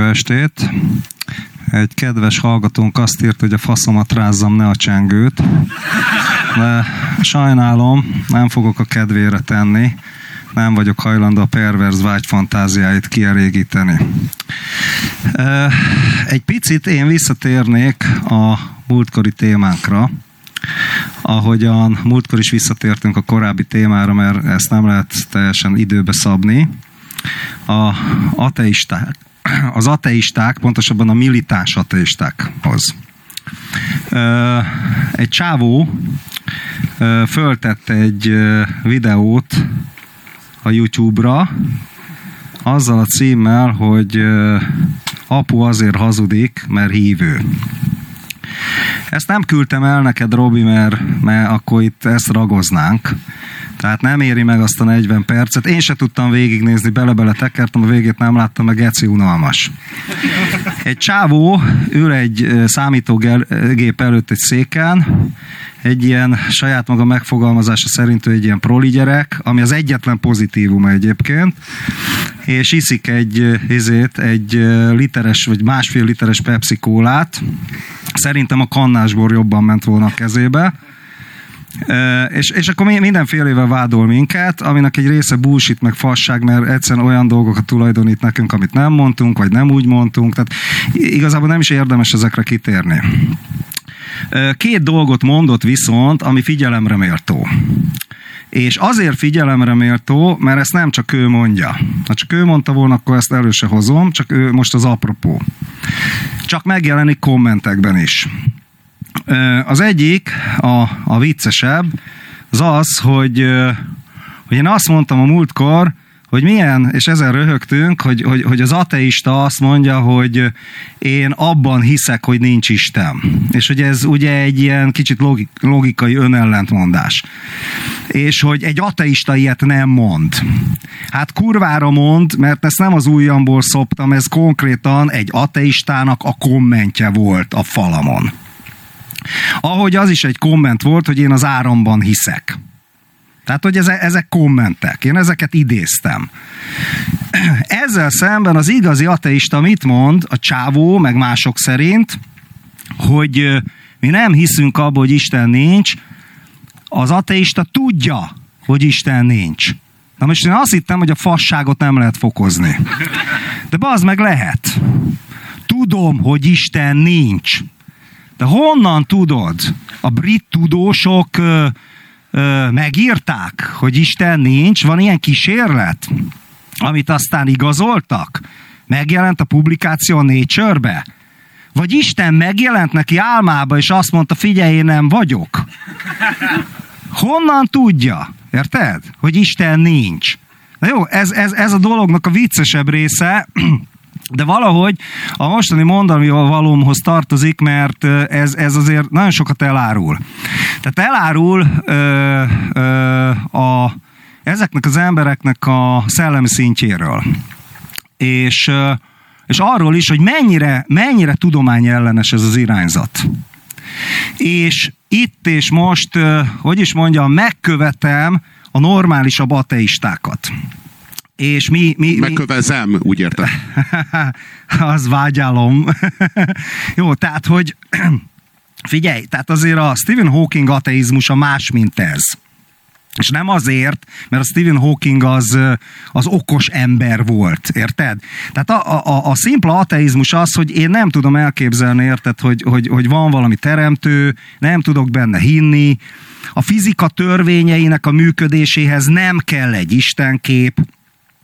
Jó estét! Egy kedves hallgatónk azt írt, hogy a faszomat rázzam, ne a csengőt. De sajnálom, nem fogok a kedvére tenni. Nem vagyok hajlandó a perverz vágyfantáziáit kielégíteni. Egy picit én visszatérnék a múltkori témánkra, ahogyan múltkor is visszatértünk a korábbi témára, mert ezt nem lehet teljesen időbe szabni. A ateisták, az ateisták, pontosabban a militáns ateistákhoz. Egy csávó föltette egy videót a YouTube-ra, azzal a címmel, hogy apu azért hazudik, mert hívő. Ezt nem küldtem el neked, Robi, mert, mert akkor itt ezt ragoznánk. Tehát nem éri meg azt a 40 percet. Én se tudtam végignézni, bele-bele tekertem, a végét nem láttam, meg geci unalmas. Egy csávó ül egy számítógép előtt egy széken, egy ilyen saját maga megfogalmazása szerint ő egy ilyen proli gyerek, ami az egyetlen pozitívum egyébként, és iszik egy, ezért, egy literes vagy másfél literes Pepsi kólát. Szerintem a kannásbor jobban ment volna a kezébe és, és akkor mindenfélevel vádol minket, aminek egy része bullshit meg fasság, mert egyszerűen olyan dolgokat tulajdonít nekünk, amit nem mondtunk, vagy nem úgy mondtunk, tehát igazából nem is érdemes ezekre kitérni. Két dolgot mondott viszont, ami figyelemre méltó. És azért figyelemre méltó, mert ezt nem csak ő mondja. Ha csak ő mondta volna, akkor ezt előse hozom, csak ő most az apropó. Csak megjelenik kommentekben is. Az egyik, a, a viccesebb, az az, hogy, hogy én azt mondtam a múltkor, hogy milyen, és ezen röhögtünk, hogy, hogy, hogy az ateista azt mondja, hogy én abban hiszek, hogy nincs Isten. És hogy ez ugye egy ilyen kicsit logikai önellentmondás. És hogy egy ateista ilyet nem mond. Hát kurvára mond, mert ezt nem az ujjamból szoptam, ez konkrétan egy ateistának a kommentje volt a falamon. Ahogy az is egy komment volt, hogy én az áramban hiszek. Tehát, hogy ezek, ezek kommentek. Én ezeket idéztem. Ezzel szemben az igazi ateista mit mond, a csávó, meg mások szerint, hogy mi nem hiszünk abba, hogy Isten nincs, az ateista tudja, hogy Isten nincs. Na most én azt hittem, hogy a fasságot nem lehet fokozni. De az meg lehet. Tudom, hogy Isten nincs. De honnan tudod? A brit tudósok ö, ö, megírták, hogy Isten nincs? Van ilyen kísérlet, amit aztán igazoltak? Megjelent a publikáció a Nature-be? Vagy Isten megjelent neki álmába, és azt mondta, figyelj, én nem vagyok. Honnan tudja? Érted? Hogy Isten nincs. Na jó, ez, ez, ez a dolognak a viccesebb része, de valahogy a mostani mondani valómhoz tartozik, mert ez, ez azért nagyon sokat elárul. Tehát elárul ö, ö, a, ezeknek az embereknek a szellemi szintjéről. És, és arról is, hogy mennyire, mennyire tudományellenes ez az irányzat. És itt és most, hogy is mondjam, megkövetem a normálisabb ateistákat és mi... mi, mi... Megkövezem, úgy értem. az vágyálom. Jó, tehát, hogy figyelj, tehát azért a Stephen Hawking ateizmusa más, mint ez. És nem azért, mert a Stephen Hawking az, az okos ember volt, érted? Tehát a, a, a szimpla ateizmus az, hogy én nem tudom elképzelni, érted, hogy, hogy, hogy van valami teremtő, nem tudok benne hinni, a fizika törvényeinek a működéséhez nem kell egy istenkép,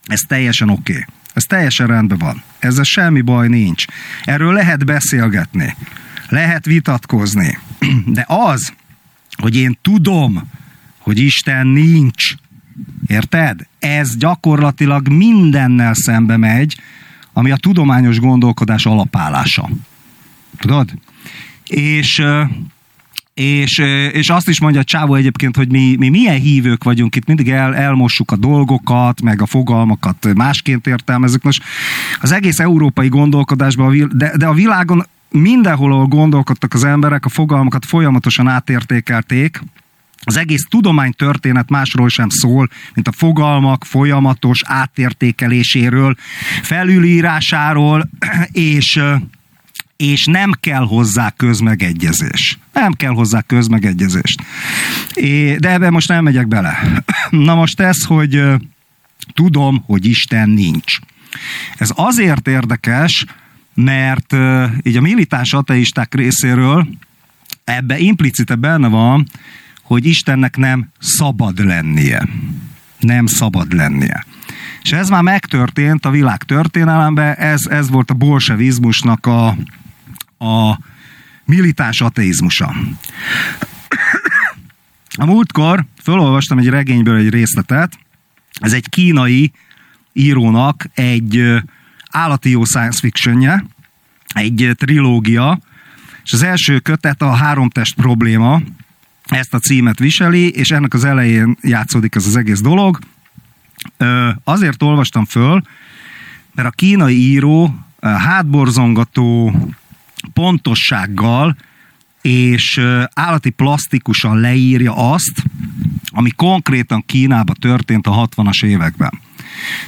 ez teljesen oké. Okay. Ez teljesen rendben van. Ezzel semmi baj nincs. Erről lehet beszélgetni. Lehet vitatkozni. De az, hogy én tudom, hogy Isten nincs, érted? Ez gyakorlatilag mindennel szembe megy, ami a tudományos gondolkodás alapállása. Tudod? És és, és azt is mondja a Csávó egyébként, hogy mi, mi milyen hívők vagyunk itt, mindig el, elmossuk a dolgokat, meg a fogalmakat másként értelmezzük. Most az egész európai gondolkodásban, de, de a világon mindenhol, ahol gondolkodtak az emberek, a fogalmakat folyamatosan átértékelték, az egész tudománytörténet másról sem szól, mint a fogalmak folyamatos átértékeléséről, felülírásáról, és és nem kell hozzá közmegegyezés. Nem kell hozzá közmegegyezést. É, de ebben most nem megyek bele. Na most ez, hogy tudom, hogy Isten nincs. Ez azért érdekes, mert így a militáns ateisták részéről ebbe implicite benne van, hogy Istennek nem szabad lennie. Nem szabad lennie. És ez már megtörtént a világ történelemben, ez, ez volt a bolsevizmusnak a, a militáns ateizmusa. A múltkor felolvastam egy regényből egy részletet, ez egy kínai írónak egy állati jó science fictionje, egy trilógia, és az első kötet a háromtest probléma, ezt a címet viseli, és ennek az elején játszódik ez az egész dolog. Azért olvastam föl, mert a kínai író hátborzongató pontossággal és állati plastikusan leírja azt, ami konkrétan Kínában történt a 60-as években.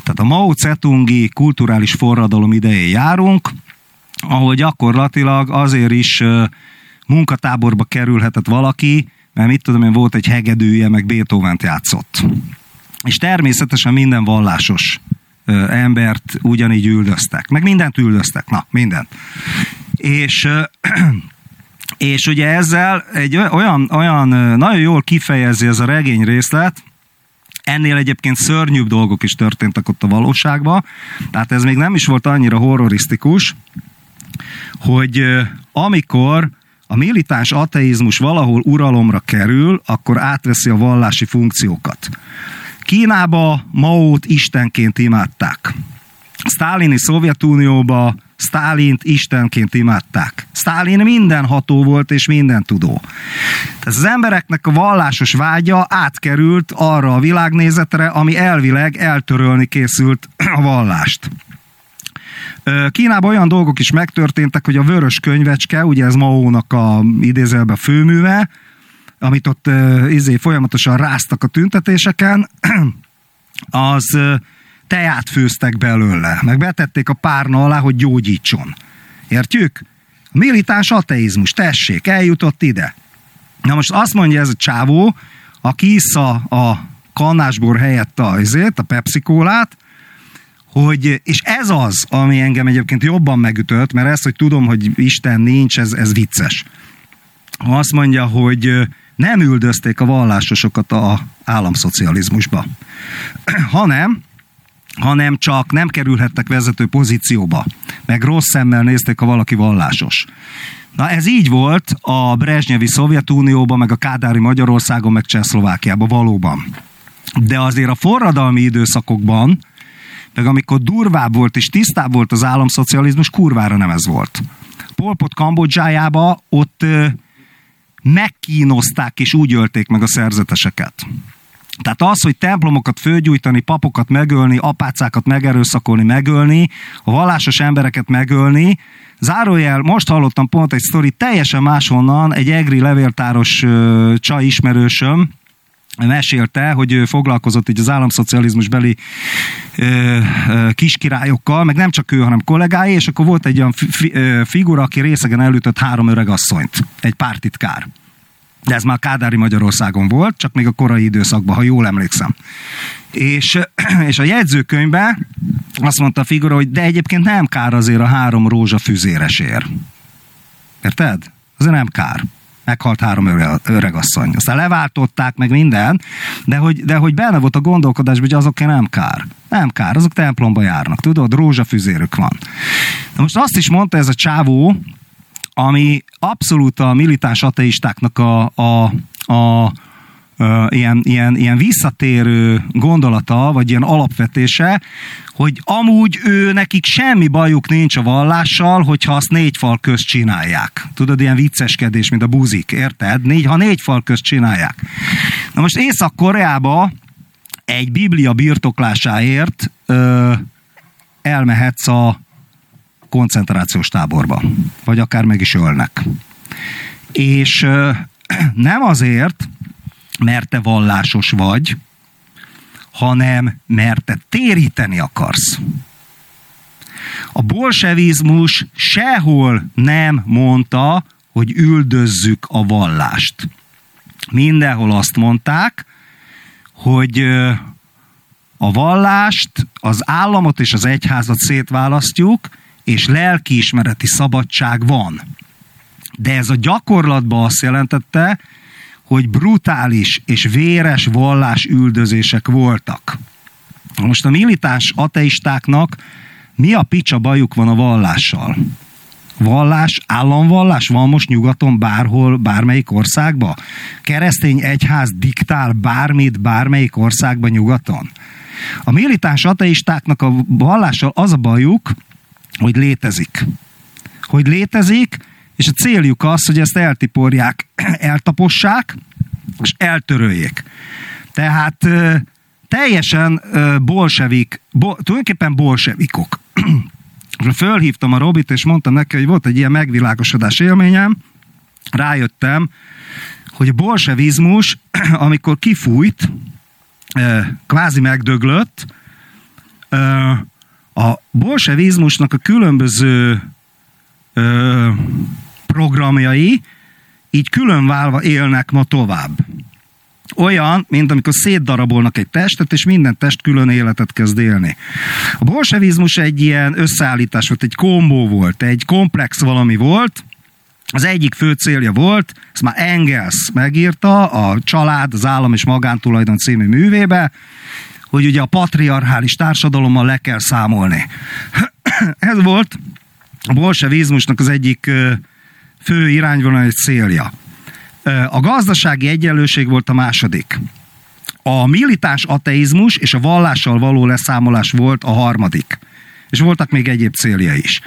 Tehát a Mao Zedongi kulturális forradalom idején járunk, ahol gyakorlatilag azért is munkatáborba kerülhetett valaki, mert mit tudom én, volt egy hegedűje, meg Beethoven-t játszott. És természetesen minden vallásos embert ugyanígy üldöztek. Meg mindent üldöztek, na, mindent. És és ugye ezzel egy olyan, olyan nagyon jól kifejezi ez a regény részlet, ennél egyébként szörnyűbb dolgok is történtek ott a valóságban, tehát ez még nem is volt annyira horrorisztikus, hogy amikor a militáns ateizmus valahol uralomra kerül, akkor átveszi a vallási funkciókat. Kínába Maót istenként imádták. Sztálini Szovjetunióba Sztálint istenként imádták. Sztálin mindenható volt és minden tudó. Az embereknek a vallásos vágya átkerült arra a világnézetre, ami elvileg eltörölni készült a vallást. Kínában olyan dolgok is megtörténtek, hogy a vörös könyvecske, ugye ez Maónak a idézelbe főműve, amit ott izé, folyamatosan ráztak a tüntetéseken, az teát főztek belőle, meg betették a párna alá, hogy gyógyítson. Értjük? A militáns ateizmus, tessék, eljutott ide. Na most azt mondja ez a csávó, aki issza a kannásbor helyett a, azért, a pepsi hogy, és ez az, ami engem egyébként jobban megütött, mert ez, hogy tudom, hogy Isten nincs, ez, ez vicces. Azt mondja, hogy nem üldözték a vallásosokat a államszocializmusba, hanem hanem csak nem kerülhettek vezető pozícióba, meg rossz szemmel nézték, ha valaki vallásos. Na ez így volt a Brezsnyevi Szovjetunióban, meg a Kádári Magyarországon, meg Csehszlovákiában valóban. De azért a forradalmi időszakokban, meg amikor durvább volt és tisztább volt az államszocializmus, kurvára nem ez volt. Polpot Kambodzsájába ott megkínozták és úgy ölték meg a szerzeteseket. Tehát az, hogy templomokat fölgyújtani, papokat megölni, apácákat megerőszakolni, megölni, a vallásos embereket megölni, Zárójel, most hallottam pont egy sztori teljesen máshonnan, egy egri levéltáros csaj ismerősöm, mesélte, hogy ő foglalkozott így az államszocializmus beli ö, ö, kiskirályokkal, meg nem csak ő, hanem kollégái, és akkor volt egy olyan fi, ö, figura, aki részegen elütött három öregasszonyt, egy pártitkár de ez már Kádári Magyarországon volt, csak még a korai időszakban, ha jól emlékszem. És, és a jegyzőkönyvben azt mondta figura, hogy de egyébként nem kár azért a három rózsa füzéresér. Érted? Azért nem kár. Meghalt három öregasszony. Aztán leváltották meg minden, de hogy, de hogy benne volt a gondolkodás, hogy azok nem kár. Nem kár, azok templomba járnak, tudod, rózsafüzérük van. De most azt is mondta ez a csávó, ami abszolút a militáns ateistáknak a, a, a ilyen, ilyen, ilyen visszatérő gondolata, vagy ilyen alapvetése, hogy amúgy ő nekik semmi bajuk nincs a vallással, hogyha azt négy fal közt csinálják. Tudod, ilyen vicceskedés, mint a buzik, érted? Négy, ha négy fal közt csinálják. Na most Észak-Koreába egy biblia birtoklásáért ö, elmehetsz a koncentrációs táborba, vagy akár meg is ölnek. És nem azért, mert te vallásos vagy, hanem mert te téríteni akarsz. A bolsevizmus sehol nem mondta, hogy üldözzük a vallást. Mindenhol azt mondták, hogy a vallást, az államot és az egyházat szétválasztjuk, és lelkiismereti szabadság van. De ez a gyakorlatban azt jelentette, hogy brutális és véres vallás üldözések voltak. Most a militáns ateistáknak mi a picsa bajuk van a vallással? Vallás, államvallás van most nyugaton bárhol, bármelyik országban? Keresztény egyház diktál bármit, bármelyik országban nyugaton? A militáns ateistáknak a vallással az a bajuk, hogy létezik. Hogy létezik, és a céljuk az, hogy ezt eltiporják, eltapossák, és eltöröljék. Tehát teljesen bolsevik, bo, tulajdonképpen bolsevikok. Fölhívtam a Robit, és mondtam neki, hogy volt egy ilyen megvilágosodás élményem, rájöttem, hogy a bolsevizmus, amikor kifújt, kvázi megdöglött, a bolsevizmusnak a különböző programjai így különválva élnek ma tovább. Olyan, mint amikor szétdarabolnak egy testet, és minden test külön életet kezd élni. A bolsevizmus egy ilyen összeállítás volt, egy kombó volt, egy komplex valami volt, az egyik fő célja volt, ezt már Engels megírta a Család, az Állam és Magántulajdon című művébe, hogy ugye a patriarchális társadalommal le kell számolni. Ez volt a bolsevizmusnak az egyik fő irányvonal egy célja. A gazdasági egyenlőség volt a második. A militáns ateizmus és a vallással való leszámolás volt a harmadik. És voltak még egyéb célja is.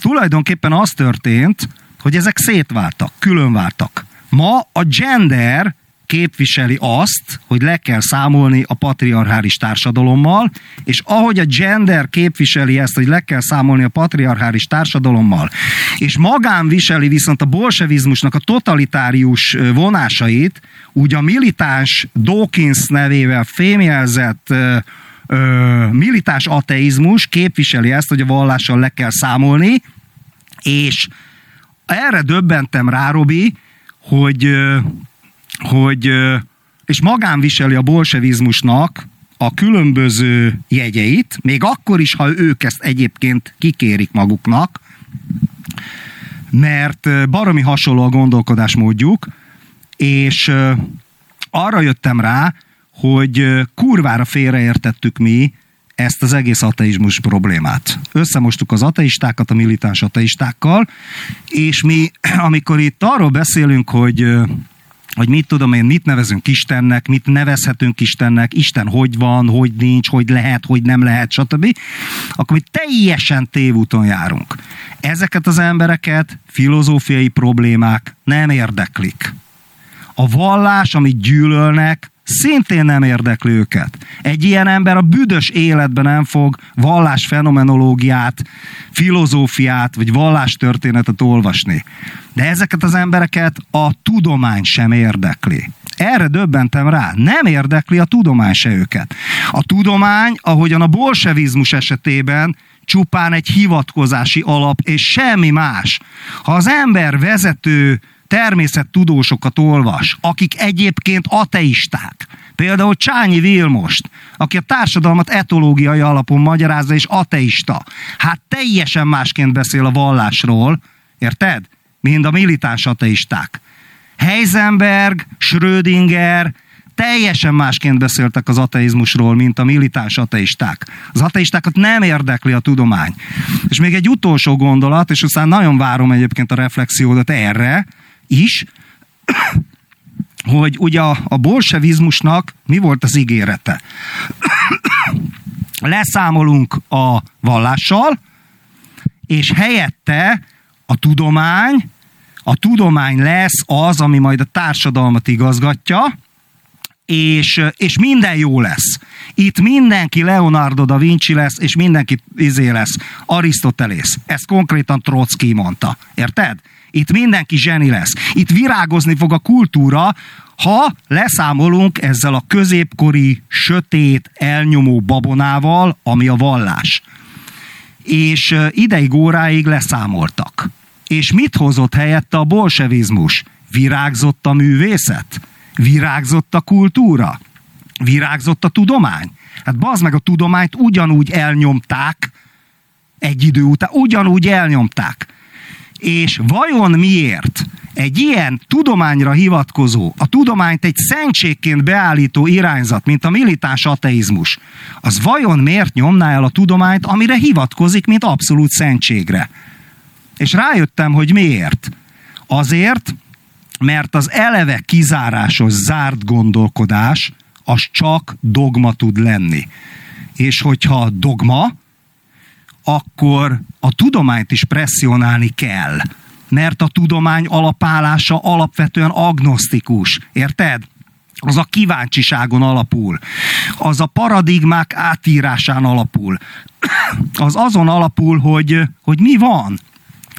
Tulajdonképpen az történt, hogy ezek szétváltak, különváltak. Ma a gender képviseli azt, hogy le kell számolni a patriarchális társadalommal, és ahogy a gender képviseli ezt, hogy le kell számolni a patriarchális társadalommal, és magán viseli viszont a bolsevizmusnak a totalitárius vonásait, úgy a militáns Dawkins nevével fémjelzett ö, militáns ateizmus képviseli ezt, hogy a vallással le kell számolni, és erre döbbentem rá, Robi, hogy hogy és magán viseli a bolsevizmusnak a különböző jegyeit, még akkor is, ha ők ezt egyébként kikérik maguknak, mert baromi hasonló a gondolkodásmódjuk, és arra jöttem rá, hogy kurvára félreértettük mi ezt az egész ateizmus problémát. Összemostuk az ateistákat a militáns ateistákkal, és mi, amikor itt arról beszélünk, hogy hogy mit tudom én, mit nevezünk Istennek, mit nevezhetünk Istennek, Isten hogy van, hogy nincs, hogy lehet, hogy nem lehet, stb. Akkor mi teljesen tévúton járunk. Ezeket az embereket filozófiai problémák nem érdeklik. A vallás, amit gyűlölnek, szintén nem érdekli őket. Egy ilyen ember a büdös életben nem fog vallás fenomenológiát, filozófiát vagy vallástörténetet olvasni. De ezeket az embereket a tudomány sem érdekli. Erre döbbentem rá. Nem érdekli a tudomány se őket. A tudomány, ahogyan a bolsevizmus esetében csupán egy hivatkozási alap, és semmi más. Ha az ember vezető természettudósokat olvas, akik egyébként ateisták. Például Csányi Vilmost, aki a társadalmat etológiai alapon magyarázza, és ateista. Hát teljesen másként beszél a vallásról, érted? Mint a militáns ateisták. Heisenberg, Schrödinger, teljesen másként beszéltek az ateizmusról, mint a militáns ateisták. Az ateistákat nem érdekli a tudomány. És még egy utolsó gondolat, és aztán nagyon várom egyébként a reflexiódat erre, is, hogy ugye a, a bolsevizmusnak mi volt az ígérete. Leszámolunk a vallással, és helyette a tudomány, a tudomány lesz az, ami majd a társadalmat igazgatja, és, és minden jó lesz. Itt mindenki Leonardo da Vinci lesz, és mindenki izé lesz, Arisztotelész. Ezt konkrétan Trotsky mondta. Érted? Itt mindenki zseni lesz. Itt virágozni fog a kultúra, ha leszámolunk ezzel a középkori, sötét, elnyomó babonával, ami a vallás. És ideig óráig leszámoltak. És mit hozott helyette a bolsevizmus? Virágzott a művészet? Virágzott a kultúra? Virágzott a tudomány? Hát bazd meg a tudományt ugyanúgy elnyomták egy idő után, ugyanúgy elnyomták. És vajon miért egy ilyen tudományra hivatkozó, a tudományt egy szentségként beállító irányzat, mint a militáns ateizmus, az vajon miért nyomná el a tudományt, amire hivatkozik, mint abszolút szentségre? És rájöttem, hogy miért. Azért, mert az eleve kizárásos, zárt gondolkodás, az csak dogma tud lenni. És hogyha dogma, akkor a tudományt is presszionálni kell. Mert a tudomány alapállása alapvetően agnosztikus. Érted? az a kíváncsiságon alapul, az a paradigmák átírásán alapul, az azon alapul, hogy, hogy mi van,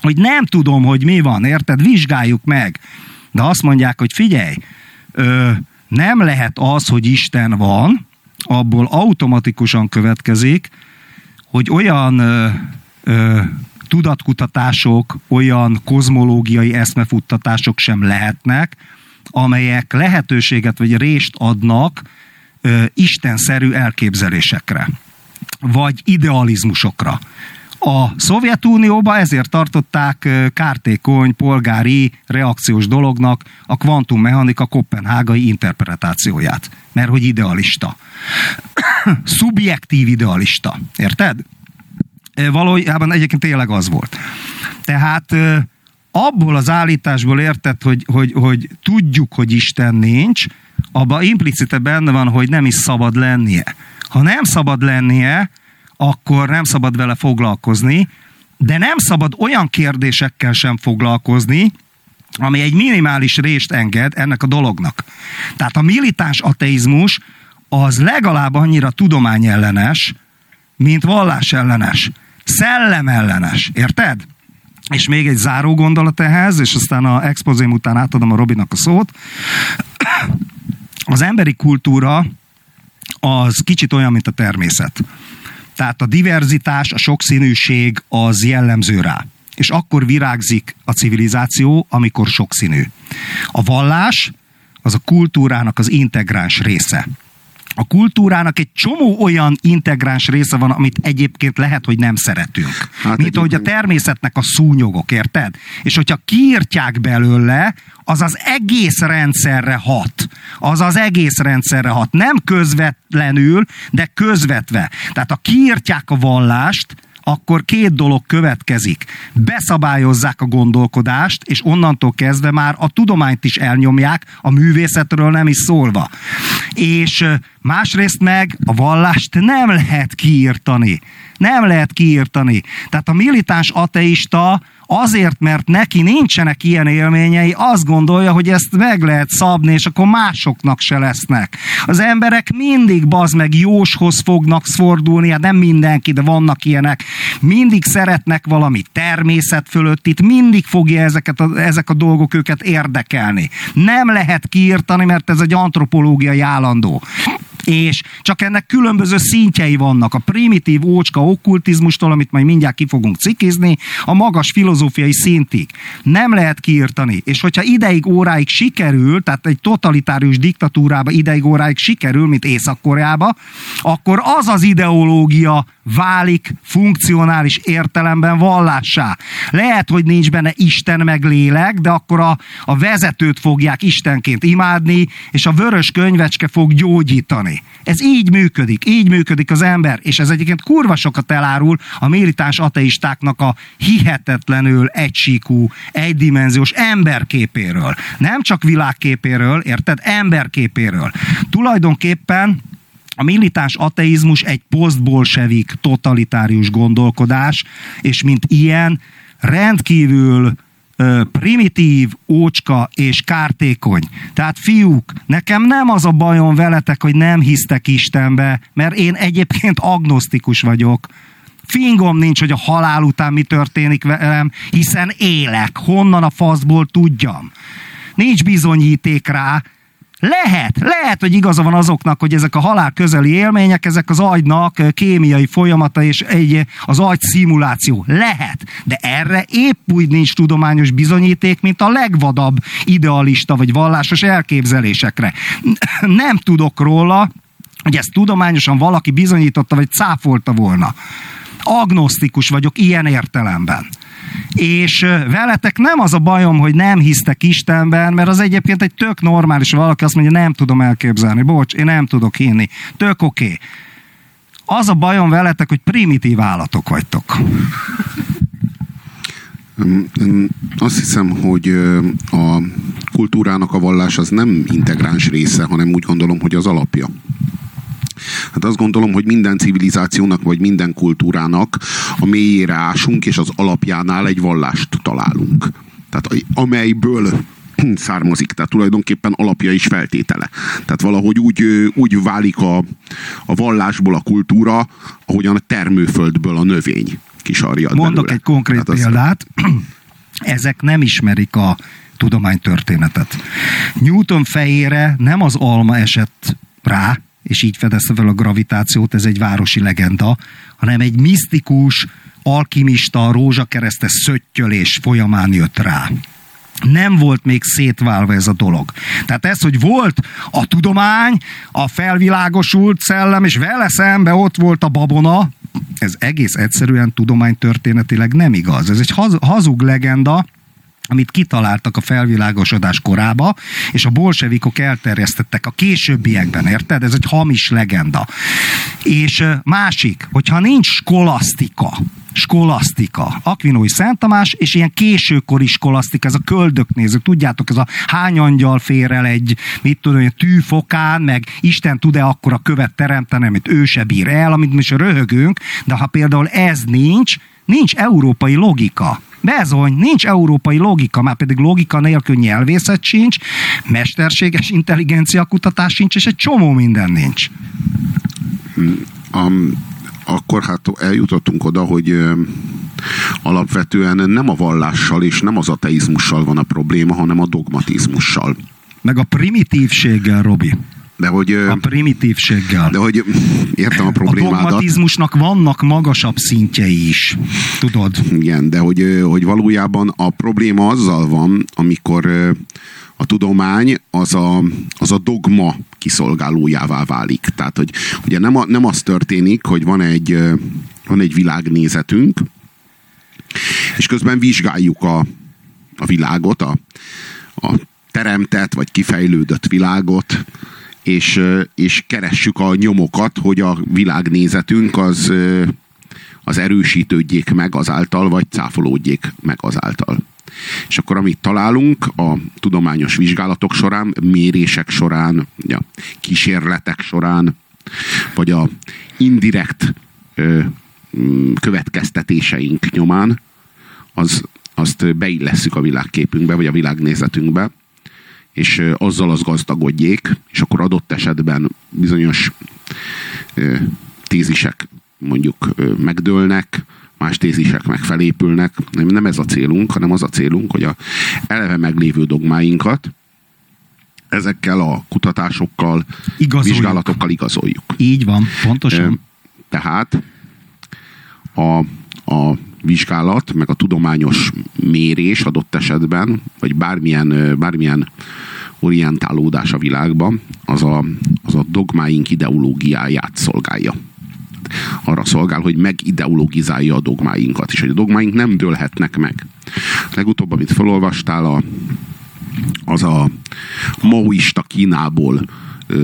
hogy nem tudom, hogy mi van, érted? Vizsgáljuk meg. De azt mondják, hogy figyelj, ö, nem lehet az, hogy Isten van, abból automatikusan következik, hogy olyan ö, ö, tudatkutatások, olyan kozmológiai eszmefuttatások sem lehetnek, amelyek lehetőséget vagy rést adnak ö, istenszerű elképzelésekre, vagy idealizmusokra. A Szovjetunióban ezért tartották kártékony polgári reakciós dolognak a kvantummechanika kopenhágai interpretációját. Mert hogy idealista. Szubjektív idealista. Érted? Valójában egyébként tényleg az volt. Tehát abból az állításból érted, hogy, hogy, hogy tudjuk, hogy Isten nincs, abban implicite benne van, hogy nem is szabad lennie. Ha nem szabad lennie, akkor nem szabad vele foglalkozni, de nem szabad olyan kérdésekkel sem foglalkozni, ami egy minimális részt enged ennek a dolognak. Tehát a militáns ateizmus az legalább annyira tudományellenes, mint vallásellenes, szellemellenes, érted? És még egy záró gondolat ehhez, és aztán a expozém után átadom a Robinak a szót. Az emberi kultúra az kicsit olyan, mint a természet. Tehát a diverzitás, a sokszínűség az jellemző rá. És akkor virágzik a civilizáció, amikor sokszínű. A vallás az a kultúrának az integráns része a kultúrának egy csomó olyan integráns része van, amit egyébként lehet, hogy nem szeretünk. Hát Mint ahogy a természetnek a szúnyogok, érted? És hogyha kiírtják belőle, az az egész rendszerre hat. Az az egész rendszerre hat. Nem közvetlenül, de közvetve. Tehát ha kiírtják a vallást, akkor két dolog következik. Beszabályozzák a gondolkodást, és onnantól kezdve már a tudományt is elnyomják, a művészetről nem is szólva. És másrészt meg a vallást nem lehet kiírtani. Nem lehet kiírtani. Tehát a militáns ateista azért, mert neki nincsenek ilyen élményei, azt gondolja, hogy ezt meg lehet szabni, és akkor másoknak se lesznek. Az emberek mindig bazd meg jóshoz fognak fordulni, hát nem mindenki, de vannak ilyenek. Mindig szeretnek valami természet fölött, itt mindig fogja ezeket a, ezek a dolgok őket érdekelni. Nem lehet kiírtani, mert ez egy antropológiai állandó és csak ennek különböző szintjei vannak. A primitív ócska okkultizmustól, amit majd mindjárt ki fogunk cikizni, a magas filozófiai szintig. Nem lehet kiirtani. És hogyha ideig, óráig sikerül, tehát egy totalitárius diktatúrába ideig, óráig sikerül, mint Észak-Koreába, akkor az az ideológia válik funkcionális értelemben vallássá. Lehet, hogy nincs benne Isten meg lélek, de akkor a, a vezetőt fogják Istenként imádni, és a vörös könyvecske fog gyógyítani. Ez így működik, így működik az ember, és ez egyébként kurva sokat elárul a militáns ateistáknak a hihetetlenül egysíkú, egydimenziós emberképéről. Nem csak világképéről, érted? Emberképéről. Tulajdonképpen a militáns ateizmus egy posztbolsevik totalitárius gondolkodás, és mint ilyen rendkívül primitív, ócska és kártékony. Tehát fiúk, nekem nem az a bajom veletek, hogy nem hisztek Istenbe, mert én egyébként agnosztikus vagyok. Fingom nincs, hogy a halál után mi történik velem, hiszen élek. Honnan a faszból tudjam? Nincs bizonyíték rá, Lehet, lehet, hogy igaza van azoknak, hogy ezek a halál közeli élmények, ezek az agynak kémiai folyamata és egy, az agy szimuláció. Lehet, de erre épp úgy nincs tudományos bizonyíték, mint a legvadabb idealista vagy vallásos elképzelésekre. Nem tudok róla, hogy ezt tudományosan valaki bizonyította, vagy cáfolta volna. Agnosztikus vagyok ilyen értelemben. És veletek nem az a bajom, hogy nem hisztek Istenben, mert az egyébként egy tök normális, valaki azt mondja, nem tudom elképzelni, bocs, én nem tudok hinni. Tök oké. Okay. Az a bajom veletek, hogy primitív állatok vagytok. Azt hiszem, hogy a kultúrának a vallás az nem integráns része, hanem úgy gondolom, hogy az alapja. Hát azt gondolom, hogy minden civilizációnak, vagy minden kultúrának a mélyére ásunk, és az alapjánál egy vallást találunk. Tehát amelyből származik, tehát tulajdonképpen alapja is feltétele. Tehát valahogy úgy, úgy válik a, a vallásból a kultúra, ahogyan a termőföldből a növény kisarjad Mondok belőle. egy konkrét tehát példát. Ezek nem ismerik a tudománytörténetet. Newton fejére nem az alma esett rá, és így fedezte fel a gravitációt, ez egy városi legenda, hanem egy misztikus, alkimista, rózsakeresztes szöttyölés folyamán jött rá nem volt még szétválva ez a dolog. Tehát ez, hogy volt a tudomány, a felvilágosult szellem, és vele szembe ott volt a babona, ez egész egyszerűen tudománytörténetileg nem igaz. Ez egy hazug legenda, amit kitaláltak a felvilágosodás korába, és a bolsevikok elterjesztettek a későbbiekben, érted? Ez egy hamis legenda. És másik, hogyha nincs skolasztika, skolasztika, Akvinói Szent Tamás, és ilyen későkori skolasztika, ez a köldöknéző, tudjátok, ez a hány angyal fér el egy, mit tudom, egy tűfokán, meg Isten tud-e akkor a követ teremteni, amit ő se bír el, amit mi is röhögünk, de ha például ez nincs, nincs európai logika. Bezony, nincs európai logika, már pedig logika nélkül nyelvészet sincs, mesterséges intelligencia kutatás sincs, és egy csomó minden nincs. Um, akkor hát eljutottunk oda, hogy ö, alapvetően nem a vallással és nem az ateizmussal van a probléma, hanem a dogmatizmussal. Meg a primitívséggel, Robi. De hogy, a primitívséggel. De hogy értem a problémádat. A dogmatizmusnak vannak magasabb szintjei is, tudod? Igen, de hogy, hogy valójában a probléma azzal van, amikor a tudomány az a, az a dogma kiszolgálójává válik. Tehát, hogy ugye nem, a, nem az történik, hogy van egy, van egy világnézetünk, és közben vizsgáljuk a, a világot, a, a teremtett vagy kifejlődött világot, és, és keressük a nyomokat, hogy a világnézetünk az, az erősítődjék meg azáltal, vagy cáfolódjék meg azáltal. És akkor amit találunk a tudományos vizsgálatok során, mérések során, ja, kísérletek során, vagy a indirekt ö, következtetéseink nyomán, az, azt beillesszük a világképünkbe, vagy a világnézetünkbe, és azzal az gazdagodjék, és akkor adott esetben bizonyos tézisek mondjuk megdőlnek, más tézisek meg felépülnek. Nem, nem ez a célunk, hanem az a célunk, hogy a eleve meglévő dogmáinkat ezekkel a kutatásokkal, igazoljuk. vizsgálatokkal igazoljuk. Így van, pontosan. Tehát a, a vizsgálat, meg a tudományos mérés adott esetben, vagy bármilyen, bármilyen orientálódás a világban, az a, az a dogmáink ideológiáját szolgálja. Arra szolgál, hogy megideologizálja a dogmáinkat, és hogy a dogmáink nem dőlhetnek meg. Legutóbb, amit felolvastál, a, az a maoista Kínából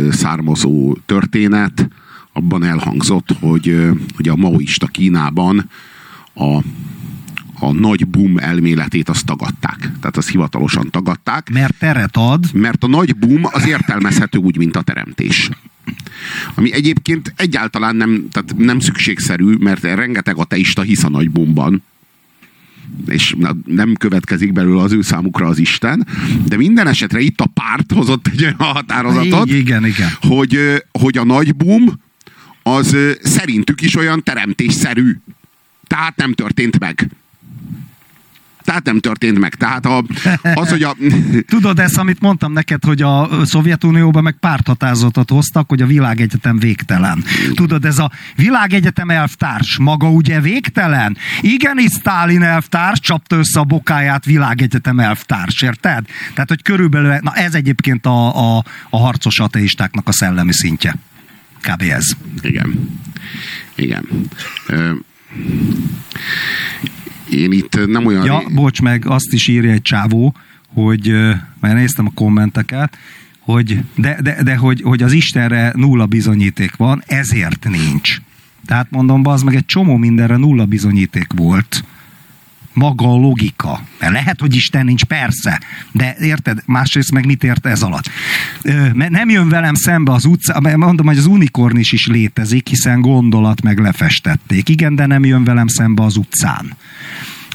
származó történet, abban elhangzott, hogy, hogy a maoista Kínában a, a nagy boom elméletét azt tagadták. Tehát azt hivatalosan tagadták. Mert teret ad. Mert a nagy boom az értelmezhető úgy, mint a teremtés. Ami egyébként egyáltalán nem, tehát nem szükségszerű, mert rengeteg ateista hisz a nagy boomban és nem következik belőle az ő számukra az Isten, de minden esetre itt a párt hozott egy olyan határozatot, igen, igen. Hogy, hogy a nagy boom az szerintük is olyan teremtésszerű. Tehát nem történt meg. Tehát nem történt meg. Tehát a, az, hogy a... Tudod ezt, amit mondtam neked, hogy a Szovjetunióban meg párthatározatot hoztak, hogy a világegyetem végtelen. Tudod, ez a világegyetem elvtárs, maga ugye végtelen? Igenis, Stalin elvtárs, csapta össze a bokáját világegyetem elvtárs, érted? Tehát, hogy körülbelül, na ez egyébként a, a, a harcos ateistáknak a szellemi szintje. Kb. ez. Igen. Igen. Ö, én itt nem olyan... Ja, bocs, meg azt is írja egy csávó, hogy, mert néztem a kommenteket, hogy, de, de, de hogy, hogy az Istenre nulla bizonyíték van, ezért nincs. Tehát mondom, az meg egy csomó mindenre nulla bizonyíték volt maga a logika. Mert lehet, hogy Isten nincs, persze, de érted, másrészt meg mit ért ez alatt? Mert nem jön velem szembe az utca, mondom, hogy az unikornis is létezik, hiszen gondolat meg lefestették. Igen, de nem jön velem szembe az utcán.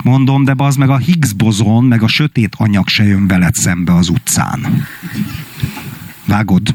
Mondom, de az meg a Higgs bozon, meg a sötét anyag se jön veled szembe az utcán. Vágod?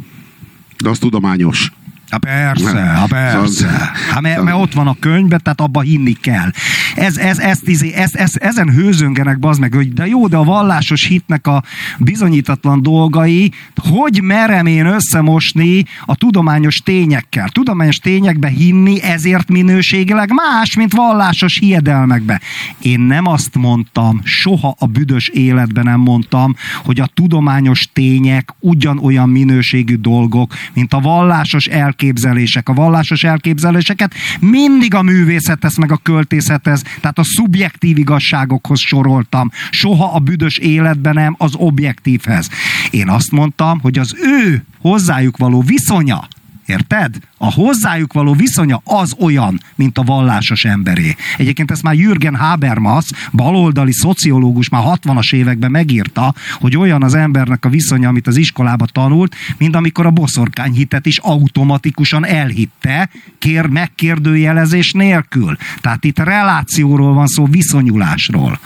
De az tudományos. Ha persze, ha persze. Ha mert, mert ott van a könyvben, tehát abba hinni kell. Ez, ez, ezt, izé, ez, ez, ezen hőzöngenek, bazd meg, hogy de jó, de a vallásos hitnek a bizonyítatlan dolgai, hogy merem én összemosni a tudományos tényekkel. Tudományos tényekbe hinni ezért minőségileg más, mint vallásos hiedelmekbe. Én nem azt mondtam, soha a büdös életben nem mondtam, hogy a tudományos tények ugyanolyan minőségű dolgok, mint a vallásos el elképzelések, a vallásos elképzeléseket mindig a művészethez, meg a költészethez, tehát a szubjektív igazságokhoz soroltam. Soha a büdös életben nem az objektívhez. Én azt mondtam, hogy az ő hozzájuk való viszonya Érted? A hozzájuk való viszonya az olyan, mint a vallásos emberé. Egyébként ezt már Jürgen Habermas, baloldali szociológus már 60-as években megírta, hogy olyan az embernek a viszonya, amit az iskolába tanult, mint amikor a boszorkányhitet is automatikusan elhitte, kér megkérdőjelezés nélkül. Tehát itt relációról van szó, viszonyulásról.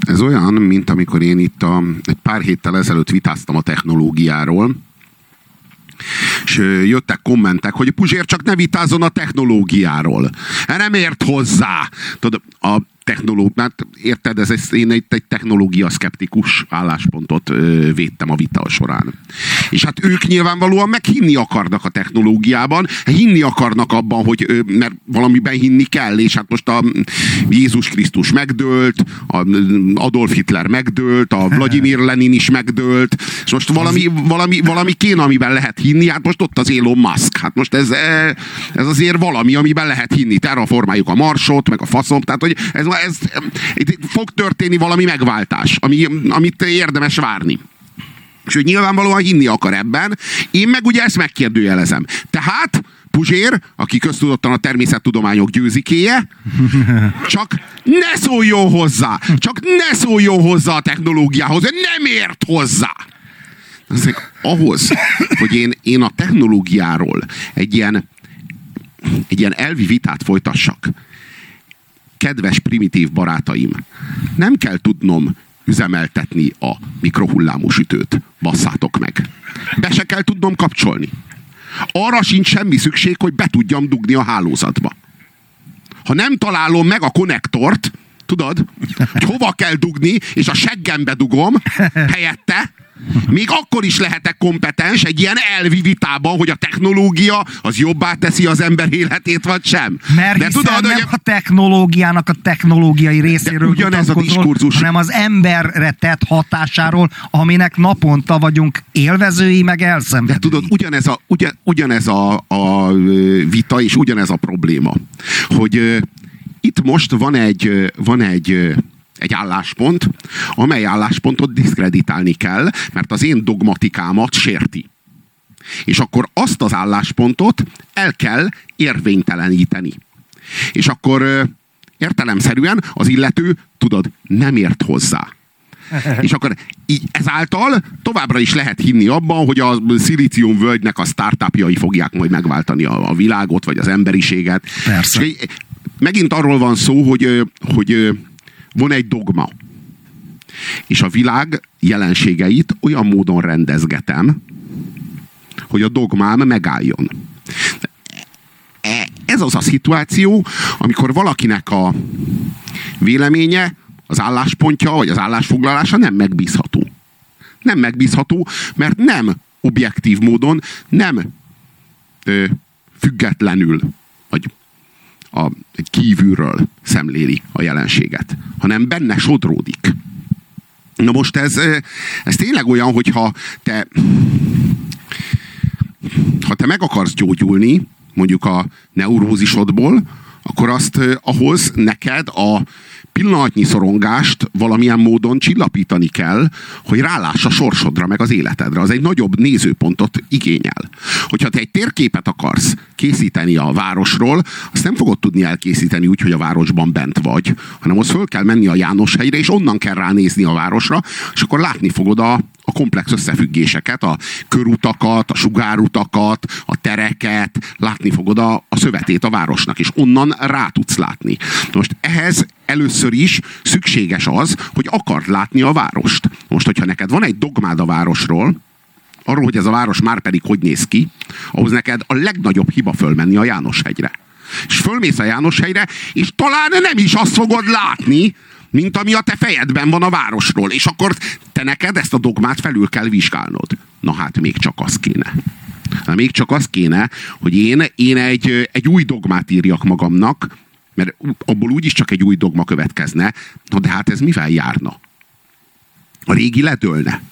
Ez olyan, mint amikor én itt a, egy pár héttel ezelőtt vitáztam a technológiáról, és jöttek kommentek, hogy Puzsér csak ne vitázzon a technológiáról. Nem ért hozzá. Tudod, a technológ, mert érted, ez, ez, én egy, egy technológia szkeptikus álláspontot ö, védtem a vita során. És hát ők nyilvánvalóan meg hinni akarnak a technológiában, hinni akarnak abban, hogy ö, mert valamiben hinni kell, és hát most a Jézus Krisztus megdőlt, a Adolf Hitler megdőlt, a Vladimir Lenin is megdőlt, és most valami, valami, valami kéne, amiben lehet hinni, hát most ott az Elon Musk. Hát most ez, ez azért valami, amiben lehet hinni. Terraformáljuk a Marsot, meg a faszom, tehát hogy ez, ez, itt fog történni valami megváltás, ami, amit érdemes várni. És hogy nyilvánvalóan hinni akar ebben. Én meg ugye ezt megkérdőjelezem. Tehát Puzsér, aki köztudottan a természettudományok győzikéje, csak ne szóljon hozzá! Csak ne szóljon hozzá a technológiához, nem ért hozzá! Azért ahhoz, hogy én, én a technológiáról egy ilyen, egy ilyen elvi vitát folytassak, kedves primitív barátaim, nem kell tudnom üzemeltetni a mikrohullámú sütőt. Basszátok meg. Be se kell tudnom kapcsolni. Arra sincs semmi szükség, hogy be tudjam dugni a hálózatba. Ha nem találom meg a konnektort, tudod, hogy hova kell dugni, és a seggembe dugom helyette, még akkor is lehetek kompetens egy ilyen elvi vitában, hogy a technológia az jobbá teszi az ember életét, vagy sem. Mert de tudod, nem hogy... a technológiának a technológiai részéről ugyanez a diskurzus. hanem az emberre tett hatásáról, aminek naponta vagyunk élvezői, meg elszenvedői. De tudod, ugyanez a, ugyan, ugyanez a, a vita, és ugyanez a probléma, hogy itt most van egy, van egy egy álláspont, amely álláspontot diszkreditálni kell, mert az én dogmatikámat sérti. És akkor azt az álláspontot el kell érvényteleníteni. És akkor értelemszerűen az illető, tudod, nem ért hozzá. És akkor így ezáltal továbbra is lehet hinni abban, hogy a szilícium völgynek a startupjai fogják majd megváltani a, a világot, vagy az emberiséget. Persze. És megint arról van szó, hogy, hogy van egy dogma. És a világ jelenségeit olyan módon rendezgetem, hogy a dogmám megálljon. E, ez az a szituáció, amikor valakinek a véleménye az álláspontja, vagy az állásfoglalása nem megbízható. Nem megbízható, mert nem objektív módon, nem ö, függetlenül, a, kívülről szemléli a jelenséget, hanem benne sodródik. Na most ez, ez tényleg olyan, hogyha te ha te meg akarsz gyógyulni, mondjuk a neurózisodból, akkor azt ahhoz neked a pillanatnyi szorongást valamilyen módon csillapítani kell, hogy ráláss a sorsodra, meg az életedre. Az egy nagyobb nézőpontot igényel. Hogyha te egy térképet akarsz készíteni a városról, azt nem fogod tudni elkészíteni úgy, hogy a városban bent vagy, hanem az föl kell menni a János hegyre, és onnan kell ránézni a városra, és akkor látni fogod a, a komplex összefüggéseket, a körutakat, a sugárutakat, a tereket, látni fogod a, a szövetét a városnak, és onnan rá tudsz látni. Most ehhez először is szükséges az, hogy akart látni a várost. Most, hogyha neked van egy dogmád a városról, arról, hogy ez a város már pedig hogy néz ki, ahhoz neked a legnagyobb hiba fölmenni a Jánoshegyre. És fölmész a Jánoshegyre, és talán nem is azt fogod látni, mint ami a te fejedben van a városról. És akkor te neked ezt a dogmát felül kell vizsgálnod. Na hát még csak az kéne. Na még csak az kéne, hogy én, én egy, egy új dogmát írjak magamnak, mert abból úgyis csak egy új dogma következne. Na de hát ez mivel járna? A régi ledőlne.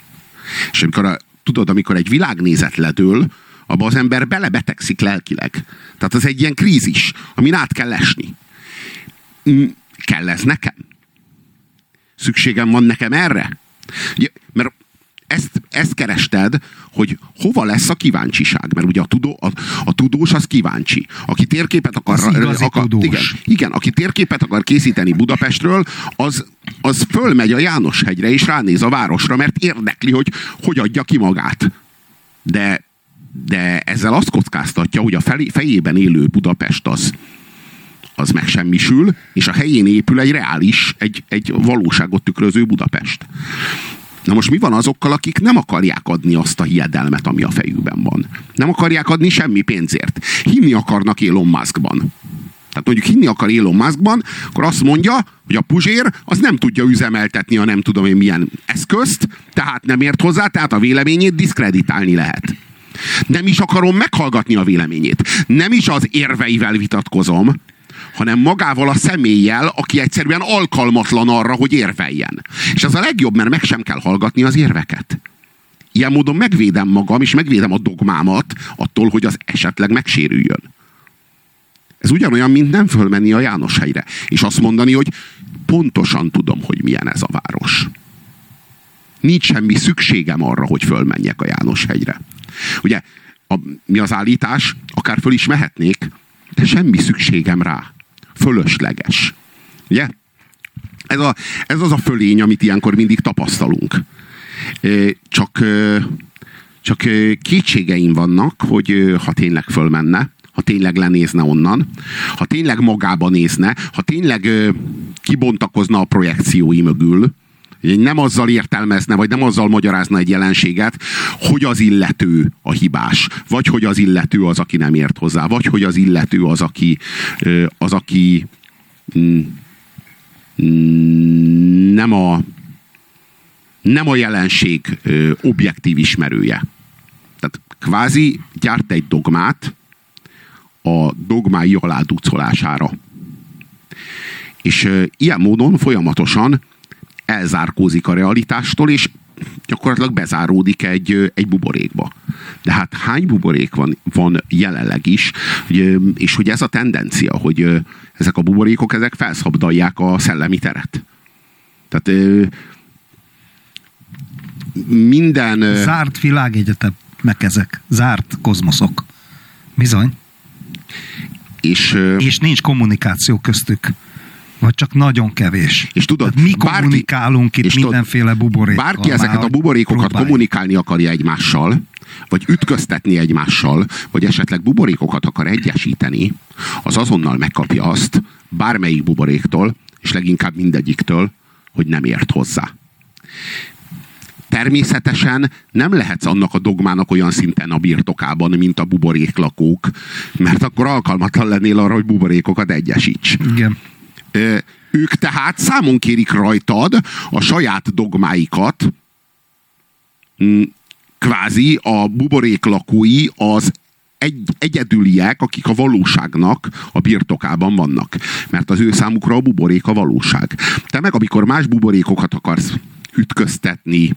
És amikor a, tudod, amikor egy világnézet ledől, abba az ember belebetegszik lelkileg. Tehát az egy ilyen krízis, amin át kell esni. Mm, kell ez nekem? Szükségem van nekem erre? Mert ezt, ezt kerested, hogy hova lesz a kíváncsiság. Mert ugye a, tudó, a, a tudós az kíváncsi. Aki térképet akar, az akar tudós. igen, igen, aki térképet akar készíteni Budapestről, az, az fölmegy a János hegyre és ránéz a városra, mert érdekli, hogy hogy adja ki magát. De, de ezzel azt kockáztatja, hogy a fejében élő Budapest az, az megsemmisül, és a helyén épül egy reális, egy, egy valóságot tükröző Budapest. Na most mi van azokkal, akik nem akarják adni azt a hiedelmet, ami a fejükben van? Nem akarják adni semmi pénzért. Hinni akarnak Elon Muskban. Tehát mondjuk hinni akar Elon Muskban, akkor azt mondja, hogy a Puzsér az nem tudja üzemeltetni a nem tudom én milyen eszközt, tehát nem ért hozzá, tehát a véleményét diszkreditálni lehet. Nem is akarom meghallgatni a véleményét. Nem is az érveivel vitatkozom, hanem magával a személlyel, aki egyszerűen alkalmatlan arra, hogy érveljen. És az a legjobb, mert meg sem kell hallgatni az érveket. Ilyen módon megvédem magam, és megvédem a dogmámat attól, hogy az esetleg megsérüljön. Ez ugyanolyan, mint nem fölmenni a János helyre, és azt mondani, hogy pontosan tudom, hogy milyen ez a város. Nincs semmi szükségem arra, hogy fölmenjek a János hegyre. Ugye, a, mi az állítás? Akár föl is mehetnék, de semmi szükségem rá fölösleges. Ugye? Ez, a, ez az a fölény, amit ilyenkor mindig tapasztalunk. Csak, csak kétségeim vannak, hogy ha tényleg fölmenne, ha tényleg lenézne onnan, ha tényleg magába nézne, ha tényleg kibontakozna a projekciói mögül, nem azzal értelmezne, vagy nem azzal magyarázna egy jelenséget, hogy az illető a hibás, vagy hogy az illető az, aki nem ért hozzá, vagy hogy az illető az, aki, az, aki mm, mm, nem a nem a jelenség objektív ismerője. Tehát kvázi gyárt egy dogmát a dogmái aláducolására. És ilyen módon folyamatosan elzárkózik a realitástól, és gyakorlatilag bezáródik egy, egy buborékba. De hát hány buborék van, van jelenleg is, és hogy ez a tendencia, hogy ezek a buborékok, ezek felszabdalják a szellemi teret. Tehát minden... Zárt világegyetemek ezek. Zárt kozmoszok. Bizony. És, és nincs kommunikáció köztük. Vagy csak nagyon kevés. És tudod, Tehát mi bárki, kommunikálunk itt és mindenféle buborékkal. Bárki ezeket a buborékokat próbálj. kommunikálni akarja egymással, vagy ütköztetni egymással, vagy esetleg buborékokat akar egyesíteni, az azonnal megkapja azt bármelyik buboréktól, és leginkább mindegyiktől, hogy nem ért hozzá. Természetesen nem lehetsz annak a dogmának olyan szinten a birtokában, mint a buboréklakók, mert akkor alkalmatlan lennél arra, hogy buborékokat egyesíts. Igen Ők tehát számon kérik rajtad a saját dogmáikat, mm, kvázi a buborék lakói az egy, egyedüliek, akik a valóságnak a birtokában vannak. Mert az ő számukra a buborék a valóság. Te meg, amikor más buborékokat akarsz ütköztetni,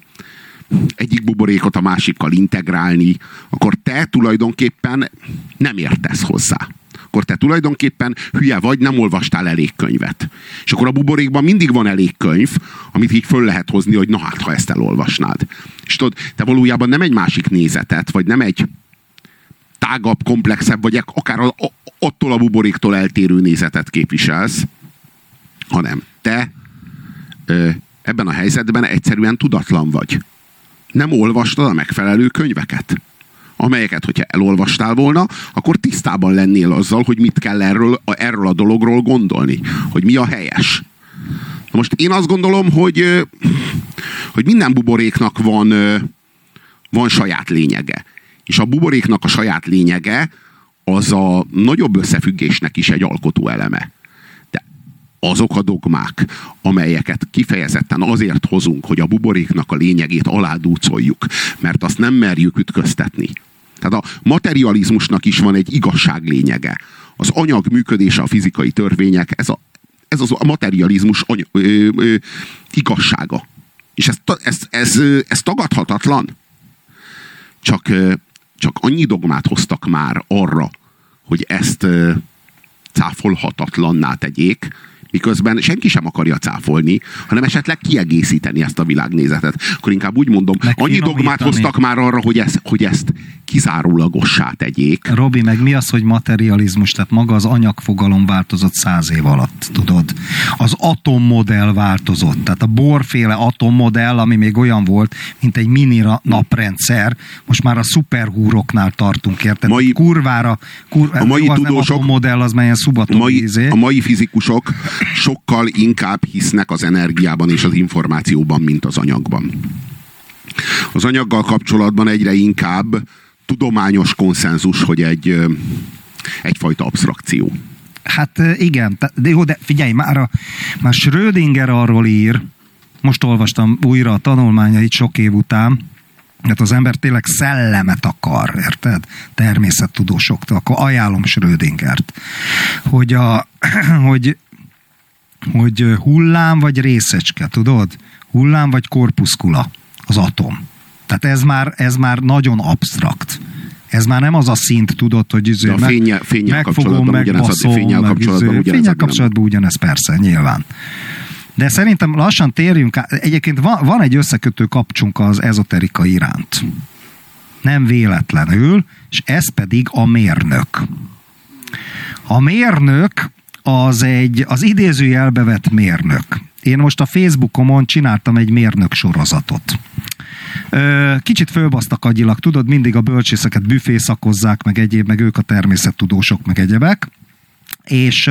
egyik buborékot a másikkal integrálni, akkor te tulajdonképpen nem értesz hozzá. Akkor te tulajdonképpen hülye vagy, nem olvastál elég könyvet. És akkor a buborékban mindig van elég könyv, amit így föl lehet hozni, hogy na hát, ha ezt elolvasnád. És tudod, te valójában nem egy másik nézetet, vagy nem egy tágabb, komplexebb, vagy akár a, attól a buboréktól eltérő nézetet képviselsz, hanem te ebben a helyzetben egyszerűen tudatlan vagy. Nem olvastad a megfelelő könyveket amelyeket, hogyha elolvastál volna, akkor tisztában lennél azzal, hogy mit kell erről, erről a dologról gondolni, hogy mi a helyes. Na most én azt gondolom, hogy, hogy minden buboréknak van, van saját lényege. És a buboréknak a saját lényege az a nagyobb összefüggésnek is egy alkotó eleme. Azok a dogmák, amelyeket kifejezetten azért hozunk, hogy a buboréknak a lényegét aládúcoljuk, mert azt nem merjük ütköztetni. Tehát a materializmusnak is van egy igazság lényege. Az anyag működése, a fizikai törvények, ez a, ez az a materializmus any, ö, ö, igazsága. És ez, ez, ez, ez tagadhatatlan. Csak csak annyi dogmát hoztak már arra, hogy ezt cáfolhatatlanná tegyék, miközben senki sem akarja cáfolni, hanem esetleg kiegészíteni ezt a világnézetet. Akkor inkább úgy mondom, meg annyi dogmát hoztak már arra, hogy, ez, hogy ezt kizárólagossá tegyék. Robi, meg mi az, hogy materializmus? Tehát maga az anyagfogalom változott száz év alatt, tudod? Az atommodell változott. Tehát a borféle atommodell, ami még olyan volt, mint egy mini naprendszer, most már a szuperhúroknál tartunk, érted? Mai, kurvára, kur, a mai tudósok, modell, az melyen szubatom mai, izé. A mai fizikusok sokkal inkább hisznek az energiában és az információban, mint az anyagban. Az anyaggal kapcsolatban egyre inkább tudományos konszenzus, hogy egy, egyfajta abstrakció. Hát igen, de jó, de figyelj, már, a, már Schrödinger arról ír, most olvastam újra a tanulmányait sok év után, mert az ember tényleg szellemet akar, érted? Természettudósoktól, akkor ajánlom Schrödingert, hogy, a, hogy, hogy hullám vagy részecske, tudod? Hullám vagy korpuszkula az atom. Tehát ez már, ez már nagyon absztrakt. Ez már nem az a szint, tudod, hogy izé, a fénye, fénye megfogom, megbaszom, kapcsolatban, meg, fényel kapcsolatban ugyanez persze, nyilván. De szerintem lassan térjünk át. Egyébként van, van egy összekötő kapcsunk az ezoterika iránt. Nem véletlenül, és ez pedig a mérnök. A mérnök az egy, az idézőjelbe vett mérnök. Én most a Facebookomon csináltam egy mérnök sorozatot. Kicsit fölbasztak agyilag, tudod, mindig a bölcsészeket büfészakozzák, meg egyéb, meg ők a természettudósok, meg egyebek. És,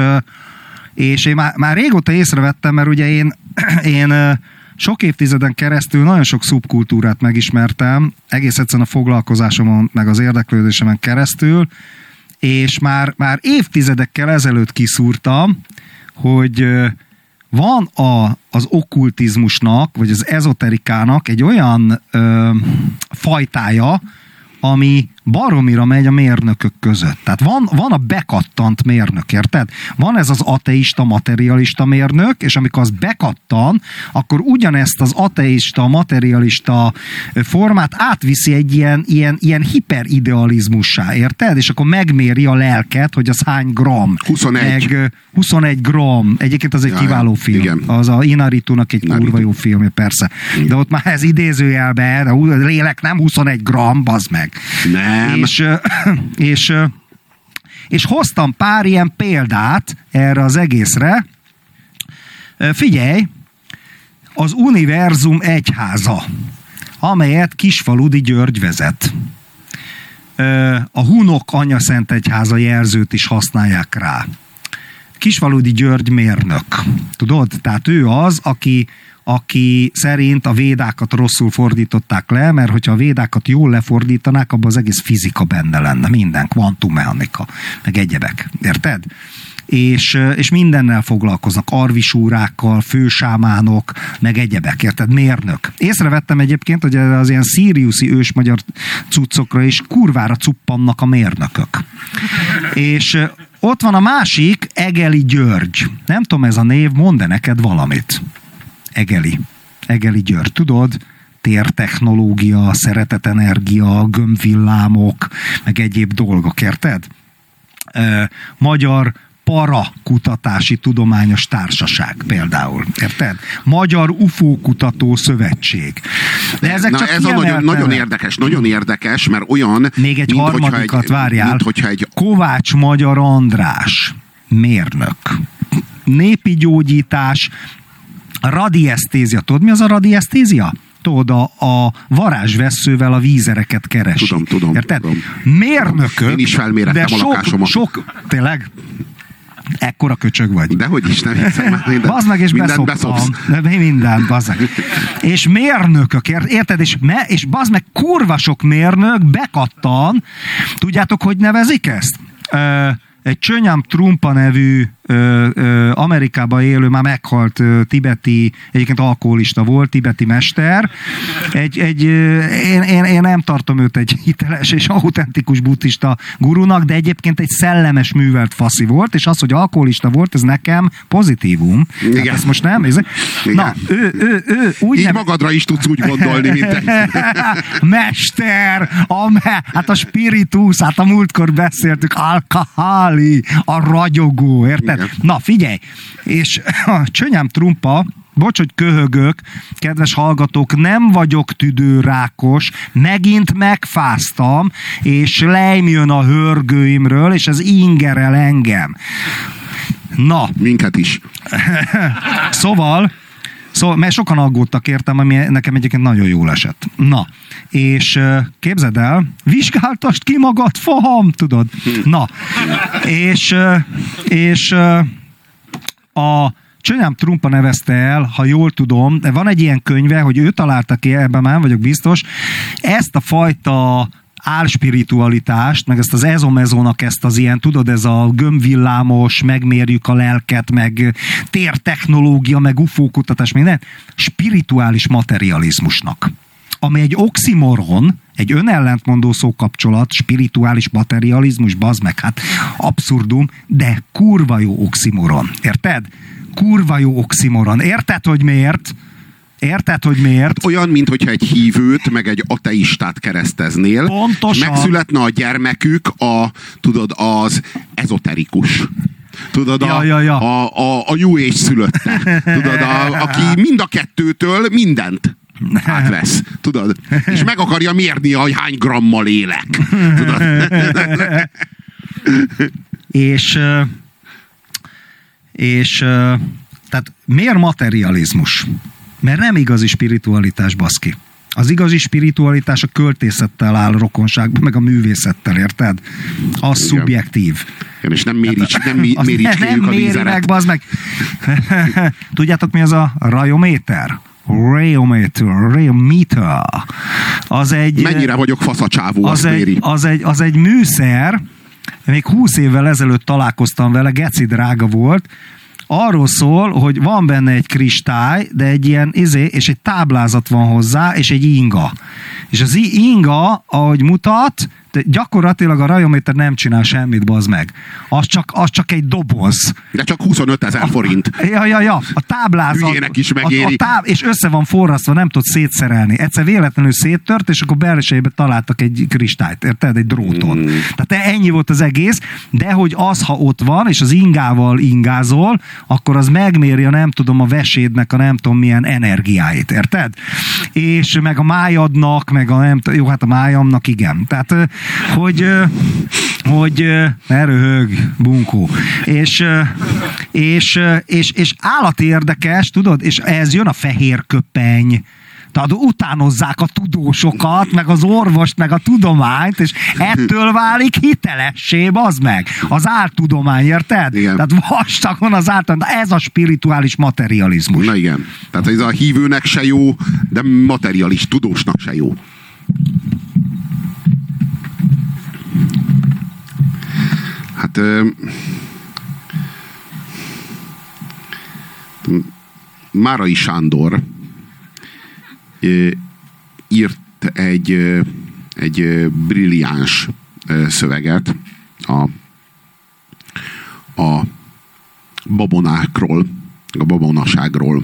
és én már, már régóta észrevettem, mert ugye én, én sok évtizeden keresztül nagyon sok szubkultúrát megismertem, egész egyszerűen a foglalkozásomon, meg az érdeklődésemen keresztül, és már, már évtizedekkel ezelőtt kiszúrtam, hogy van a, az okkultizmusnak, vagy az ezoterikának egy olyan ö, fajtája, ami baromira megy a mérnökök között. Tehát van, van a bekattant mérnök, érted? Van ez az ateista, materialista mérnök, és amikor az bekattan, akkor ugyanezt az ateista, materialista formát átviszi egy ilyen, ilyen, ilyen hiperidealizmussá, érted? És akkor megméri a lelket, hogy az hány gram. 21. Meg 21 gram. Egyébként az egy ja, kiváló film. Igen. Az a Inaritu-nak egy Inaritu. kurva jó filmje, persze. Igen. De ott már ez idézőjelben, a lélek nem 21 gram, bazd meg. Nem. Nem. És, és, és hoztam pár ilyen példát erre az egészre. Figyelj, az univerzum egyháza, amelyet Kisfaludi György vezet. A Hunok Anya Szent Egyháza jelzőt is használják rá. Kisfaludi György mérnök. Tudod? Tehát ő az, aki aki szerint a védákat rosszul fordították le, mert hogyha a védákat jól lefordítanák, abban az egész fizika benne lenne, minden, kvantummechanika, meg egyebek. Érted? és, és mindennel foglalkoznak, arvisúrákkal, fősámánok, meg egyebek, érted? Mérnök. Észrevettem egyébként, hogy az ilyen szíriuszi ős magyar cuccokra is kurvára cuppannak a mérnökök. És ott van a másik, Egeli György. Nem tudom, ez a név, mond neked valamit? Egeli. Egeli György. Tudod, tértechnológia, szeretetenergia, gömbvillámok, meg egyéb dolgok, érted? Magyar para kutatási tudományos társaság például. Érted? Magyar UFO kutató szövetség. De ezek Na, csak ez a nagyon, nagyon érdekes, nagyon érdekes, mert olyan... Még egy mint, harmadikat egy, várjál. Mint, hogyha egy... Kovács Magyar András, mérnök. Népi gyógyítás, radiesztézia. Tudod, mi az a radiesztézia? tudod, a, a varázsveszővel a vízereket keresi. Tudom, tudom. Érted? tudom. Mérnökök. Én is felmérettem de a sok, lakásomat. Sok, tényleg? Ekkora köcsög vagy. Dehogy is, nem hiszem. Minden, bazd meg, és mindent beszoptam. Minden, bazd meg. És mérnökök, érted? És, me, és bazd meg, kurva sok mérnök bekattan. Tudjátok, hogy nevezik ezt? Egy Csönyám Trumpa nevű ö, ö, Amerikában élő, már meghalt ö, tibeti, egyébként alkoholista volt, tibeti mester. Egy, egy, ö, én, én, én nem tartom őt egy hiteles és autentikus buddhista gurunak, de egyébként egy szellemes művelt faszi volt, és az, hogy alkoholista volt, ez nekem pozitívum. Igen. Hát ezt most nem? Ez, Igen. Na, ő, ő, ő úgy Így nem... magadra is tudsz úgy gondolni, mint egy... Mester! A me... Hát a spiritus, hát a múltkor beszéltük, alkoholi, a ragyogó, érted? Igen. Na, figyelj! És a Csönyám Trumpa bocs, hogy köhögök, kedves hallgatók, nem vagyok tüdőrákos, megint megfáztam, és lejm jön a hörgőimről, és ez ingerel engem. Na. Minket is. szóval, Szóval, mert sokan aggódtak értem, ami nekem egyébként nagyon jól esett. Na, és képzeld el, vizsgáltast ki magad, faham, tudod? Na, és, és a Csönyám Trumpa nevezte el, ha jól tudom, van egy ilyen könyve, hogy ő találta ki, ebben már vagyok biztos, ezt a fajta álspiritualitást, meg ezt az ezomezónak ezt az ilyen, tudod, ez a gömbvillámos, megmérjük a lelket, meg tértechnológia, meg UFO kutatás, minden, spirituális materializmusnak ami egy oximoron, egy önellentmondó szókapcsolat, spirituális materializmus, bazd meg, hát abszurdum, de kurva jó oximoron. Érted? Kurva jó oximoron. Érted, hogy miért? Érted, hogy miért? Hát olyan, mintha egy hívőt, meg egy ateistát kereszteznél. Pontosan. Megszületne a gyermekük a, tudod, az ezoterikus. Tudod, ja, a, ja, ja. A, a, a New Age szülötte. Tudod, a, aki mind a kettőtől mindent átvesz. Tudod? És meg akarja mérni, hogy hány grammal élek. Tudod? és és tehát miért materializmus? Mert nem igazi spiritualitás, baszki. Az igazi spiritualitás a költészettel áll rokonságban, meg a művészettel, érted? Az Igen. szubjektív. Igen, és nem méríts, nem, mé, mérítskéljük a vízeret. meg, meg. Tudjátok mi az a rajométer? Rayometer, rayometer. Az egy... Mennyire vagyok faszacsávó, az, egy, méri. az, egy, az egy műszer, még húsz évvel ezelőtt találkoztam vele, geci drága volt, arról szól, hogy van benne egy kristály, de egy ilyen izé, és egy táblázat van hozzá, és egy inga. És az inga, ahogy mutat, de gyakorlatilag a rajométer nem csinál semmit, bazd meg. Az csak, az csak egy doboz. De csak 25 ezer forint. Ja, ja, ja. A táblázat. Hülyének is megéri. A, a táb, és össze van forrasztva, nem tud szétszerelni. Egyszer véletlenül széttört, és akkor belsejébe találtak egy kristályt, érted? Egy dróton. Mm. Tehát ennyi volt az egész, de hogy az, ha ott van, és az ingával ingázol, akkor az megméri a nem tudom, a vesédnek a nem tudom milyen energiáit, érted? És meg a májadnak, meg a nem jó, hát a májamnak igen. Tehát hogy, hogy ne röhög, bunkó. És, és, és, és állati érdekes, tudod, és ez jön a fehér köpeny, tehát utánozzák a tudósokat, meg az orvost, meg a tudományt, és ettől válik hitelessé, az meg. Az áltudomány, érted? Igen. Tehát vastagon az áltudomány, ez a spirituális materializmus. Na igen. Tehát ez a hívőnek se jó, de materialis, tudósnak se jó. Hát Márai Sándor írt egy, egy brilliáns szöveget a, a babonákról, a babonaságról,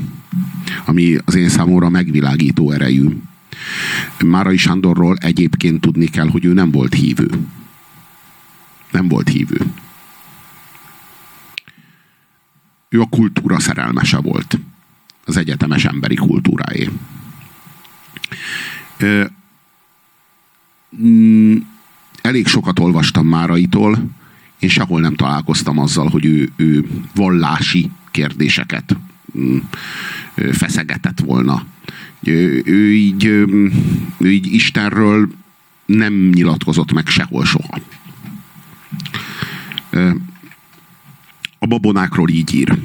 ami az én számomra megvilágító erejű. Márai Sándorról egyébként tudni kell, hogy ő nem volt hívő. Nem volt hívő. Ő a kultúra szerelmese volt. Az egyetemes emberi kultúráé. Mm, elég sokat olvastam Máraitól, én sehol nem találkoztam azzal, hogy ő, ő vallási kérdéseket mm, feszegetett volna. Ő, ő, így, ő így Istenről nem nyilatkozott meg sehol soha. A babonákról így ír.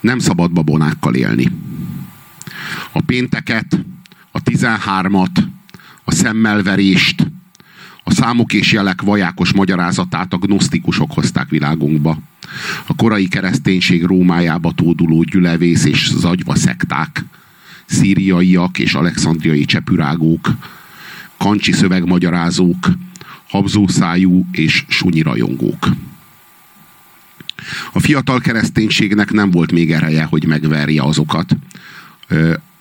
Nem szabad babonákkal élni. A pénteket, a tizenhármat, a szemmelverést, a számok és jelek vajákos magyarázatát a gnosztikusok hozták világunkba. A korai kereszténység Rómájába tóduló gyülevész és zagyva szekták, szíriaiak és alexandriai csepürágók, kancsi szövegmagyarázók, habzószájú és sunyi rajongók. A fiatal kereszténységnek nem volt még ereje, hogy megverje azokat,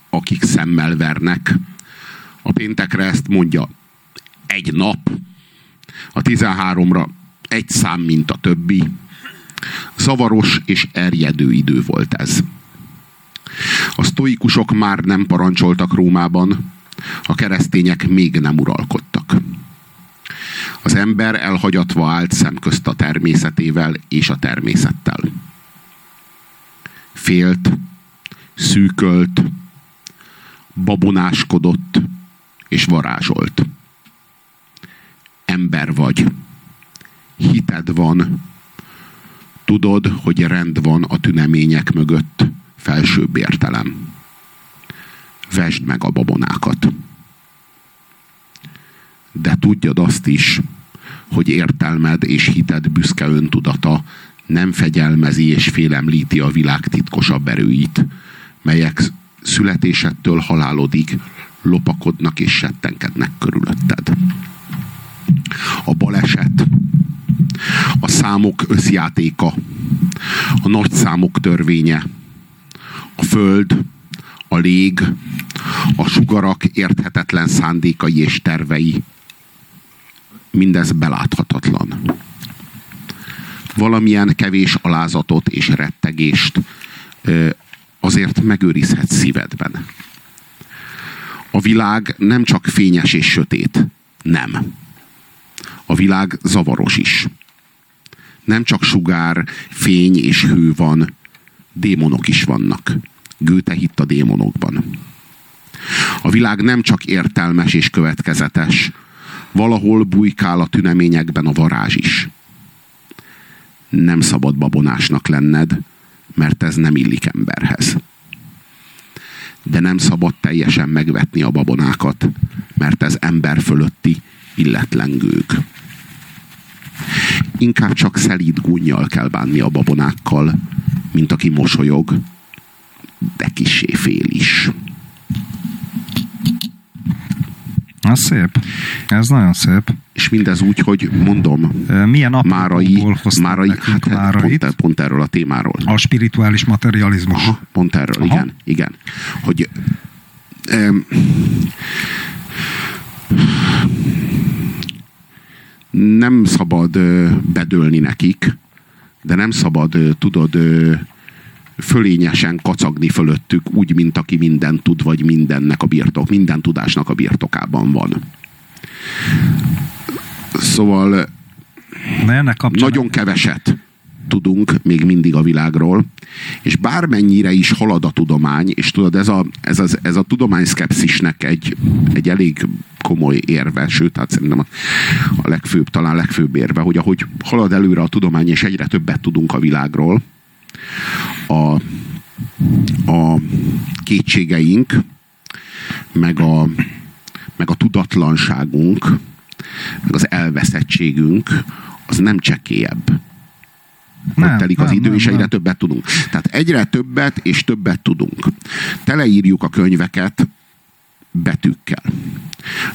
akik szemmel vernek. A péntekre ezt mondja egy nap, a 13-ra egy szám, mint a többi. Zavaros és erjedő idő volt ez. A sztoikusok már nem parancsoltak Rómában, a keresztények még nem uralkodtak. Az ember elhagyatva állt szemközt a természetével és a természettel. Félt, szűkölt, babonáskodott és varázsolt. Ember vagy. Hited van. Tudod, hogy rend van a tünemények mögött. Felsőbb értelem. Vesd meg a babonákat. De tudjad azt is, hogy értelmed és hited büszke öntudata nem fegyelmezi és félemlíti a világ titkosabb erőit, melyek születésettől halálodig lopakodnak és settenkednek körülötted. A baleset, a számok összjátéka, a nagy számok törvénye, a föld, a lég, a sugarak érthetetlen szándékai és tervei, mindez beláthatatlan. Valamilyen kevés alázatot és rettegést azért megőrizhet szívedben. A világ nem csak fényes és sötét. Nem. A világ zavaros is. Nem csak sugár, fény és hő van, démonok is vannak. Gőte hitt a démonokban. A világ nem csak értelmes és következetes, valahol bujkál a tüneményekben a varázs is. Nem szabad babonásnak lenned, mert ez nem illik emberhez. De nem szabad teljesen megvetni a babonákat, mert ez ember fölötti illetlen gőg. Inkább csak szelíd gúnyjal kell bánni a babonákkal, mint aki mosolyog, de kisé fél is. Ez szép. Ez nagyon szép. És mindez úgy, hogy mondom, Milyen Márai, Márai hát, hát pont, pont erről a témáról. A spirituális materializmus. Aha, pont erről, Aha. igen. igen. Hogy um, nem szabad bedőlni nekik, de nem szabad, tudod, fölényesen kacagni fölöttük, úgy, mint aki mindent tud, vagy mindennek a birtok, minden tudásnak a birtokában van. Szóval Na ennek nagyon keveset tudunk még mindig a világról, és bármennyire is halad a tudomány, és tudod, ez a, ez az, ez a tudomány szkepszisnek egy, egy elég komoly érve, sőt, hát szerintem a, a legfőbb, talán legfőbb érve, hogy ahogy halad előre a tudomány, és egyre többet tudunk a világról, a, a kétségeink, meg a, meg a tudatlanságunk, meg az elveszettségünk, az nem csekélyebb. nem, telik az nem, idő, nem, és egyre nem. többet tudunk. Tehát egyre többet és többet tudunk. Teleírjuk a könyveket betűkkel.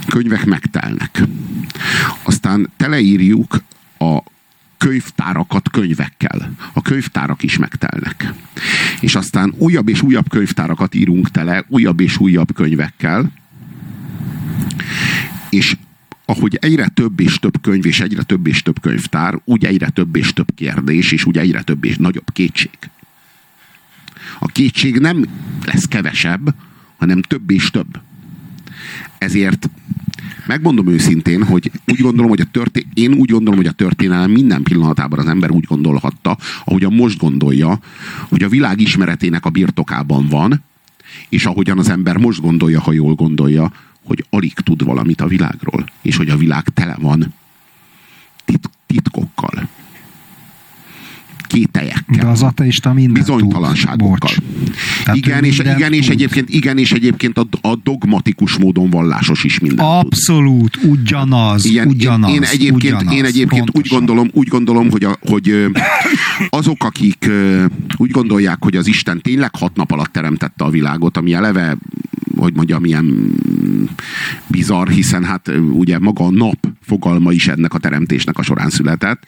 Könyvek megtelnek. Aztán teleírjuk a könyvtárakat könyvekkel. A könyvtárak is megtelnek. És aztán újabb és újabb könyvtárakat írunk tele, újabb és újabb könyvekkel, és ahogy egyre több és több könyv, és egyre több és több könyvtár, úgy egyre több és több kérdés, és úgy egyre több és nagyobb kétség. A kétség nem lesz kevesebb, hanem több és több. Ezért megmondom őszintén, hogy úgy gondolom, hogy a történ- én úgy gondolom, hogy a történelem minden pillanatában az ember úgy gondolhatta, ahogyan most gondolja, hogy a világ ismeretének a birtokában van, és ahogyan az ember most gondolja, ha jól gondolja, hogy alig tud valamit a világról, és hogy a világ tele van tit- titkokkal kételyekkel. De az ateista minden Bizonytalanságokkal. Igen, és, igen, és egyébként, igen, és egyébként a, a dogmatikus módon vallásos is minden Abszolút, tud. ugyanaz, igen, ugyanaz. Én, én egyébként, ugyanaz, én egyébként úgy gondolom, úgy gondolom, hogy, a, hogy azok, akik úgy gondolják, hogy az Isten tényleg hat nap alatt teremtette a világot, ami eleve hogy mondjam, ilyen bizarr, hiszen hát ugye maga a nap fogalma is ennek a teremtésnek a során született,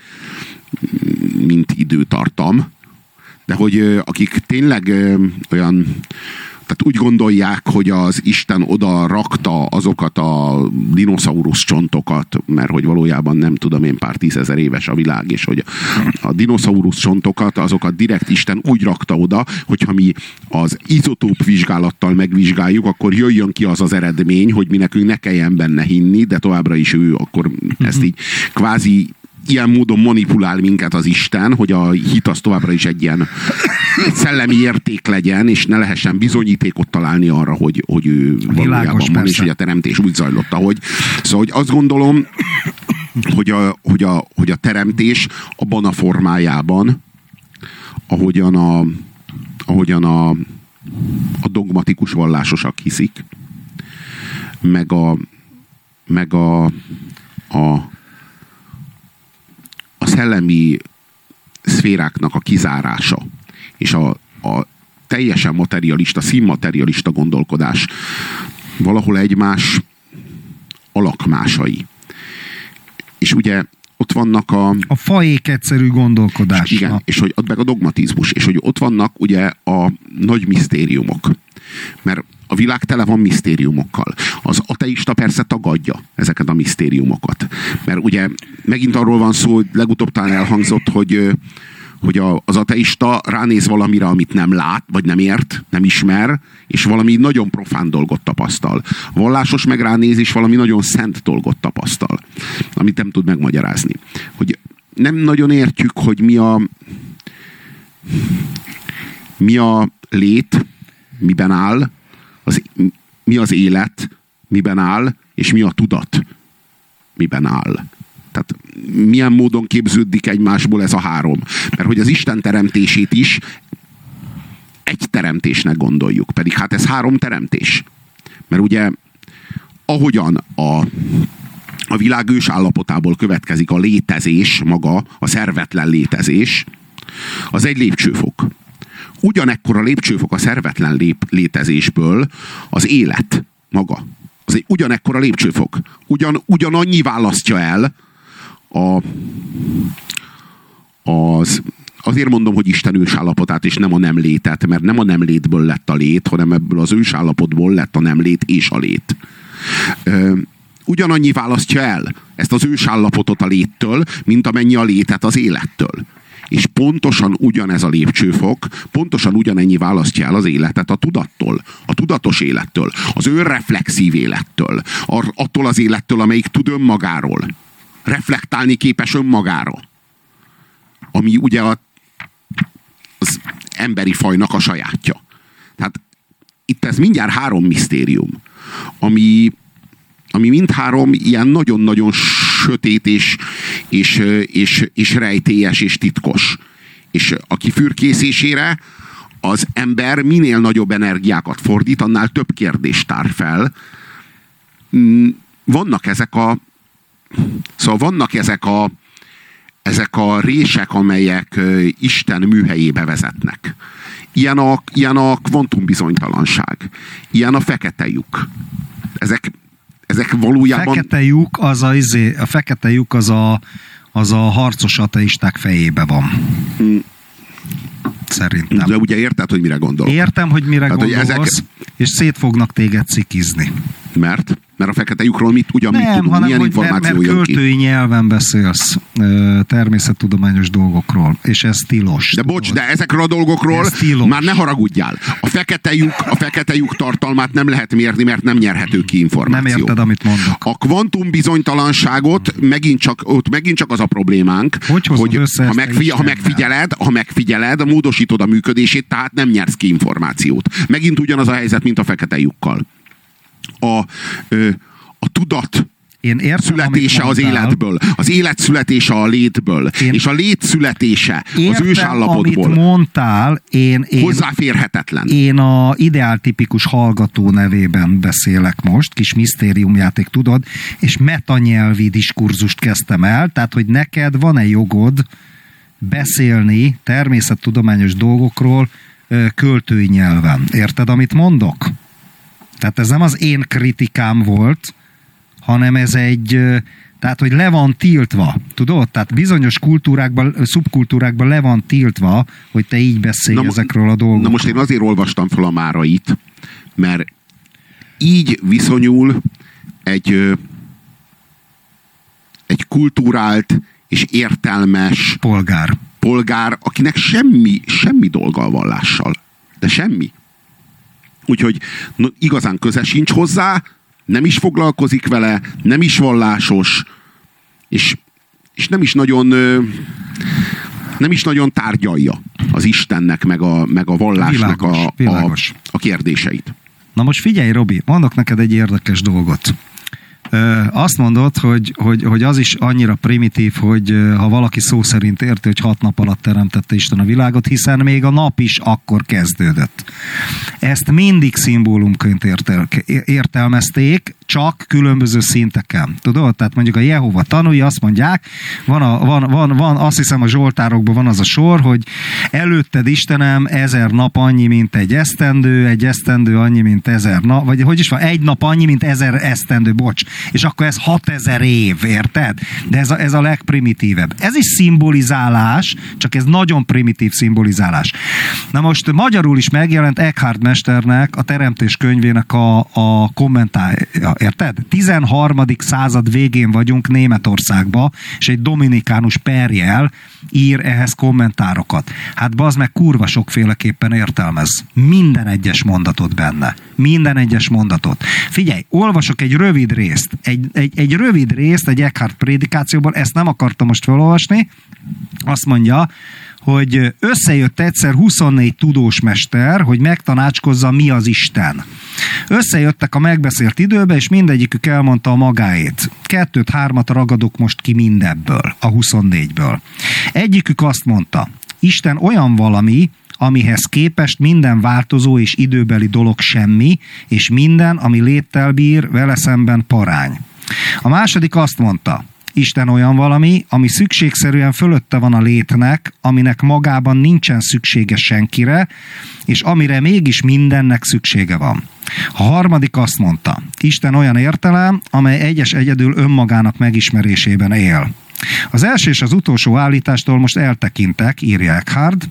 mint időtartam, de hogy akik tényleg olyan tehát úgy gondolják, hogy az Isten oda rakta azokat a dinoszaurusz csontokat, mert hogy valójában nem tudom én pár tízezer éves a világ, és hogy a dinoszaurusz csontokat, azokat direkt Isten úgy rakta oda, hogyha mi az izotóp vizsgálattal megvizsgáljuk, akkor jöjjön ki az az eredmény, hogy mi nekünk ne kelljen benne hinni, de továbbra is ő akkor ezt így kvázi ilyen módon manipulál minket az Isten, hogy a hit az továbbra is egy ilyen egy szellemi érték legyen, és ne lehessen bizonyítékot találni arra, hogy, hogy ő valójában van, és hogy a teremtés úgy zajlott, ahogy. Szóval hogy azt gondolom, hogy a, hogy, a, hogy a teremtés abban a formájában, ahogyan a, ahogyan a, a dogmatikus vallásosak hiszik, meg a, meg a, a a szellemi szféráknak a kizárása és a, a teljesen materialista, színmaterialista gondolkodás valahol egymás alakmásai. És ugye ott vannak a... A faék egyszerű gondolkodás. Igen, és hogy ott meg a dogmatizmus, és hogy ott vannak ugye a nagy misztériumok. Mert a világ tele van misztériumokkal. Az ateista persze tagadja ezeket a misztériumokat. Mert ugye megint arról van szó, hogy legutóbb talán elhangzott, hogy hogy a, az ateista ránéz valamire, amit nem lát, vagy nem ért, nem ismer, és valami nagyon profán dolgot tapasztal. Vallásos meg ránéz, és valami nagyon szent dolgot tapasztal, amit nem tud megmagyarázni. Hogy nem nagyon értjük, hogy mi a mi a lét, miben áll, az, mi az élet, miben áll, és mi a tudat, miben áll. Tehát milyen módon képződik egymásból ez a három. Mert hogy az Isten teremtését is egy teremtésnek gondoljuk. Pedig hát ez három teremtés. Mert ugye ahogyan a, a világ ős állapotából következik a létezés maga, a szervetlen létezés, az egy lépcsőfok ugyanekkor a lépcsőfok a szervetlen lép, létezésből az élet maga. Az egy ugyanekkor a lépcsőfok. Ugyan, ugyanannyi választja el a, az, azért mondom, hogy Isten ősállapotát, és nem a nem létet, mert nem a nem létből lett a lét, hanem ebből az ősállapotból lett a nem lét és a lét. Ö, ugyanannyi választja el ezt az ősállapotot a léttől, mint amennyi a létet az élettől. És pontosan ugyanez a lépcsőfok, pontosan ugyanennyi választja el az életet a tudattól, a tudatos élettől, az önreflexív élettől, attól az élettől, amelyik tud önmagáról. Reflektálni képes önmagára. Ami ugye a, az emberi fajnak a sajátja. Tehát itt ez mindjárt három misztérium, ami, ami mindhárom ilyen nagyon-nagyon sötét és, és, és, és rejtélyes és titkos. És a kifürkészésére az ember minél nagyobb energiákat fordít, annál több kérdést tár fel. Vannak ezek a szóval vannak ezek a ezek a rések, amelyek Isten műhelyébe vezetnek. Ilyen a, ilyen a kvantumbizonytalanság. Ilyen a fekete lyuk. Ezek, ezek valójában... Fekete lyuk az a, izé, a fekete lyuk az a, az a harcos ateisták fejébe van. Hmm. Szerintem. De ugye érted, hogy mire gondolok? Értem, hogy mire Tehát, gondolsz, hogy ezek... és szét fognak téged cikizni. Mert? Mert a fekete lyukról mit, ugyan nem, mit tudunk, hanem, milyen információ mert, mert költői ki? nyelven beszélsz természettudományos dolgokról, és ez tilos. De bocs, de ezekről a dolgokról már ne haragudjál. A fekete lyuk, a fekete lyuk tartalmát nem lehet mérni, mert nem nyerhető ki információ. Nem érted, amit mondok. A kvantum bizonytalanságot megint csak, ott megint csak az a problémánk, hogy, hogy ha, megfigy- ha megfigyeled, ha megfigyeled, módosítod a működését, tehát nem nyersz ki információt. Megint ugyanaz a helyzet, mint a fekete lyukkal a, a tudat én értem, születése az életből, az élet születése a létből, én és a lét születése értem, az ősállapotból. amit mondtál, én, én, hozzáférhetetlen. Én a ideáltipikus hallgató nevében beszélek most, kis misztériumjáték, tudod, és metanyelvi diskurzust kezdtem el, tehát, hogy neked van-e jogod beszélni természettudományos dolgokról költői nyelven. Érted, amit mondok? Tehát ez nem az én kritikám volt, hanem ez egy, tehát, hogy le van tiltva, tudod? Tehát bizonyos kultúrákban, szubkultúrákban le van tiltva, hogy te így beszélj na, ezekről a dolgokról. Na most én azért olvastam fel a márait, mert így viszonyul egy egy kultúrált és értelmes polgár, polgár akinek semmi, semmi dolga a vallással. De semmi. Úgyhogy no, igazán köze sincs hozzá, nem is foglalkozik vele, nem is vallásos, és, és nem is nagyon nem is nagyon tárgyalja az Istennek, meg a, meg a vallásnak világos, a, világos. A, a kérdéseit. Na most figyelj, Robi, mondok neked egy érdekes dolgot azt mondod, hogy, hogy, hogy az is annyira primitív, hogy ha valaki szó szerint érti, hogy hat nap alatt teremtette Isten a világot, hiszen még a nap is akkor kezdődött. Ezt mindig szimbólumként értel, értelmezték, csak különböző szinteken. Tudod? Tehát mondjuk a Jehova tanúi azt mondják, van, a, van, van, van, azt hiszem a Zsoltárokban van az a sor, hogy előtted Istenem ezer nap annyi, mint egy esztendő, egy esztendő annyi, mint ezer nap, vagy hogy is van, egy nap annyi, mint ezer esztendő, bocs és akkor ez 6000 év, érted? De ez a, ez a legprimitívebb. Ez is szimbolizálás, csak ez nagyon primitív szimbolizálás. Na most magyarul is megjelent Eckhart mesternek a Teremtés könyvének a, a kommentárja, érted? 13. század végén vagyunk Németországba, és egy dominikánus perjel ír ehhez kommentárokat. Hát bazd meg kurva sokféleképpen értelmez. Minden egyes mondatot benne. Minden egyes mondatot. Figyelj, olvasok egy rövid részt. Egy, egy, egy rövid részt egy Eckhart prédikációból, ezt nem akartam most felolvasni. Azt mondja, hogy összejött egyszer 24 tudós mester, hogy megtanácskozza, mi az Isten. Összejöttek a megbeszélt időbe, és mindegyikük elmondta a magáét. Kettőt-hármat ragadok most ki mindebből, a 24-ből. Egyikük azt mondta, Isten olyan valami, amihez képest minden változó és időbeli dolog semmi, és minden, ami léttel bír, vele szemben parány. A második azt mondta, Isten olyan valami, ami szükségszerűen fölötte van a létnek, aminek magában nincsen szüksége senkire, és amire mégis mindennek szüksége van. A harmadik azt mondta, Isten olyan értelem, amely egyes egyedül önmagának megismerésében él. Az első és az utolsó állítástól most eltekintek, írja Eckhard,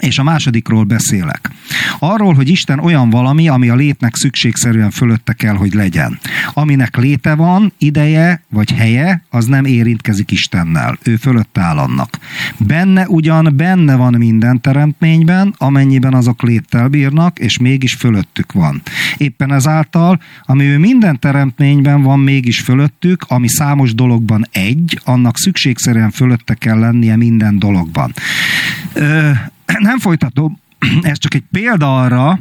és a másodikról beszélek. Arról, hogy Isten olyan valami, ami a létnek szükségszerűen fölötte kell, hogy legyen. Aminek léte van, ideje vagy helye, az nem érintkezik Istennel. Ő fölött áll annak. Benne ugyan benne van minden teremtményben, amennyiben azok léttel bírnak, és mégis fölöttük van. Éppen ezáltal, ami ő minden teremtményben van mégis fölöttük, ami számos dologban egy, annak szükségszerűen fölötte kell lennie minden dologban. Ö, nem folytatom, ez csak egy példa arra,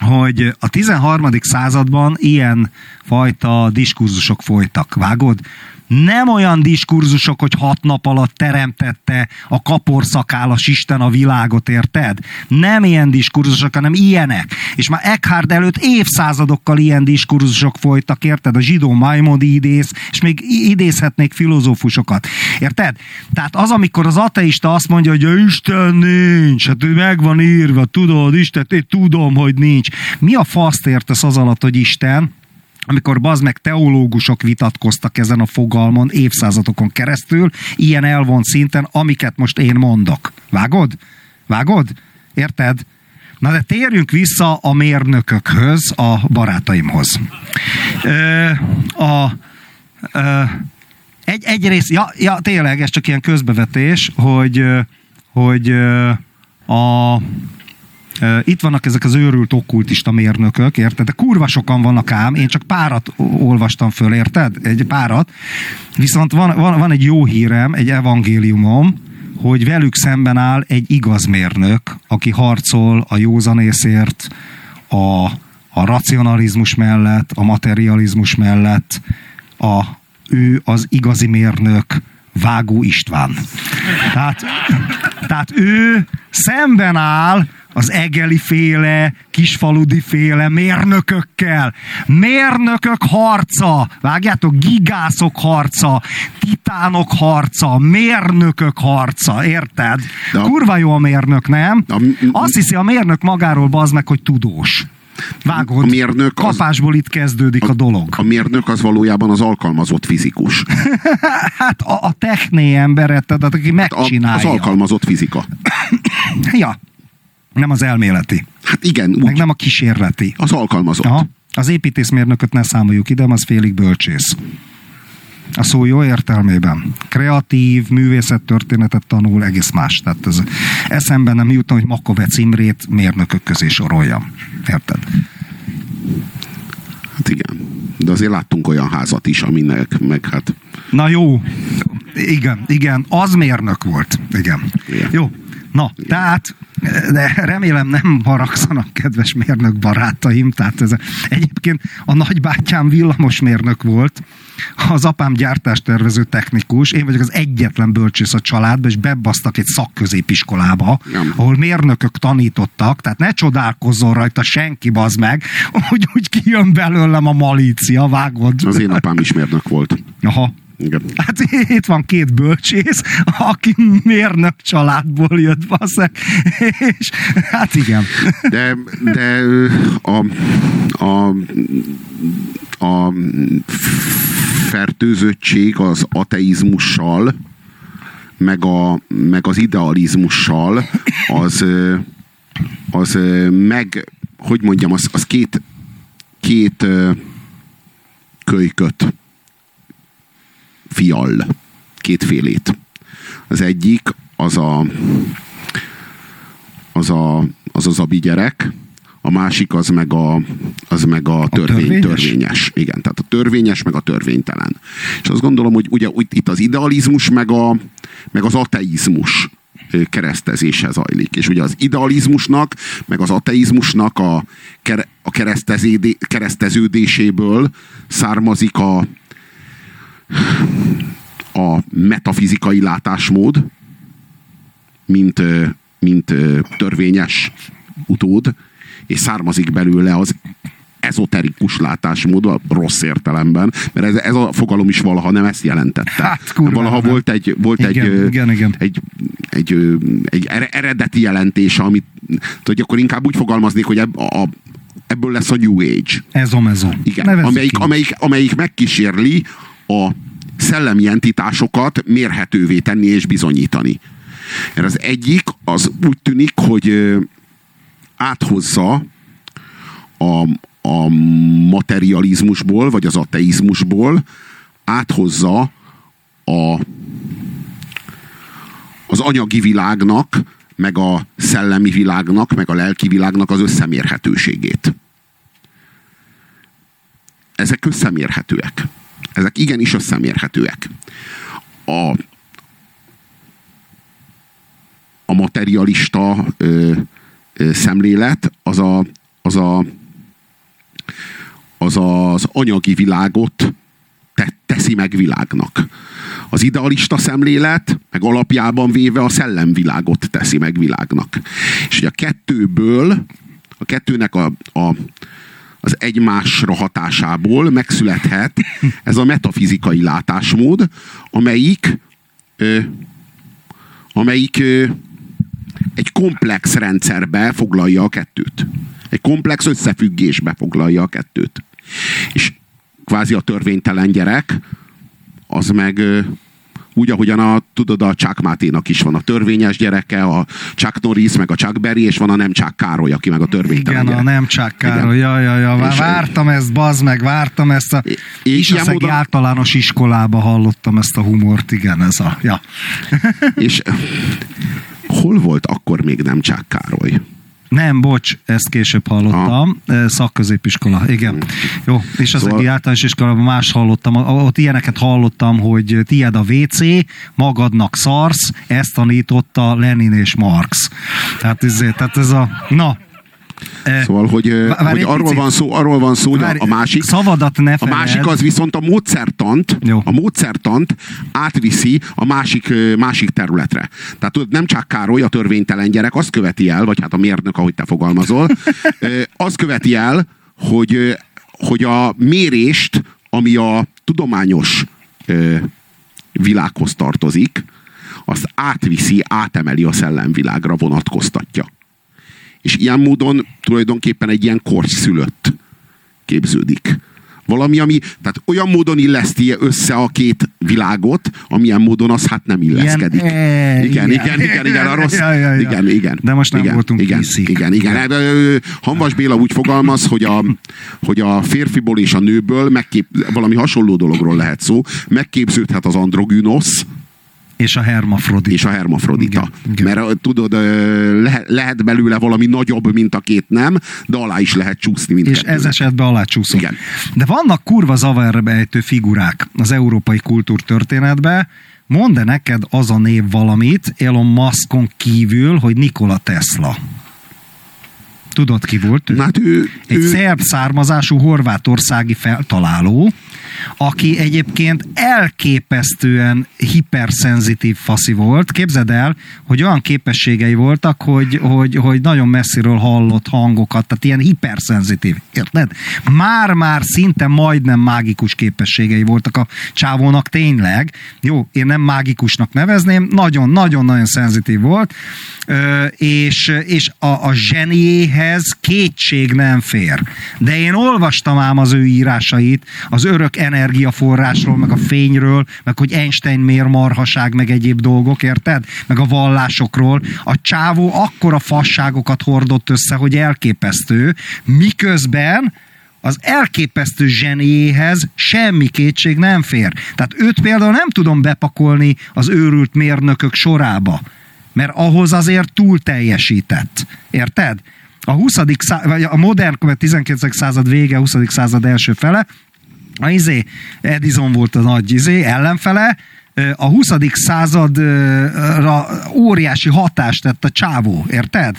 hogy a 13. században ilyen fajta diskurzusok folytak. Vágod? Nem olyan diskurzusok, hogy hat nap alatt teremtette a kaporszakálas Isten a világot, érted? Nem ilyen diskurzusok, hanem ilyenek. És már Eckhart előtt évszázadokkal ilyen diskurzusok folytak, érted? A zsidó Maimodi idéz, és még idézhetnék filozófusokat. Érted? Tehát az, amikor az ateista azt mondja, hogy Isten nincs, hát ő meg van írva, tudod, Isten, én tudom, hogy nincs. Mi a faszt értesz az alatt, hogy Isten? Amikor bazd meg teológusok vitatkoztak ezen a fogalmon évszázadokon keresztül, ilyen elvont szinten, amiket most én mondok. Vágod? Vágod? Érted? Na de térjünk vissza a mérnökökhöz, a barátaimhoz. Ö, a, ö, egy, egyrészt, ja, ja, tényleg, ez csak ilyen közbevetés, hogy, hogy a itt vannak ezek az őrült okkultista mérnökök, érted? De kurva sokan vannak ám, én csak párat olvastam föl, érted? Egy párat. Viszont van, van, van egy jó hírem, egy evangéliumom, hogy velük szemben áll egy igaz mérnök, aki harcol a józanészért, a, a racionalizmus mellett, a materializmus mellett, a, ő az igazi mérnök, Vágó István. Tehát, tehát ő szemben áll az egeli féle, kisfaludi féle mérnökökkel. Mérnökök harca, vágjátok, gigászok harca, titánok harca, mérnökök harca, érted? De Kurva jó a mérnök, nem? Azt hiszi a mérnök magáról bazd meg, hogy tudós. Vágod, a mérnök kapásból az, itt kezdődik a, a dolog. A mérnök az valójában az alkalmazott fizikus. hát a, a techné ember, tehát aki megcsinálja. A, az alkalmazott fizika. ja, nem az elméleti. Hát igen. Úgy. Meg nem a kísérleti. Az alkalmazott. Aha. Az építészmérnököt ne számoljuk ide, az félig bölcsész. A szó jó értelmében. Kreatív, művészettörténetet tanul, egész más. Tehát ez eszembe nem jutna, hogy Makovec Imrét mérnökök közé soroljam. Érted? Hát igen. De azért láttunk olyan házat is, aminek meg hát... Na jó. Igen, igen. Az mérnök volt. Igen. igen. Jó. Na, tehát de remélem nem haragszanak, kedves mérnök barátaim. Tehát ez egyébként a nagybátyám villamosmérnök volt, az apám gyártástervező technikus, én vagyok az egyetlen bölcsész a családban, és bebasztak egy szakközépiskolába, Nem. ahol mérnökök tanítottak, tehát ne csodálkozzon rajta senki, bazd meg, hogy úgy kijön belőlem a malícia, vágod. Az én apám is mérnök volt. Aha, igen. Hát itt van két bölcsész, aki mérnök családból jött, baszek, és hát igen. De, de a, a, a fertőzöttség az ateizmussal, meg, a, meg az idealizmussal, az, az meg, hogy mondjam, az, az két, két kölyköt fial. Kétfélét. Az egyik az a az a, az, az abi gyerek, a másik az meg a, az meg a, törvény, a törvényes? törvényes. Igen, tehát a törvényes, meg a törvénytelen. És azt gondolom, hogy ugye itt az idealizmus, meg, a, meg az ateizmus keresztezése zajlik. És ugye az idealizmusnak, meg az ateizmusnak a, a kereszteződéséből származik a, a metafizikai látásmód, mint, mint törvényes utód, és származik belőle az ezoterikus látásmód a rossz értelemben, mert ez, ez a fogalom is valaha nem ezt jelentette. Hát, kurva, valaha nem. volt egy volt igen, egy, igen, igen. egy, egy, egy, eredeti jelentése, amit hogy akkor inkább úgy fogalmaznék, hogy ebb, a, ebből lesz a New Age. Ezomezo. Igen, amelyik, amelyik, amelyik megkísérli a szellemi entitásokat mérhetővé tenni és bizonyítani. Mert az egyik, az úgy tűnik, hogy áthozza a, a materializmusból, vagy az ateizmusból, áthozza a, az anyagi világnak, meg a szellemi világnak, meg a lelki világnak az összemérhetőségét. Ezek összemérhetőek. Ezek igenis összemérhetőek. A, a materialista ö, ö, szemlélet az a, az, a, az az anyagi világot tette teszi meg világnak. Az idealista szemlélet, meg alapjában véve a szellemvilágot teszi meg világnak. És hogy a kettőből, a kettőnek a, a, az egymásra hatásából megszülethet ez a metafizikai látásmód, amelyik ö, amelyik ö, egy komplex rendszerbe foglalja a kettőt. Egy komplex összefüggésbe foglalja a kettőt. És kvázi a törvénytelen gyerek, az meg úgy, ahogyan a, tudod, a Chuck Máténak is van a törvényes gyereke, a Chuck Norris, meg a Chuck Berry, és van a nem Chuck Károly, aki meg a törvénytelen Igen, gyerek. a nem Chuck Károly, ja, ja, ja, vártam ezt, bazd meg, vártam ezt a és ilyen Isaszegi módon- általános iskolába hallottam ezt a humort, igen, ez a, ja. És hol volt akkor még nem Chuck Károly? Nem, bocs, ezt később hallottam. Ha. Szakközépiskola, igen. Jó, és az Szóval- szóval... általános iskolában más hallottam. Ott ilyeneket hallottam, hogy tied a WC, magadnak szarsz, ezt tanította Lenin és Marx. Tehát, ezért, tehát ez a... Na, eh, Szóval, hogy, Várj hogy arról van szó, arról van szó, hogy a, Várj, a másik, szavadat ne a másik az viszont a módszertant, Jó. a módszertant átviszi a másik, másik területre. Tehát tudod, nem csak Károly, a törvénytelen gyerek, azt követi el, vagy hát a mérnök, ahogy te fogalmazol, azt követi el, hogy, hogy a mérést, ami a tudományos világhoz tartozik, azt átviszi, átemeli a szellemvilágra, vonatkoztatja. És ilyen módon tulajdonképpen egy ilyen korszülött képződik. Valami, ami, tehát olyan módon illeszti össze a két világot, amilyen módon az hát nem illeszkedik. Ilyen, e, igen, igen. igen, igen, igen, a rossz, Ja, ja, ja. igen, igen. De most nem igen, voltunk igen, PC-k. igen, igen. Hát, ö, Hanvas Béla úgy fogalmaz, hogy a, hogy a férfiból és a nőből megkép, valami hasonló dologról lehet szó, megképződhet az androgynosz, És a hermafrodit. és a hermafrodita. Igen, igen. Mert ö, tudod, lehet, lehet belőle valami nagyobb, mint a két nem, de alá is lehet csúszni és mindkettőnek. ez esetben alácsúszok. Igen. De vannak kurva zavarba figurák az európai kultúrtörténetben. Mondd neked az a név valamit Elon Muskon kívül, hogy Nikola Tesla. Tudod ki volt? ő? Hát ő, Egy ő, szerb származású horvátországi feltaláló, aki egyébként elképesztően hiperszenzitív faszi volt. Képzeld el, hogy olyan képességei voltak, hogy, hogy, hogy nagyon messziről hallott hangokat, tehát ilyen hiperszenzitív. Érted? Már-már szinte majdnem mágikus képességei voltak a csávónak tényleg. Jó, én nem mágikusnak nevezném, nagyon-nagyon-nagyon szenzitív volt, Ö, és, és a, a zseniéhez kétség nem fér. De én olvastam ám az ő írásait, az örök energiaforrásról, meg a fényről, meg hogy Einstein miért marhaság, meg egyéb dolgok, érted? Meg a vallásokról. A csávó akkora fasságokat hordott össze, hogy elképesztő, miközben az elképesztő zseniéhez semmi kétség nem fér. Tehát őt például nem tudom bepakolni az őrült mérnökök sorába, mert ahhoz azért túl teljesített. Érted? A 20. Szá- vagy a modern, vagy 19. század vége, 20. század első fele, a izé, Edison volt a nagy izé, ellenfele, a 20. századra óriási hatást tett a csávó, érted?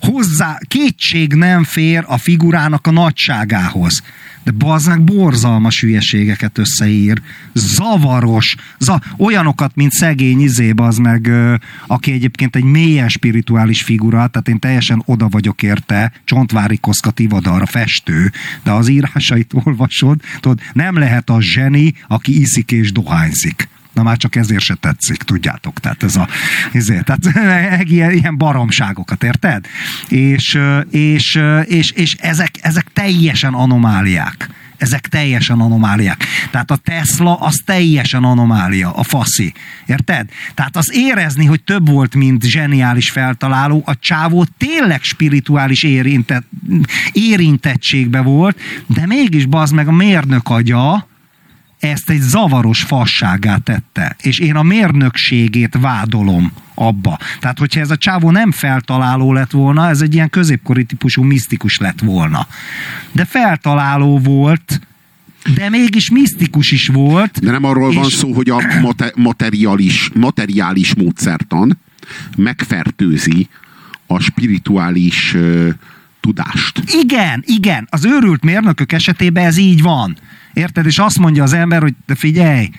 Hozzá kétség nem fér a figurának a nagyságához. De meg borzalmas hülyeségeket összeír. Zavaros. Za- olyanokat, mint szegény izé, az meg, ö, aki egyébként egy mélyen spirituális figura, tehát én teljesen oda vagyok érte, Csontvári Koszka Tivadar, festő, de az írásait olvasod, tudod, nem lehet a zseni, aki iszik és dohányzik. Na már csak ezért se tetszik, tudjátok. Tehát ez a, ezért, tehát ilyen, ilyen baromságokat, érted? És, és, és, és ezek, ezek teljesen anomáliák. Ezek teljesen anomáliák. Tehát a Tesla az teljesen anomália, a faszi. Érted? Tehát az érezni, hogy több volt, mint zseniális feltaláló, a csávó tényleg spirituális érintett, érintettségbe volt, de mégis bazd meg a mérnök agya, ezt egy zavaros fasságá tette, és én a mérnökségét vádolom abba. Tehát, hogyha ez a csávó nem feltaláló lett volna, ez egy ilyen középkori típusú misztikus lett volna. De feltaláló volt, de mégis misztikus is volt. de nem arról van és- szó, hogy a mate, materiális, materiális módszertan megfertőzi a spirituális tudást. Igen, igen. Az őrült mérnökök esetében ez így van. Érted? És azt mondja az ember, hogy de figyelj,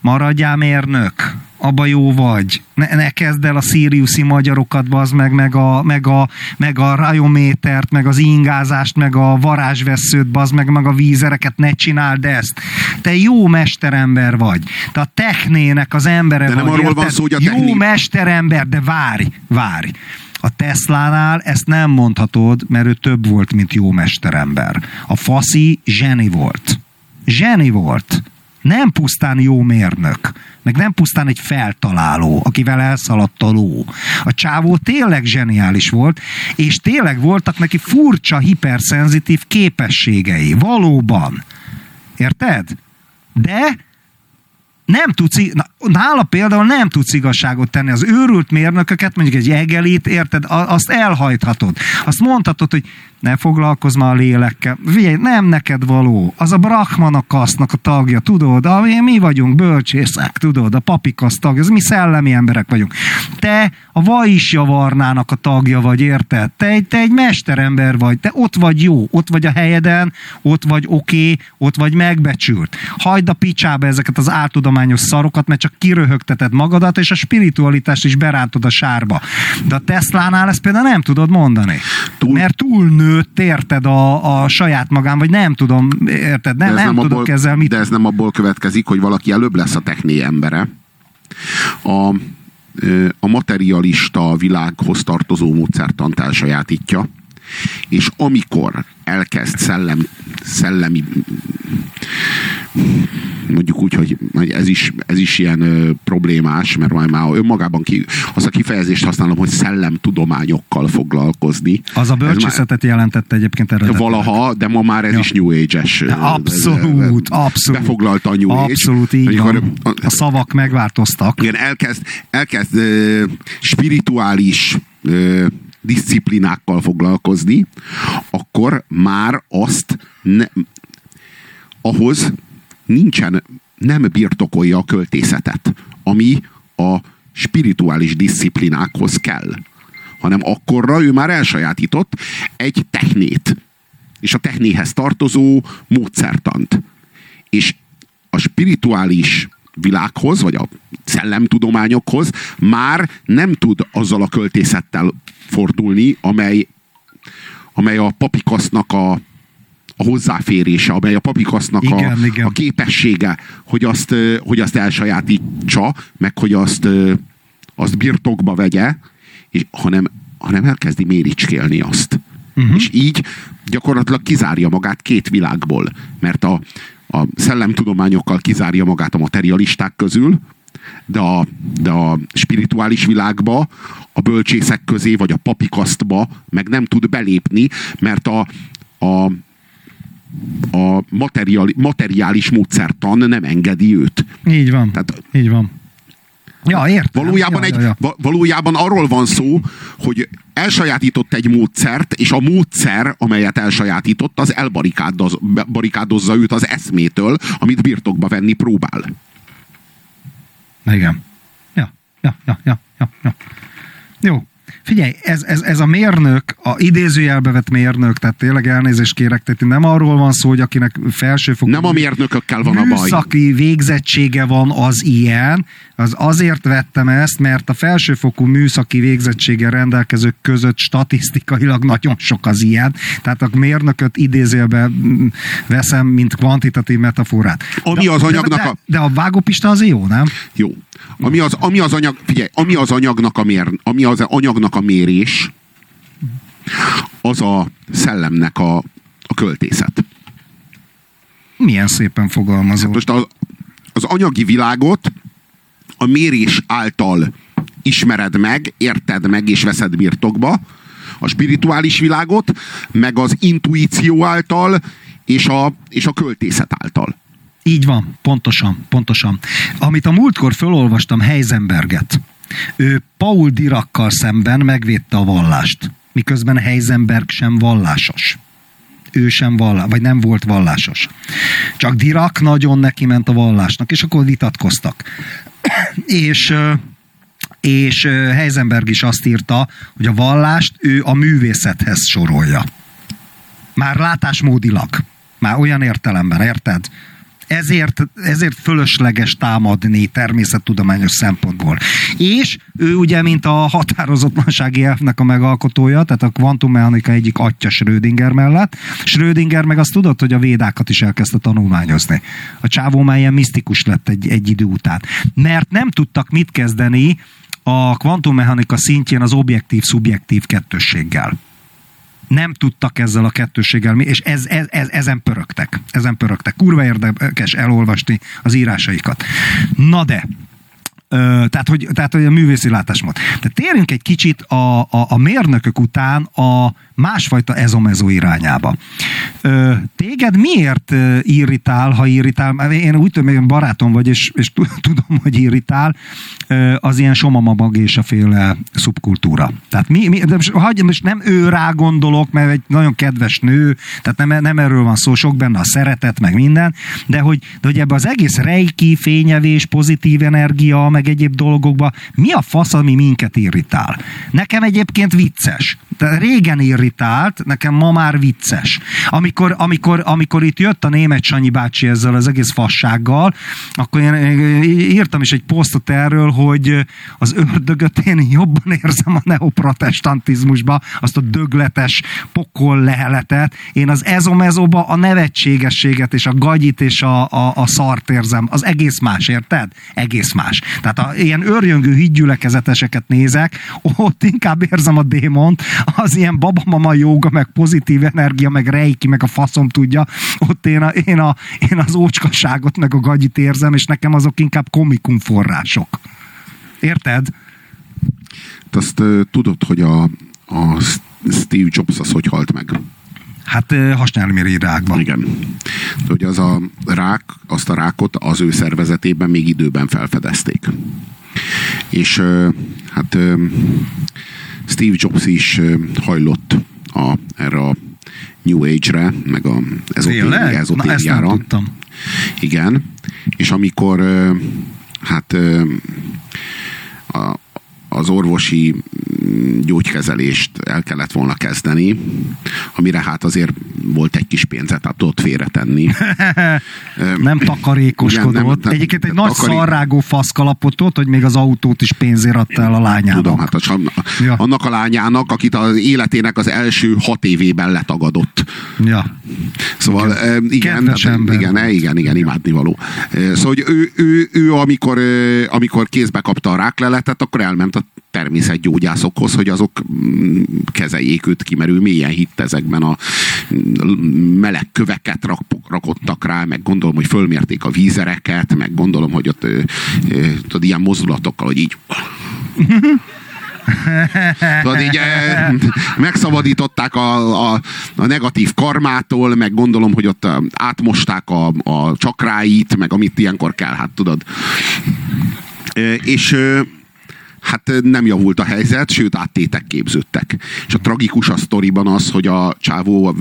maradjál mérnök, abba jó vagy. Ne, ne kezd el a szíriuszi magyarokat, bazd meg, meg a, meg a, meg a rajométert, meg az ingázást, meg a varázsveszőt, bazd meg, meg a vízereket, ne csináld ezt. Te jó mesterember vagy. Te a technének az embere De nem vagy. arról van érted? szó, hogy a Jó techné- mesterember, de várj, várj. A Teslánál ezt nem mondhatod, mert ő több volt, mint jó mesterember. A faszi zseni volt. Zseni volt. Nem pusztán jó mérnök, meg nem pusztán egy feltaláló, akivel elszaladt a ló. A csávó tényleg zseniális volt, és tényleg voltak neki furcsa, hiperszenzitív képességei. Valóban. Érted? De nem tudsz, na, nála például nem tudsz igazságot tenni. Az őrült mérnököket, mondjuk egy egelit, érted, a- azt elhajthatod. Azt mondhatod, hogy ne foglalkozz már a lélekkel. Figyelj, nem neked való. Az a Brahmana kasznak a tagja, tudod, ami mi vagyunk bölcsészek, tudod, a papikasz tagja, az mi szellemi emberek vagyunk. Te a Vaisja Varnának a tagja vagy, érted? Te te egy mesterember vagy, te ott vagy jó, ott vagy a helyeden, ott vagy oké, okay, ott vagy megbecsült. Hagyd a picsába ezeket az áltudományos szarokat, mert csak kiröhögteted magadat, és a spiritualitást is berántod a sárba. De a Teslánál ezt például nem tudod mondani. Túl- Mert túlnőtt, érted, a, a saját magán, vagy nem tudom, érted, nem, ez nem, tudok abból, ezzel mit De ez nem abból következik, hogy valaki előbb lesz a techné embere. A, a materialista világhoz tartozó módszertant elsajátítja, és amikor elkezd szellem, szellemi mondjuk úgy, hogy ez is, ez is ilyen ö, problémás, mert majd már önmagában ki, az a kifejezést használom, hogy szellemtudományokkal foglalkozni. Az a Ez már- bölcsészetet jelentette egyébként eredetileg. Valaha, de ma már ez Ja. is New Age-es. Abszolút, abszolút. Befoglalta a New Age. Abszolút így Amikor, van. A szavak megváltoztak. igen, elkezd, elkezd uh, spirituális uh, disziplinákkal foglalkozni, akkor már azt ne, ahhoz nincsen, nem birtokolja a költészetet, ami a spirituális disziplinákhoz kell, hanem akkorra ő már elsajátított egy technét, és a technéhez tartozó módszertant. És a spirituális világhoz, vagy a szellemtudományokhoz már nem tud azzal a költészettel fordulni, amely, amely a papikasznak a, a hozzáférése, amely a papikasznak Igen, a, igen. a képessége, hogy azt, hogy azt elsajátítsa, meg hogy azt, azt birtokba vegye, és, hanem, hanem elkezdi méricskélni azt. Uh-huh. És így gyakorlatilag kizárja magát két világból, mert a, a szellemtudományokkal kizárja magát a materialisták közül, de a, de a spirituális világba, a bölcsészek közé, vagy a papikasztba meg nem tud belépni, mert a, a, a materiali, materiális módszertan nem engedi őt. Így van. Tehát- Így van. Ja, értem. Valójában, ja, egy, ja, ja. va- valójában arról van szó, hogy elsajátított egy módszert, és a módszer, amelyet elsajátított, az elbarikádozza őt az eszmétől, amit birtokba venni próbál. Igen. Ja, ja, ja, ja, ja, ja. Jó. Figyelj, ez, ez, ez a mérnök, a idézőjelbe vett mérnök, tehát tényleg elnézést kérek, tehát nem arról van szó, hogy akinek felsőfokú Nem a mérnökökkel van a baj. műszaki végzettsége van az ilyen, az azért vettem ezt, mert a felsőfokú műszaki végzettséggel rendelkezők között statisztikailag nagyon sok az ilyen, tehát a mérnököt idézőjelbe mm, veszem, mint kvantitatív metaforát. Ami de, az anyagnak de, de, a- de a vágópista az jó, nem? Jó. Ami az, ami az anyag, figyelj, ami az anyagnak a, mér, ami az anyagnak a mérés, az a szellemnek a, a költészet. Milyen szépen fogalmazol. Most az, az anyagi világot a mérés által ismered meg, érted meg és veszed birtokba, a spirituális világot, meg az intuíció által és a, és a költészet által. Így van, pontosan, pontosan. Amit a múltkor fölolvastam Heisenberget, ő Paul Dirakkal szemben megvédte a vallást, miközben Heisenberg sem vallásos. Ő sem vallás, vagy nem volt vallásos. Csak Dirac nagyon neki ment a vallásnak, és akkor vitatkoztak. és és Heisenberg is azt írta, hogy a vallást ő a művészethez sorolja. Már látásmódilag. Már olyan értelemben, érted? Ezért, ezért fölösleges támadni természettudományos szempontból. És ő ugye, mint a határozatlansági elfnek a megalkotója, tehát a kvantummechanika egyik atya Schrödinger mellett. Schrödinger meg azt tudott, hogy a védákat is elkezdte tanulmányozni. A csávó már ilyen misztikus lett egy, egy idő után. Mert nem tudtak mit kezdeni a kvantummechanika szintjén az objektív-szubjektív kettősséggel nem tudtak ezzel a kettőséggel, és ez, ez, ez, ezen pörögtek. Ezen pörögtek. Kurva érdekes elolvasni az írásaikat. Na de, Ö, tehát, hogy, tehát, hogy a művészi látásmód. De térjünk egy kicsit a, a, a mérnökök után a másfajta ezomezó irányába. Ö, téged miért irritál, ha irritál? Én úgy tudom, hogy barátom vagy, és, és tudom, hogy irritál, az ilyen somamamag és a féle szubkultúra. Tehát mi, mi de most, hagyj, most nem ő rá gondolok, mert egy nagyon kedves nő, tehát nem, nem erről van szó, sok benne a szeretet, meg minden, de hogy, de hogy ebbe az egész rejki, fényevés, pozitív energia, meg egyéb dolgokba, mi a fasz, ami minket irritál? Nekem egyébként vicces. De régen irritált, nekem ma már vicces. Amikor, amikor, amikor itt jött a német Sanyi bácsi ezzel az egész fassággal, akkor én írtam is egy posztot erről, hogy az ördögöt én jobban érzem a neoprotestantizmusba, azt a dögletes pokol leheletet. Én az ezomezóba a nevetségességet és a gagyit és a, a, a szart érzem. Az egész más, érted? Egész más. Tehát a, ilyen örjöngő hídgyülekezeteseket nézek, ott inkább érzem a démont, az ilyen babamama jóga, meg pozitív energia, meg reiki, meg a faszom tudja, ott én, a, én, a, én az ócskaságot, meg a gagyit érzem, és nekem azok inkább komikum források. Érted? Te azt uh, tudod, hogy a, a Steve Jobs az hogy halt meg? Hát hasnyálmiri rákban. Igen. Hogy az a rák, azt a rákot az ő szervezetében még időben felfedezték. És hát Steve Jobs is hajlott a, erre a New Age-re, meg a ezotériára. Igen. És amikor hát a, az orvosi mm, gyógykezelést el kellett volna kezdeni, amire hát azért volt egy kis pénzet, tehát tudott félretenni. nem takarékoskodott. Nem, nem, nem, Egyébként egy nagy takarí... szarrágó faszkalapotot, hogy még az autót is pénzért adta el a lányának. Tudom, hát a, ja. annak a lányának, akit az életének az első hat évében letagadott. Ja. Szóval igen, igen, hát, igen, igen, igen, imádni való. Szóval, hogy ő, ő, ő amikor, amikor kézbe kapta a rákleletet, akkor elment a természetgyógyászokhoz, hogy azok mm, kezeljék őt ki, mert ő mélyen hitt ezekben a meleg köveket rak, rakottak rá, meg gondolom, hogy fölmérték a vízereket, meg gondolom, hogy ott tudod, ilyen mozdulatokkal, hogy így Tudod, így megszabadították a, a, a negatív karmától, meg gondolom, hogy ott átmosták a, a csakráit, meg amit ilyenkor kell, hát tudod. És hát nem javult a helyzet, sőt áttétek képződtek. És a tragikus a sztoriban az, hogy a csávó a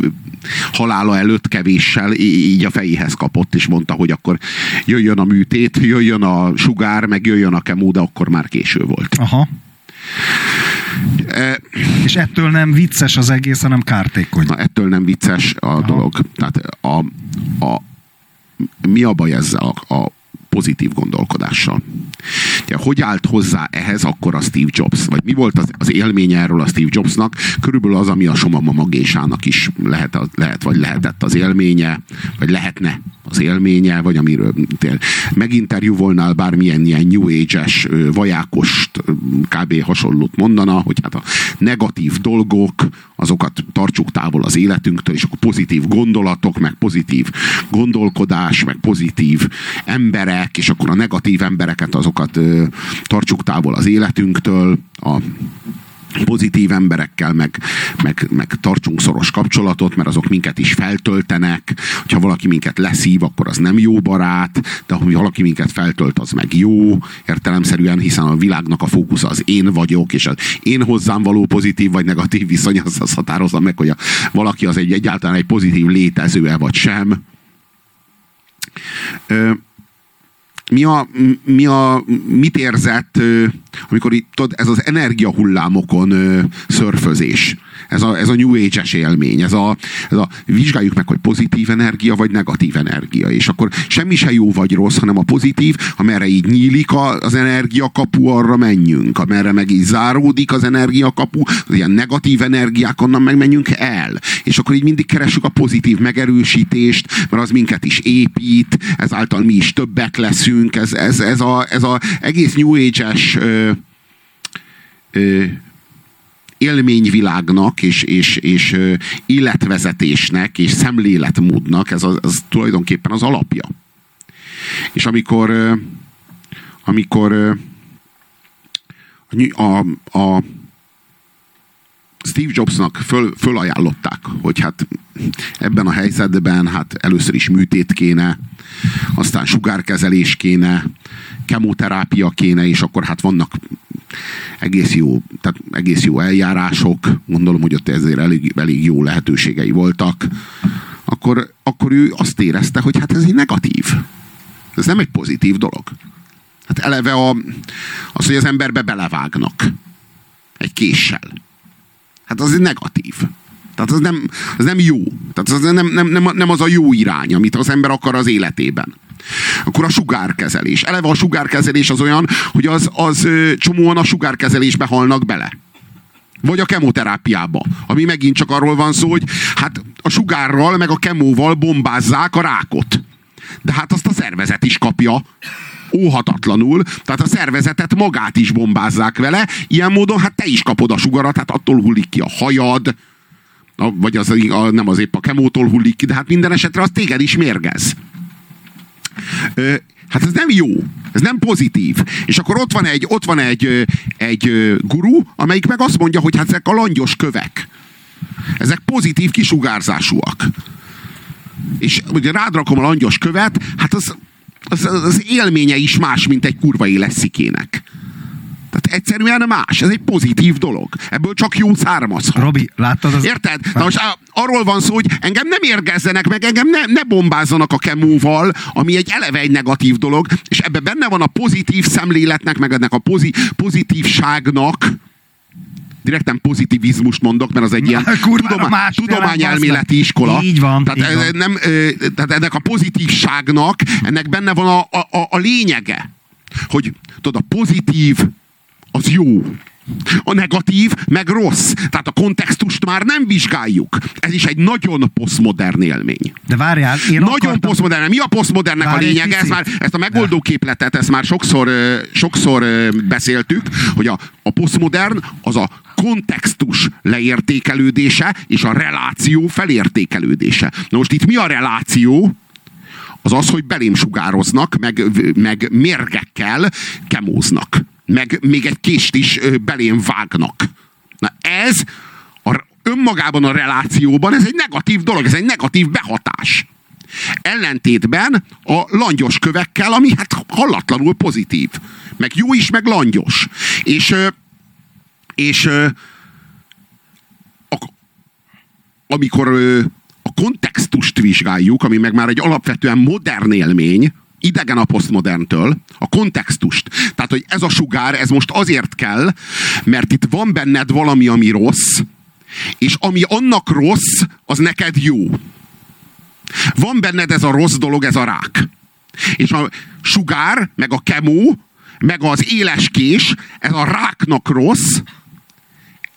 halála előtt kevéssel így a fejéhez kapott, és mondta, hogy akkor jöjjön a műtét, jöjjön a sugár, meg jöjjön a kemó, de akkor már késő volt. Aha. E, és ettől nem vicces az egész, hanem kártékony. Na, ettől nem vicces a Aha. dolog. Tehát a, a, mi a baj ezzel a, a pozitív gondolkodással. Ugye, hogy állt hozzá ehhez akkor a Steve Jobs? Vagy mi volt az, az élménye erről a Steve Jobsnak? Körülbelül az, ami a Somama Magésának is lehet, lehet, vagy lehetett az élménye, vagy lehetne az élménye, vagy amiről meginterjúvolnál bármilyen ilyen New Age-es, vajákos, kb. hasonlót mondana, hogy hát a negatív dolgok, azokat tartsuk távol az életünktől, és akkor pozitív gondolatok, meg pozitív gondolkodás, meg pozitív emberek, és akkor a negatív embereket azokat ö, tartsuk távol az életünktől, a pozitív emberekkel, meg, meg, meg tartsunk szoros kapcsolatot, mert azok minket is feltöltenek. Ha valaki minket leszív, akkor az nem jó barát, de ha valaki minket feltölt, az meg jó, értelemszerűen, hiszen a világnak a fókusz az én vagyok, és az én hozzám való pozitív vagy negatív viszony, az, az határozza meg, hogy a, valaki az egy egyáltalán egy pozitív létező-e vagy sem. Ö, mi a, mi a, mit érzett, amikor itt, tudod, ez az energiahullámokon szörfözés, ez a, ez a New Age-es élmény, ez a, ez a, vizsgáljuk meg, hogy pozitív energia, vagy negatív energia, és akkor semmi se jó vagy rossz, hanem a pozitív, amerre így nyílik az energiakapu, arra menjünk, amerre meg így záródik az energiakapu, az ilyen negatív energiák, onnan meg menjünk el. És akkor így mindig keresünk a pozitív megerősítést, mert az minket is épít, ezáltal mi is többek leszünk, ez, ez, ez, a, ez a egész New Age-es élményvilágnak és, és, és életvezetésnek és szemléletmódnak ez, az, ez tulajdonképpen az alapja. És amikor amikor a, a Steve Jobsnak föl, fölajánlották, hogy hát ebben a helyzetben hát először is műtét kéne, aztán sugárkezelés kéne, kemoterápia kéne, és akkor hát vannak egész jó, tehát egész jó eljárások, gondolom, hogy ott ezért elég, elég jó lehetőségei voltak, akkor, akkor ő azt érezte, hogy hát ez egy negatív. Ez nem egy pozitív dolog. Hát eleve a, az, hogy az emberbe belevágnak egy késsel. Hát az negatív. Tehát az nem, az nem jó. Tehát az nem, nem, nem, nem az a jó irány, amit az ember akar az életében. Akkor a sugárkezelés. Eleve a sugárkezelés az olyan, hogy az, az csomóan a sugárkezelésbe halnak bele. Vagy a kemoterápiába. Ami megint csak arról van szó, hogy hát a sugárral meg a kemóval bombázzák a rákot. De hát azt a szervezet is kapja óhatatlanul, tehát a szervezetet magát is bombázzák vele, ilyen módon hát te is kapod a sugarat, hát attól hullik ki a hajad, vagy az, a, nem az épp a kemótól hullik ki, de hát minden esetre az téged is mérgez. Hát ez nem jó, ez nem pozitív. És akkor ott van egy, ott van egy, egy guru, amelyik meg azt mondja, hogy hát ezek a langyos kövek. Ezek pozitív kisugárzásúak. És ugye rád rakom a langyos követ, hát az, az, az élménye is más, mint egy kurva éleszikének. Tehát egyszerűen más. Ez egy pozitív dolog. Ebből csak jó származhat. Robi, láttad az... Érted? Na most arról van szó, hogy engem nem érgezzenek meg, engem ne, ne bombázzanak a kemóval, ami egy eleve egy negatív dolog, és ebben benne van a pozitív szemléletnek, meg ennek a pozi, pozitívságnak, direkt nem pozitivizmust mondok, mert az egy ilyen tudoma, tudományelméleti iskola. Így van. Tehát, így van. Nem, tehát ennek a pozitívságnak, ennek benne van a, a, a lényege, hogy tudod, a pozitív az jó. A negatív meg rossz. Tehát a kontextust már nem vizsgáljuk. Ez is egy nagyon posztmodern élmény. De várjál, én Nagyon akartam... posztmodern. Mi a posztmodernnek a lényege? Ez már, ezt a megoldó képletet, ezt már sokszor, sokszor beszéltük, hogy a, a posztmodern az a kontextus leértékelődése és a reláció felértékelődése. Na most itt mi a reláció? Az az, hogy belém sugároznak, meg, meg mérgekkel kemóznak meg még egy kést is belém vágnak. Na ez a, önmagában a relációban ez egy negatív dolog, ez egy negatív behatás. Ellentétben a langyos kövekkel, ami hát hallatlanul pozitív. Meg jó is, meg langyos. És, és amikor a kontextust vizsgáljuk, ami meg már egy alapvetően modern élmény, idegen a posztmoderntől, a kontextust. Tehát, hogy ez a sugár, ez most azért kell, mert itt van benned valami, ami rossz, és ami annak rossz, az neked jó. Van benned ez a rossz dolog, ez a rák. És a sugár, meg a kemó, meg az éleskés, ez a ráknak rossz,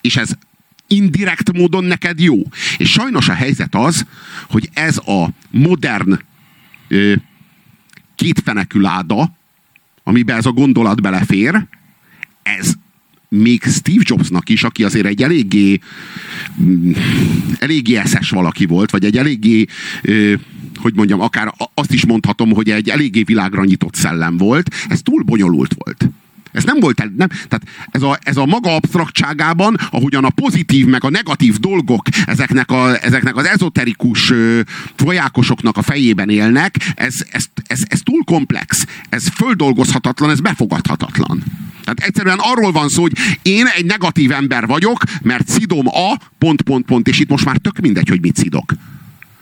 és ez indirekt módon neked jó. És sajnos a helyzet az, hogy ez a modern ö, kétfenekű láda, amiben ez a gondolat belefér, ez még Steve Jobsnak is, aki azért egy eléggé mm, eléggé eszes valaki volt, vagy egy eléggé hogy mondjam, akár azt is mondhatom, hogy egy eléggé világra nyitott szellem volt, ez túl bonyolult volt. Ez nem volt, nem, tehát ez a, ez a maga absztraktságában, ahogyan a pozitív meg a negatív dolgok ezeknek, a, ezeknek az ezoterikus ö, folyákosoknak a fejében élnek, ez, ez, ez, ez túl komplex, ez földolgozhatatlan, ez befogadhatatlan. Tehát egyszerűen arról van szó, hogy én egy negatív ember vagyok, mert szidom a pont, pont, pont, és itt most már tök mindegy, hogy mit szidok.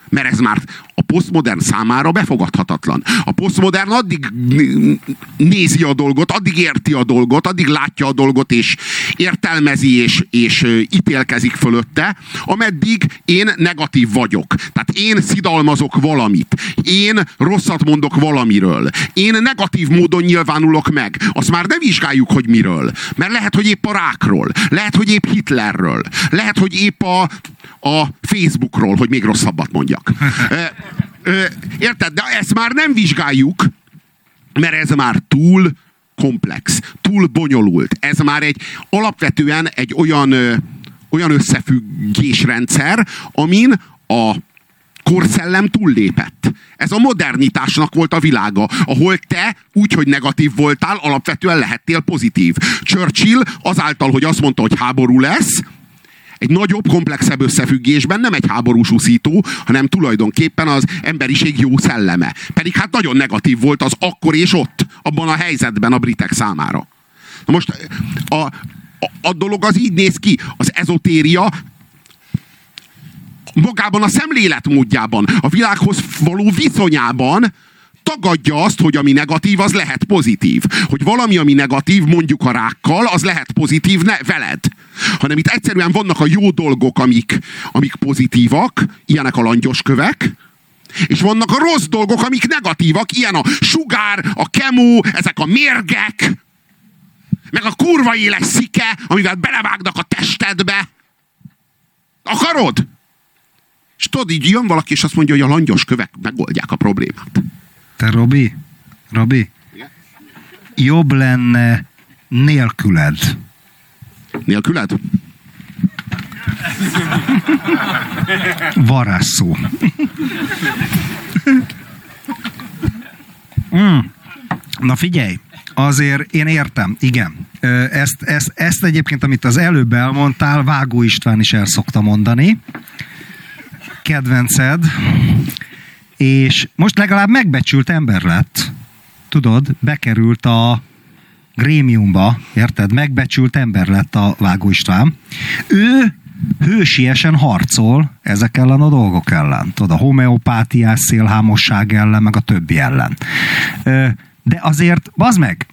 Mert ez már a posztmodern számára befogadhatatlan. A posztmodern addig nézi a dolgot, addig érti a dolgot, addig látja a dolgot, és értelmezi, és, és ítélkezik fölötte, ameddig én negatív vagyok. Tehát én szidalmazok valamit. Én rosszat mondok valamiről. Én negatív módon nyilvánulok meg. Azt már ne vizsgáljuk, hogy miről. Mert lehet, hogy épp a rákról. Lehet, hogy épp Hitlerről. Lehet, hogy épp a a Facebookról, hogy még rosszabbat mondjak. Érted? De ezt már nem vizsgáljuk, mert ez már túl komplex, túl bonyolult. Ez már egy alapvetően egy olyan, olyan összefüggésrendszer, amin a korszellem túllépett. Ez a modernitásnak volt a világa, ahol te úgy, hogy negatív voltál, alapvetően lehettél pozitív. Churchill azáltal, hogy azt mondta, hogy háború lesz, egy nagyobb, komplexebb összefüggésben nem egy háborús úszító, hanem tulajdonképpen az emberiség jó szelleme. Pedig hát nagyon negatív volt az akkor és ott, abban a helyzetben a britek számára. Na most a, a, a dolog az így néz ki, az ezotéria magában a szemléletmódjában, a világhoz való viszonyában tagadja azt, hogy ami negatív, az lehet pozitív. Hogy valami, ami negatív, mondjuk a rákkal, az lehet pozitív ne, veled. Hanem itt egyszerűen vannak a jó dolgok, amik, amik pozitívak, ilyenek a langyoskövek, és vannak a rossz dolgok, amik negatívak, ilyen a sugár, a kemó, ezek a mérgek, meg a kurva éles szike, amivel belevágnak a testedbe. Akarod? És tudod, így jön valaki, és azt mondja, hogy a langyos kövek megoldják a problémát. Te Robi, Robi, jobb lenne nélküled. Nélküled? Varázsszó. mm. Na figyelj, azért én értem, igen. Ezt, ezt, ezt egyébként, amit az előbb elmondtál, Vágó István is el szokta mondani. Kedvenced, és most legalább megbecsült ember lett. Tudod, bekerült a grémiumba, érted? Megbecsült ember lett a Vágó István. Ő hősiesen harcol ezek ellen a dolgok ellen. Tudod, a homeopátiás szélhámosság ellen, meg a többi ellen. De azért, bazd meg,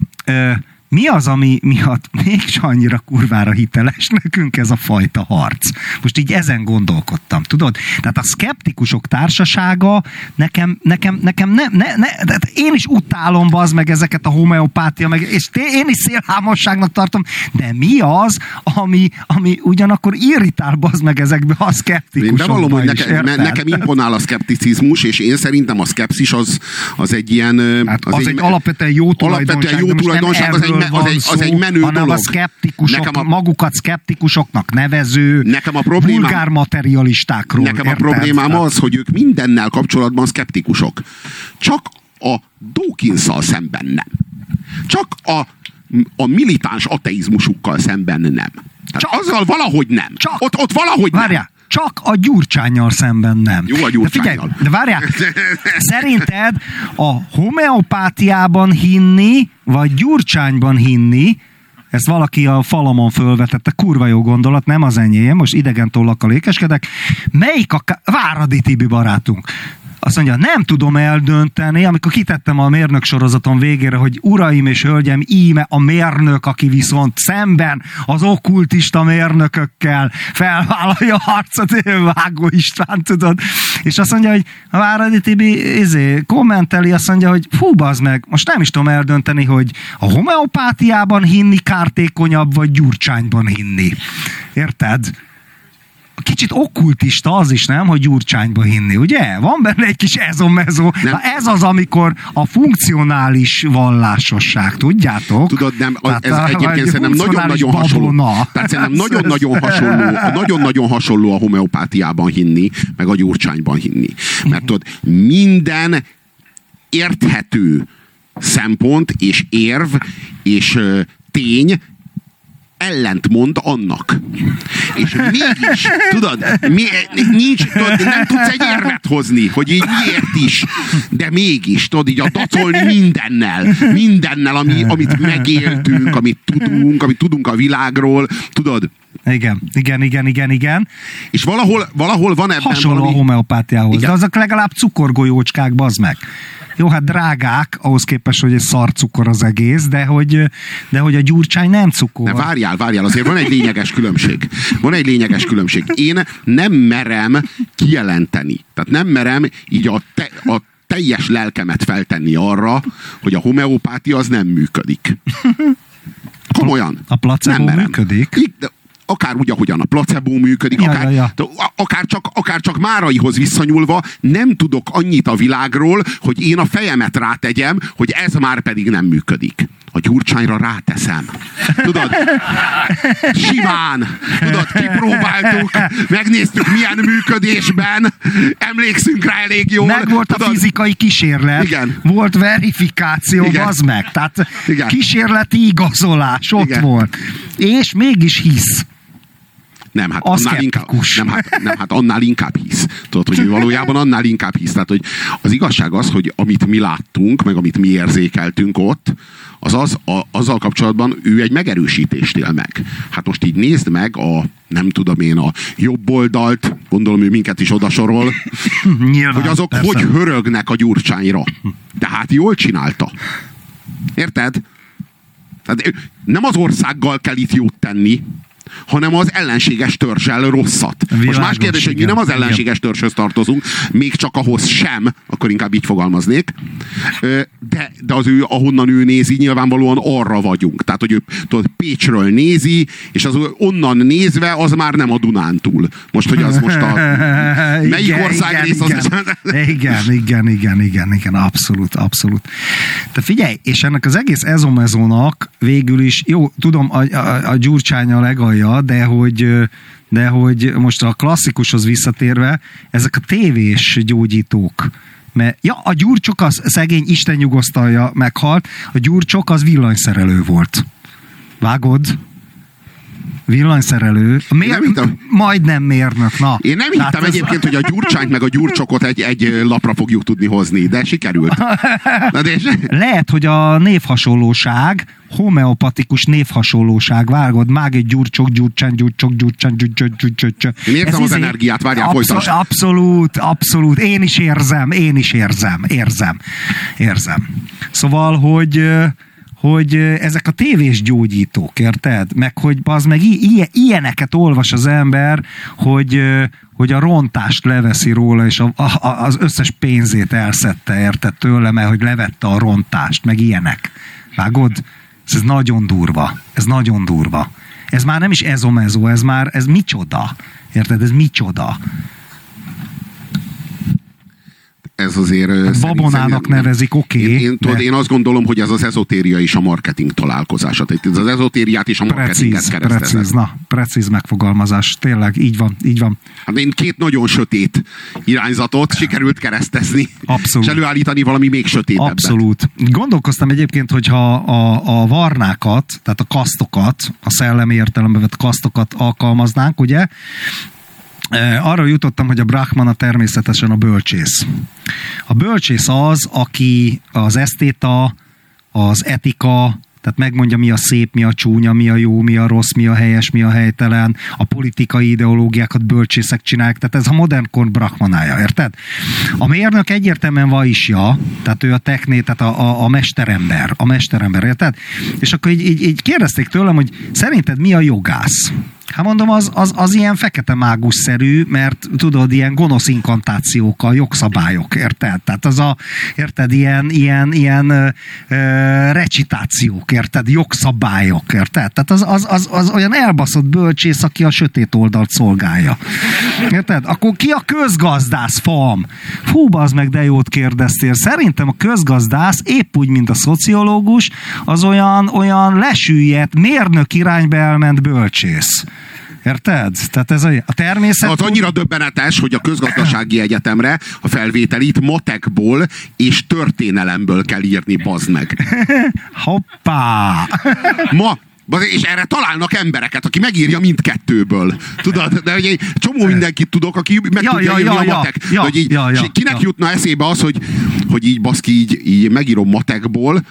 mi az, ami miatt még annyira kurvára hiteles nekünk ez a fajta harc? Most így ezen gondolkodtam, tudod? Tehát a szkeptikusok társasága nekem, nekem, nekem ne, ne, ne, tehát én is utálom az meg ezeket a homeopátia, meg, és én is szélhámosságnak tartom, de mi az, ami, ami ugyanakkor irritál az meg ezekbe a szkeptikusokba Én bevallom, hogy neke, ne, nekem imponál a szkepticizmus, és én szerintem a szkepszis az, az egy ilyen... Hát az, az egy, egy alapvetően jó tulajdonság, alapvetően jó tulajdonság, az egy az egy, az egy menő hanem dolog. a szkeptikusok, nekem a, magukat szkeptikusoknak nevező nekem a problémám, vulgár materialistákról. Nekem érted? a problémám az, hogy ők mindennel kapcsolatban szkeptikusok. Csak a dawkins szemben nem. Csak a, a militáns ateizmusukkal szemben nem. Tehát csak, azzal valahogy nem. Csak, ott, ott valahogy várjá, nem. Csak a gyurcsányjal szemben nem. Jó a gyurcsányjal. De, figyelj, de várjál, szerinted a homeopátiában hinni, vagy gyurcsányban hinni, ezt valaki a falamon fölvetette, kurva jó gondolat, nem az enyém, most idegen tollakkal ékeskedek. Melyik a Váradi Tibi barátunk? Azt mondja, nem tudom eldönteni, amikor kitettem a mérnök sorozaton végére, hogy uraim és hölgyem, íme a mérnök, aki viszont szemben az okkultista mérnökökkel felvállalja a harcot, Vágó István, tudod. És azt mondja, hogy a Váradi Tibi izé, kommenteli, azt mondja, hogy fú, bazd meg, most nem is tudom eldönteni, hogy a homeopátiában hinni kártékonyabb, vagy gyurcsányban hinni. Érted? Kicsit okkultista az is, nem, hogy Gyurcsányba hinni, ugye? Van benne egy kis ezomezó. Na ez az, amikor a funkcionális vallásosság, tudjátok? Tudod, nem, Tehát ez egyébként szerintem nagyon-nagyon hasonló. Tehát szerintem nagyon-nagyon hasonló, nagyon-nagyon hasonló a homeopátiában hinni, meg a Gyurcsányban hinni. Mert tudod, minden érthető szempont és érv és tény ellentmond annak. És mégis, tudod, mi, nincs, tudod, nem tudsz egy érvet hozni, hogy így miért is, de mégis, tudod, így a dacolni mindennel, mindennel, ami, amit megéltünk, amit tudunk, amit tudunk a világról, tudod, Igen, igen, igen, igen, igen. És valahol, valahol van ebben Hasonló valami... a homeopátiához, Igen. de azok legalább cukorgolyócskák, bazd meg. Jó, hát drágák, ahhoz képest, hogy egy szar cukor az egész, de hogy, de hogy a gyurcsány nem cukor. Ne, várjál, várjál, azért van egy lényeges különbség. Van egy lényeges különbség. Én nem merem kijelenteni. Tehát nem merem így a, te, a teljes lelkemet feltenni arra, hogy a homeopátia az nem működik. Komolyan. A placebo működik? De akár úgy, ahogyan a placebo működik, Ja, akár, ja, ja. a- akár, csak, akár csak Máraihoz visszanyúlva, nem tudok annyit a világról, hogy én a fejemet rátegyem, hogy ez már pedig nem működik. A gyurcsányra ráteszem. Tudod? Simán. Tudod, kipróbáltuk, megnéztük milyen működésben, emlékszünk rá elég jól. Meg volt a tudod? fizikai kísérlet, Igen. volt verifikáció, Igen. az meg. Tehát Igen. kísérleti igazolás ott Igen. volt. És mégis hisz. Nem, hát A annál inkább, nem, hát, nem, hát annál inkább hisz. Tudod, hogy ő valójában annál inkább hisz. Tehát, hogy az igazság az, hogy amit mi láttunk, meg amit mi érzékeltünk ott, az, az a, azzal kapcsolatban ő egy megerősítést él meg. Hát most így nézd meg a, nem tudom én, a jobb oldalt, gondolom ő minket is odasorol, Nyilván, hogy azok persze. hogy hörögnek a gyurcsányra. De hát jól csinálta. Érted? Tehát nem az országgal kell itt jót tenni, hanem az ellenséges törzsel rosszat. Most Világos, más kérdés, hogy mi nem az ellenséges törzshöz tartozunk, még csak ahhoz sem, akkor inkább így fogalmaznék, de, de az ő, ahonnan ő nézi, nyilvánvalóan arra vagyunk. Tehát, hogy ő tudod, Pécsről nézi, és az onnan nézve az már nem a Dunántúl. Most, hogy az most a... Melyik Igen, országrész igen, az? igen. igen, igen, igen, igen, igen, abszolút, abszolút. De figyelj, és ennek az egész ezomezónak végül is, jó, tudom, a, a, a gyurcsány a legalja, de hogy de hogy most a klasszikushoz visszatérve, ezek a tévés gyógyítók, mert ja, a gyurcsok az szegény Isten nyugosztalja meghalt, a gyurcsok az villanyszerelő volt. Vágod? Villanyszerelő. Nem hittem- Majdnem mérnök, na. Én nem hittem ez- egyébként, hogy a gyurcsányt meg a gyurcsokot egy, egy lapra fogjuk tudni hozni, de sikerült. Na de és, Lehet, hogy a névhasonlóság, homeopatikus névhasonlóság, vágod, mág egy gyurcsok, gyurcsán, gyurcsok, gyurcsán, gyurcsok, gyurcsok. Én érzem az izé- energiát, várjál, Abszol- folytasd. Abszolút, abszolút. Én is érzem, én is érzem, érzem, érzem. Szóval, hogy hogy ezek a tévés gyógyítók, érted? Meg hogy az meg ilyeneket olvas az ember, hogy, hogy a rontást leveszi róla, és a, a, az összes pénzét elszedte, érted tőle, mert hogy levette a rontást, meg ilyenek. Vágod? Ez nagyon durva. Ez nagyon durva. Ez már nem is ezomezó, ez már, ez micsoda. Érted? Ez micsoda. Ez azért... szerint- babonának nevezik, oké, Én, én, tudod, de- én azt gondolom, hogy ez az ezotéria és a marketing találkozása. Tehát ez az ezotériát és a marketinget keresztezett. precíz, na, precíz megfogalmazás. Tényleg, így van, így van. Hát én két nagyon sötét irányzatot sikerült keresztezni. Abszolút. És előállítani valami még sötétebbet. Abszolút. Gondolkoztam egyébként, hogyha a, a varnákat, tehát a kasztokat, a szellemi értelembe vett kasztokat alkalmaznánk, ugye, arra jutottam, hogy a Brahmana természetesen a bölcsész. A bölcsész az, aki az esztéta, az etika, tehát megmondja, mi a szép, mi a csúnya, mi a jó, mi a rossz, mi a helyes, mi a helytelen, a politikai ideológiákat bölcsészek csinálják, tehát ez a modern kor brahmanája, érted? A mérnök egyértelműen vaisja, tehát ő a techné, tehát a, a, a mesterember, a mesterember, érted? És akkor így, így, így kérdezték tőlem, hogy szerinted mi a jogász? Hát mondom, az, az, az ilyen fekete mágusszerű, mert tudod, ilyen gonosz inkantációkkal, jogszabályok, érted? Tehát az a, érted, ilyen, ilyen, ilyen ö, recitációk, érted? Jogszabályok, érted? Tehát az, az, az, az olyan elbaszott bölcsész, aki a sötét oldalt szolgálja. Érted? Akkor ki a közgazdász, fam? Fú, az meg de jót kérdeztél. Szerintem a közgazdász épp úgy, mint a szociológus, az olyan, olyan lesüllyedt, mérnök irányba elment bölcsész. Érted? Tehát ez a, a természet... Az annyira döbbenetes, hogy a közgazdasági egyetemre a felvételit matekból és történelemből kell írni, bazd meg. Hoppá! Ma, és erre találnak embereket, aki megírja mindkettőből. Tudod, de hogy egy csomó mindenkit tudok, aki meg Ja, tudja ja, írni ja, a ja, matek. ja, hogy így, ja, ja, és kinek ja. jutna eszébe az, hogy, hogy így baszki, így, így megírom matekból,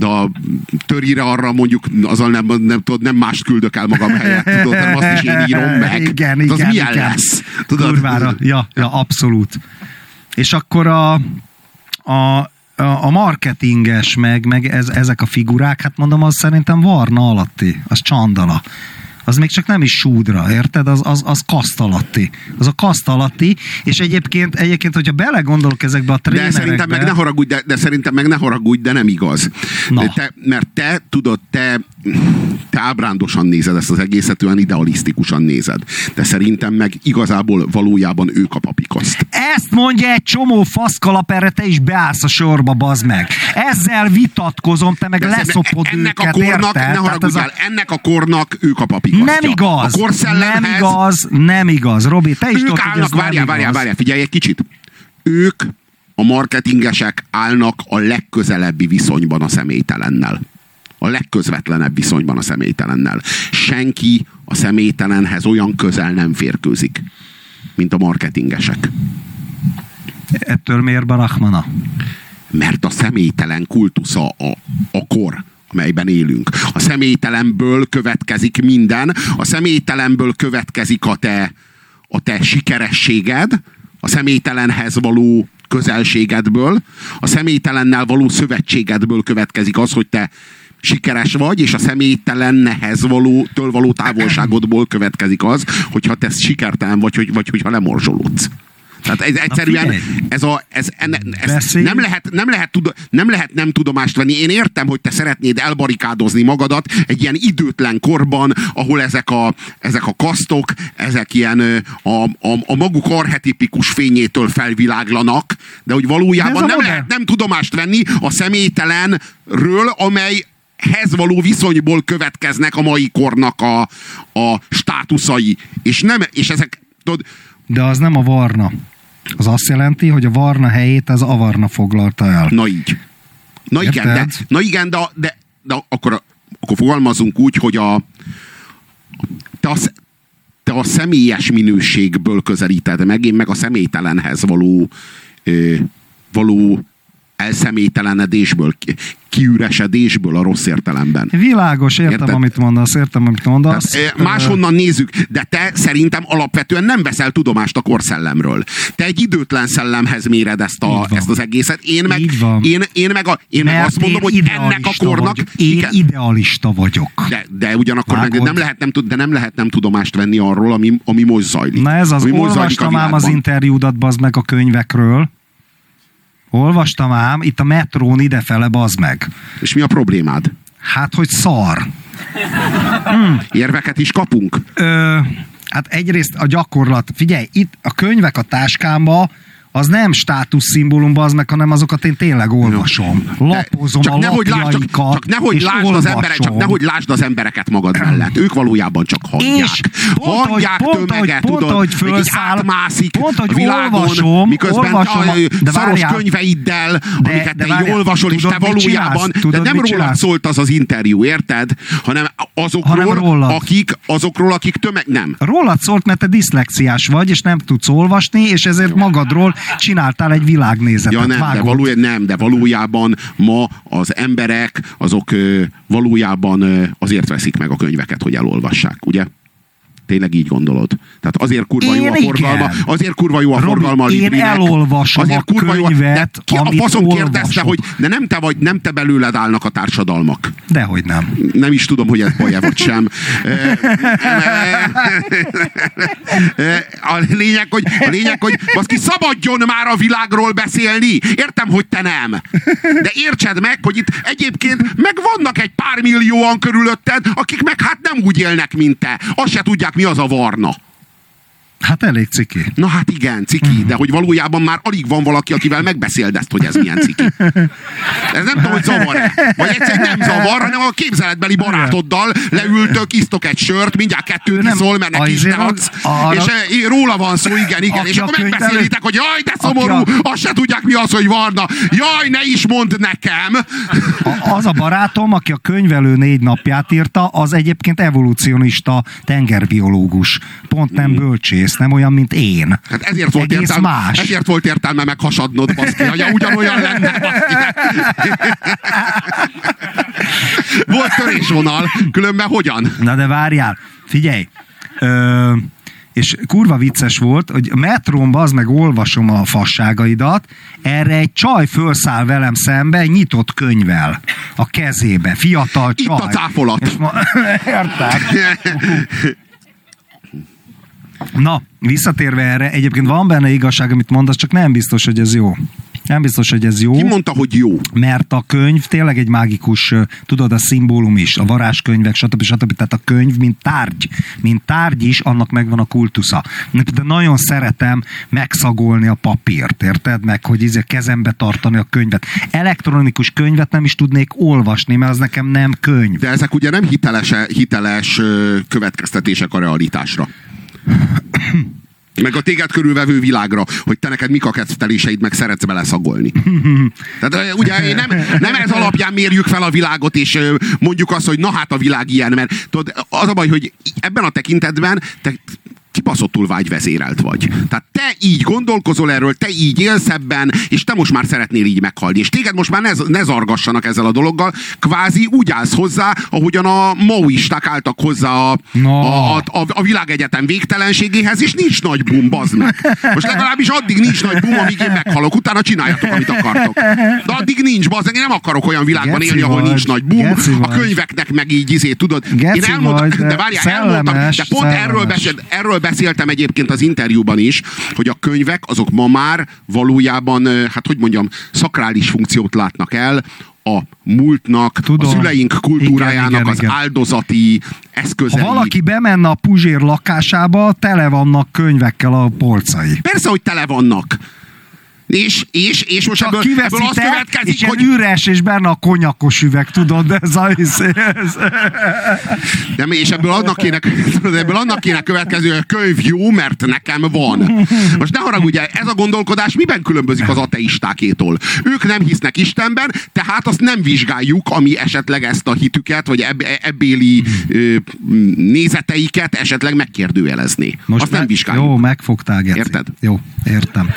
a törire arra mondjuk azzal nem, nem, tudod, nem mást küldök el magam helyett, tudod, hanem azt is én írom meg. Igen, Hát az igen, milyen igen. lesz? Tudod? Kurvára. Ja, ja, abszolút. És akkor a, a, a, a marketinges, meg, meg ez, ezek a figurák, hát mondom, az szerintem Varna alatti, az Csandala. Az még csak nem is súdra, érted? Az, az, az kaszt alatti. Az a kaszt alatti, és egyébként, egyébként hogyha belegondolok ezekbe a De trénerekbe... szerintem meg ne haragudj, de, de szerintem meg ne haragudj, de nem igaz. Na. Te, mert te tudod, te, te ábrándosan nézed ezt az egészet, olyan idealisztikusan nézed. De szerintem meg igazából valójában ők a papikaszt. Ezt mondja egy csomó faszkalap, erre te is beállsz a sorba, bazd meg. Ezzel vitatkozom, te meg De leszopod ennek őket, a kornak, érted? ne Tehát haragudj ez a- ennek a kornak ők a papikasztja. Nem igaz, A korszellemhez nem igaz, nem igaz. Robi, te is tudod, hogy nem várjál, várjál, igaz. várjál, figyelj egy kicsit. Ők, a marketingesek állnak a legközelebbi viszonyban a személytelennel. A legközvetlenebb viszonyban a személytelennel. Senki a személytelenhez olyan közel nem férkőzik, mint a marketingesek. Ettől miért Barachmana? mert a személytelen kultusza a, a kor, amelyben élünk. A személytelenből következik minden, a személytelenből következik a te, a te sikerességed, a személytelenhez való közelségedből, a személytelennel való szövetségedből következik az, hogy te sikeres vagy, és a személytelennehez való, től való távolságodból következik az, hogyha te sikertelen vagy, hogy, vagy hogyha lemorzsolódsz. Tehát ez egyszerűen ez a, ez, enne, ez nem, lehet, nem, lehet, tud, nem lehet nem tudomást venni. Én értem, hogy te szeretnéd elbarikádozni magadat egy ilyen időtlen korban, ahol ezek a, ezek a kasztok, ezek ilyen a, a, a maguk archetipikus fényétől felviláglanak, de hogy valójában nem lehet nem tudomást venni a személytelenről, amely hez való viszonyból következnek a mai kornak a, a státuszai. És, nem, és ezek, tudod, De az nem a Varna. Az azt jelenti, hogy a Varna helyét az Avarna foglalta el. Na így. Na igen, de, Érted? na igen, de, de, de akkor, akkor fogalmazunk úgy, hogy a, te, a, te a személyes minőségből közelíted meg, én meg a személytelenhez való, ö, való elszemélytelenedésből, ki- kiüresedésből a rossz értelemben. Világos, értem, Érted? amit mondasz, értem, amit mondasz. Tehát, máshonnan nézzük, de te szerintem alapvetően nem veszel tudomást a korszellemről. Te egy időtlen szellemhez méred ezt, a, ezt az egészet. Én meg. Én, én meg, a, én meg Mert azt mondom, hogy ennek a kornak... Vagyok. Én igen, idealista vagyok. de, de ugyanakkor meg Vágod? nem lehet nem, de nem lehet nem tudomást venni arról, ami, ami most zajlik. Na ez az, ami olvastam ám az interjúdat, bazd meg a könyvekről. Olvastam ám, itt a metrón idefele, bazd meg. És mi a problémád? Hát, hogy szar. Érveket is kapunk? Ö, hát egyrészt a gyakorlat, figyelj, itt a könyvek a táskámba, az nem státuszszimbólum, az meg, hanem azokat én tényleg olvasom. Lapozom csak a nehogy lásd, csak, csak nehogy és lásd az emberek, csak nehogy lásd az embereket magad mellett. Ők valójában csak hagyják. És pont, hogy, pont, tömeget, pont, tudod, hogy fölszáll, átmászik pont, hogy világon, olvasom, miközben olvasom, te, a- de szaros várjál. könyveiddel, De- amiket de te várjál, olvasol, és tudod, te mit valójában? Tudod, de nem rólad szólt az az interjú, érted? Hanem azokról, Hanem rólad. akik, azokról, akik tömeg... Nem. Rólad szólt, mert te diszlexiás vagy, és nem tudsz olvasni, és ezért magadról csináltál egy világnézetet. Ja nem, de valójában, nem, de valójában ma az emberek, azok valójában azért veszik meg a könyveket, hogy elolvassák, ugye? Tényleg így gondolod? Tehát azért kurva Én jó a igen. forgalma, azért kurva jó a Robi, forgalma a én elolvasom a könyvet, de ki a faszom kérdezte, olvasok. hogy de nem te vagy, nem te belőled állnak a társadalmak. Dehogy nem. Nem is tudom, hogy ez baj vagy sem. A lényeg, hogy, a lényeg, hogy baszki, szabadjon már a világról beszélni. Értem, hogy te nem. De értsed meg, hogy itt egyébként meg vannak egy pár millióan körülötted, akik meg hát nem úgy élnek, mint te. Azt se tudják, mi az a varna. Hát elég ciki. Na hát igen, ciki, de hogy valójában már alig van valaki, akivel megbeszéld ezt, hogy ez milyen ciki. Ez nem tudom, hogy zavar-e. Vagy egyszerűen nem zavar, hanem a képzeletbeli barátoddal leültök, isztok egy sört, mindjárt kettőt nem- iszol, mert neki is adsz, arra- és eh, róla van szó, igen, igen. És akkor megbeszélitek, hogy jaj, de szomorú, a- azt se tudják, mi az, hogy varna. Jaj, ne is mondd nekem. A, az a barátom, aki a könyvelő négy napját írta, az egyébként evolucionista tengerbiológus. Pont nem bölcsész. Egész nem olyan, mint én. Hát ezért volt, egész értelme, más. ezért volt értelme meghasadnod, baszki, hogy ugyanolyan lenne, baszki. Volt törésvonal, különben hogyan? Na de várjál, figyelj. Ö, és kurva vicces volt, hogy a metrónban az meg olvasom a fasságaidat, erre egy csaj fölszáll velem szembe egy nyitott könyvvel a kezébe, fiatal Itt csaj. a cáfolat. És ma? Na, visszatérve erre, egyébként van benne igazság, amit mondasz, csak nem biztos, hogy ez jó. Nem biztos, hogy ez jó. Ki mondta, hogy jó? mert a könyv tényleg egy mágikus, tudod, a szimbólum is, a varázskönyvek, stb. stb. Tehát a könyv, mint tárgy, mint tárgy is, annak megvan a kultusza. De nagyon szeretem megszagolni a papírt, érted? Meg, hogy izé kezembe tartani a könyvet. Elektronikus könyvet nem is tudnék olvasni, mert az nekem nem könyv. De ezek ugye nem hiteles, hiteles következtetések a realitásra. Meg a téged körülvevő világra, hogy te neked mik a ketteléseid, meg szeretsz beleszagolni. Tehát ugye nem, nem ez alapján mérjük fel a világot, és mondjuk azt, hogy na hát a világ ilyen, mert tudod, az a baj, hogy ebben a tekintetben te kibaszottul vágyvezérelt vagy. Tehát te így gondolkozol erről, te így élsz ebben, és te most már szeretnél így meghalni. És téged most már ne, ne zargassanak ezzel a dologgal, kvázi úgy állsz hozzá, ahogyan a maoisták álltak hozzá a, No. a, a, a, a világegyetem végtelenségéhez, és nincs nagy bum, bazd meg. Most legalábbis addig nincs nagy bum, amíg én meghalok, utána csináljátok, amit akartok. De addig nincs, bazd meg, én nem akarok olyan világban Geci élni, ahol nincs nagy bum, a könyveknek meg így izé, tudod. Geci én elmondtam, vagy, de várjál, elmondtam, de pont erről, beszélt, erről beszéltem egyébként az interjúban is, hogy a könyvek azok ma már valójában, hát hogy mondjam, szakrális funkciót látnak el a múltnak, Tudom. a szüleink kultúrájának Igen, igen, az igen. áldozati eszközei. Ha valaki bemenne a Puzsér lakásába, tele vannak könyvekkel a polcai. Persze, hogy tele vannak. És, és, és most Csak ebből, ebből kiveszi az te, és következik, ilyen hogy üres, és benne a konyakos üveg, tudod, ez a... Ez. Nem, és ebből annak kéne, ebből annak kéne következő, hogy a könyv jó, mert nekem van. Most ne haragudj, ez a gondolkodás miben különbözik az ateistákétól? Ők nem hisznek Istenben, tehát azt nem vizsgáljuk, ami esetleg ezt a hitüket, vagy ebb, ebbéli ö, nézeteiket esetleg megkérdőjelezné. Most azt nem vizsgáljuk. Jó, megfogtál, Geci. Érted? Jó, értem.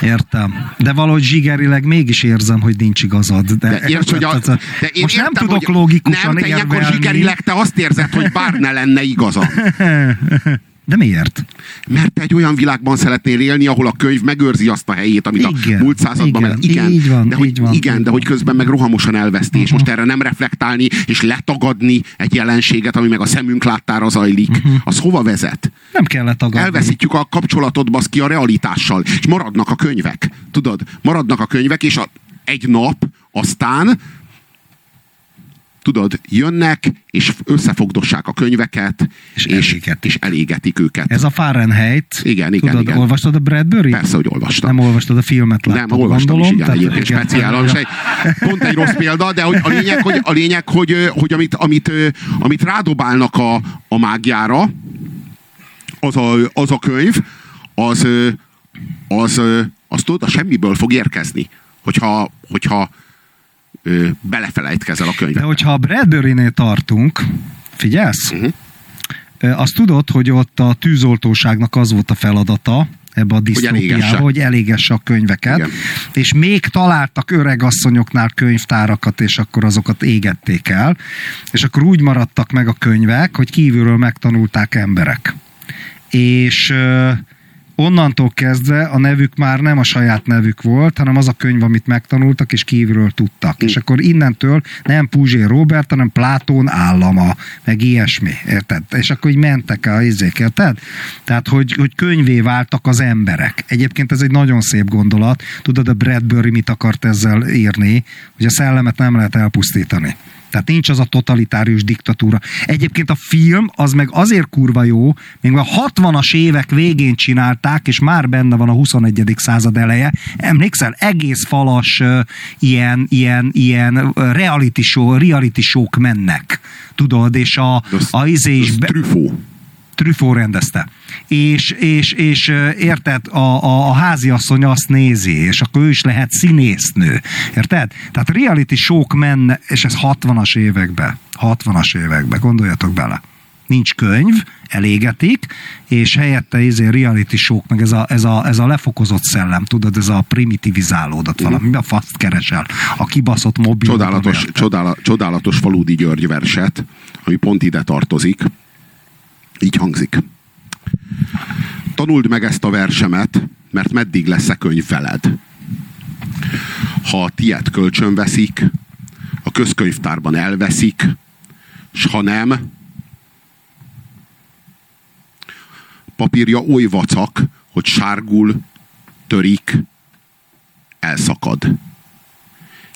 Értem. De valahogy zsigerileg mégis érzem, hogy nincs igazad. De, De értsd, hogy a, de én Most nem értem, tudok hogy logikusan Nem, te ilyenkor érvelni. zsigerileg te azt érzed, hogy bár ne lenne igaza. De miért? Mert egy olyan világban szeretnél élni, ahol a könyv megőrzi azt a helyét, amit Igen, a múlt században... igen, igen, így van, de hogy, így van. Igen, de hogy közben meg rohamosan elveszti, és most erre nem reflektálni, és letagadni egy jelenséget, ami meg a szemünk láttára zajlik, az hova vezet? Nem kellett tagadni. Elveszítjük a kapcsolatot baszki a realitással, és maradnak a könyvek. Tudod, maradnak a könyvek, és a, egy nap aztán tudod, jönnek, és összefogdossák a könyveket, És és, elégetik. és elégetik őket. Ez a Fahrenheit. Igen, igen, Tudod, igen. olvastad a Bradbury? Persze, hogy olvastam. Nem olvastad a filmet, láttad, Nem, olvastam gondolom. is, igen, egyébként igen. speciál. Egy, pont egy rossz példa, de hogy a lényeg, hogy, a lényeg, hogy, hogy amit, amit, amit rádobálnak a, a mágiára, az a, az a könyv, az, az, ö, az tudod, a semmiből fog érkezni, hogyha, hogyha ö, belefelejtkezel a könyvbe. De hogyha a Bradbury-nél tartunk, figyelsz? Uh-huh. Azt tudod, hogy ott a tűzoltóságnak az volt a feladata, ebbe a disztópiába, hogy elégesse a könyveket, Igen. és még találtak öregasszonyoknál könyvtárakat, és akkor azokat égették el, és akkor úgy maradtak meg a könyvek, hogy kívülről megtanulták emberek. És onnantól kezdve a nevük már nem a saját nevük volt, hanem az a könyv, amit megtanultak, és kívülről tudtak. És akkor innentől nem Puzsé Robert, hanem Plátón állama, meg ilyesmi, érted? És akkor így mentek a izék, érted? Tehát, hogy, hogy könyvé váltak az emberek. Egyébként ez egy nagyon szép gondolat. Tudod, a Bradbury mit akart ezzel írni, hogy a szellemet nem lehet elpusztítani. Tehát nincs az a totalitárius diktatúra. Egyébként a film az meg azért kurva jó, még a 60-as évek végén csinálták, és már benne van a 21. század eleje. Emlékszel, egész falas uh, ilyen, ilyen, ilyen reality show, reality show mennek. Tudod, és a, Az- a izé is be. Truffaut rendezte. És, és, és érted, a, a, a háziasszony azt nézi, és akkor ő is lehet színésznő. Érted? Tehát reality show menne, és ez 60-as években. 60-as években, gondoljatok bele. nincs könyv, elégetik, és helyette izé reality show meg ez a, ez, a, ez a lefokozott szellem, tudod, ez a primitivizálódott valami, mi a faszt keresel, a kibaszott mobil. Csodálatos, csodála, csodálatos Faludi György verset, ami pont ide tartozik. Így hangzik. Tanuld meg ezt a versemet, mert meddig lesz-e könyv veled. Ha a tiet kölcsön veszik, a közkönyvtárban elveszik, s ha nem, papírja oly vacak, hogy sárgul, törik, elszakad.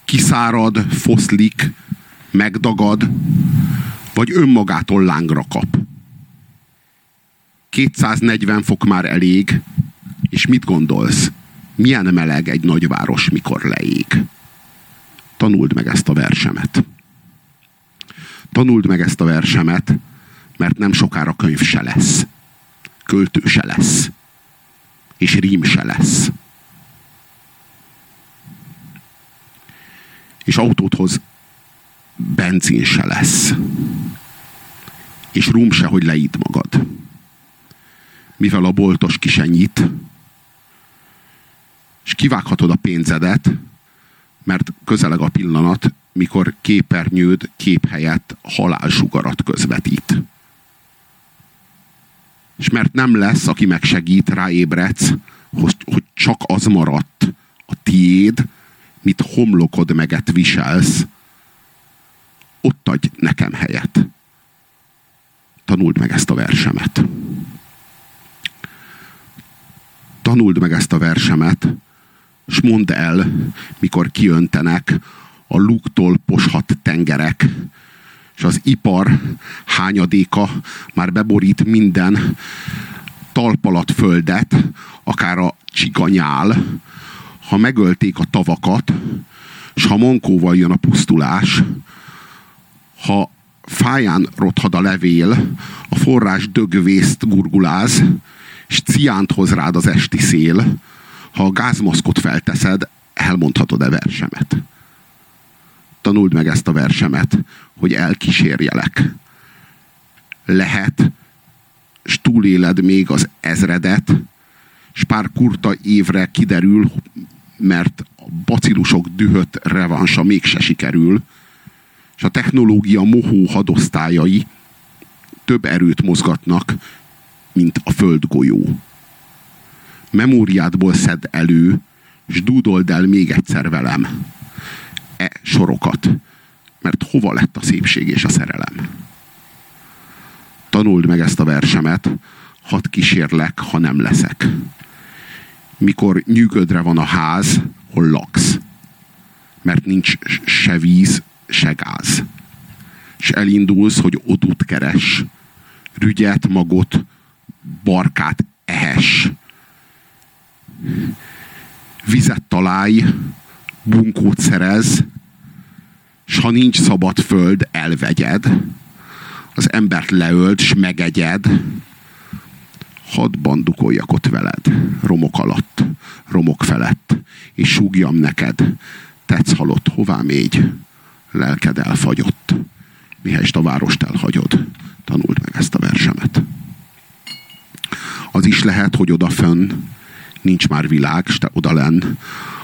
Kiszárad, foszlik, megdagad, vagy önmagától lángra kap. 240 fok már elég, és mit gondolsz? Milyen meleg egy nagyváros, mikor leég? Tanuld meg ezt a versemet. Tanuld meg ezt a versemet, mert nem sokára könyv se lesz. Költő se lesz. És rím se lesz. És autót hoz benzin se lesz. És rum se, hogy leid magad. Mivel a boltos kisenyít, és kivághatod a pénzedet, mert közeleg a pillanat, mikor képernyőd kép helyett halálsugarat közvetít. És mert nem lesz, aki megsegít, ráébredsz, hogy, hogy csak az maradt a tiéd, mit homlokod meget viselsz, ott adj nekem helyet. Tanuld meg ezt a versemet. Tanuld meg ezt a versemet, és mondd el, mikor kiöntenek a luktól poshat tengerek, és az ipar hányadéka már beborít minden talpalat földet, akár a csiganyál, ha megölték a tavakat, és ha mankóval jön a pusztulás, ha fáján rothad a levél, a forrás dögvészt gurguláz, és ciánt hoz rád az esti szél, ha a gázmaszkot felteszed, elmondhatod-e versemet? Tanuld meg ezt a versemet, hogy elkísérjelek. Lehet, és túléled még az ezredet, és pár kurta évre kiderül, mert a bacilusok dühött revansa mégse sikerül, és a technológia mohó hadosztályai több erőt mozgatnak, mint a földgolyó memóriádból szed elő, és dúdold el még egyszer velem e sorokat. Mert hova lett a szépség és a szerelem? Tanuld meg ezt a versemet, hadd kísérlek, ha nem leszek. Mikor nyűgödre van a ház, hol laksz. Mert nincs se víz, se gáz. És elindulsz, hogy odút keres. Rügyet, magot, barkát ehes vizet találj, bunkót szerez, és ha nincs szabad föld, elvegyed, az embert leöld, s megegyed, hadd bandukoljak ott veled, romok alatt, romok felett, és súgjam neked, tetsz halott, hová mégy, lelked elfagyott, mihelyest a várost elhagyod. Tanuld meg ezt a versemet. Az is lehet, hogy odafönn nincs már világ, és te odalenn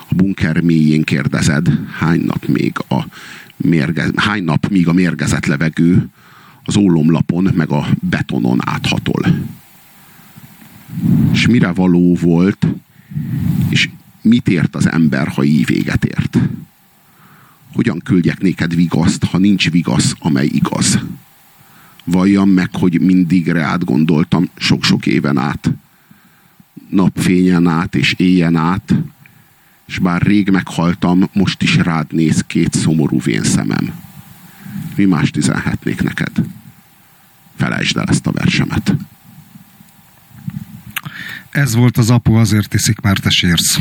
a bunker mélyén kérdezed, hány nap még a mérge, hány nap míg a mérgezett levegő az ólomlapon meg a betonon áthatol. És mire való volt, és mit ért az ember, ha így véget ért? Hogyan küldjek néked vigaszt, ha nincs vigasz, amely igaz? Valljam meg, hogy mindig reát gondoltam sok-sok éven át napfényen át és éjjen át, és bár rég meghaltam, most is rád néz két szomorú vén szemem. Mi más üzenhetnék neked? Felejtsd el ezt a versemet. Ez volt az apu, azért iszik, mert te sírsz.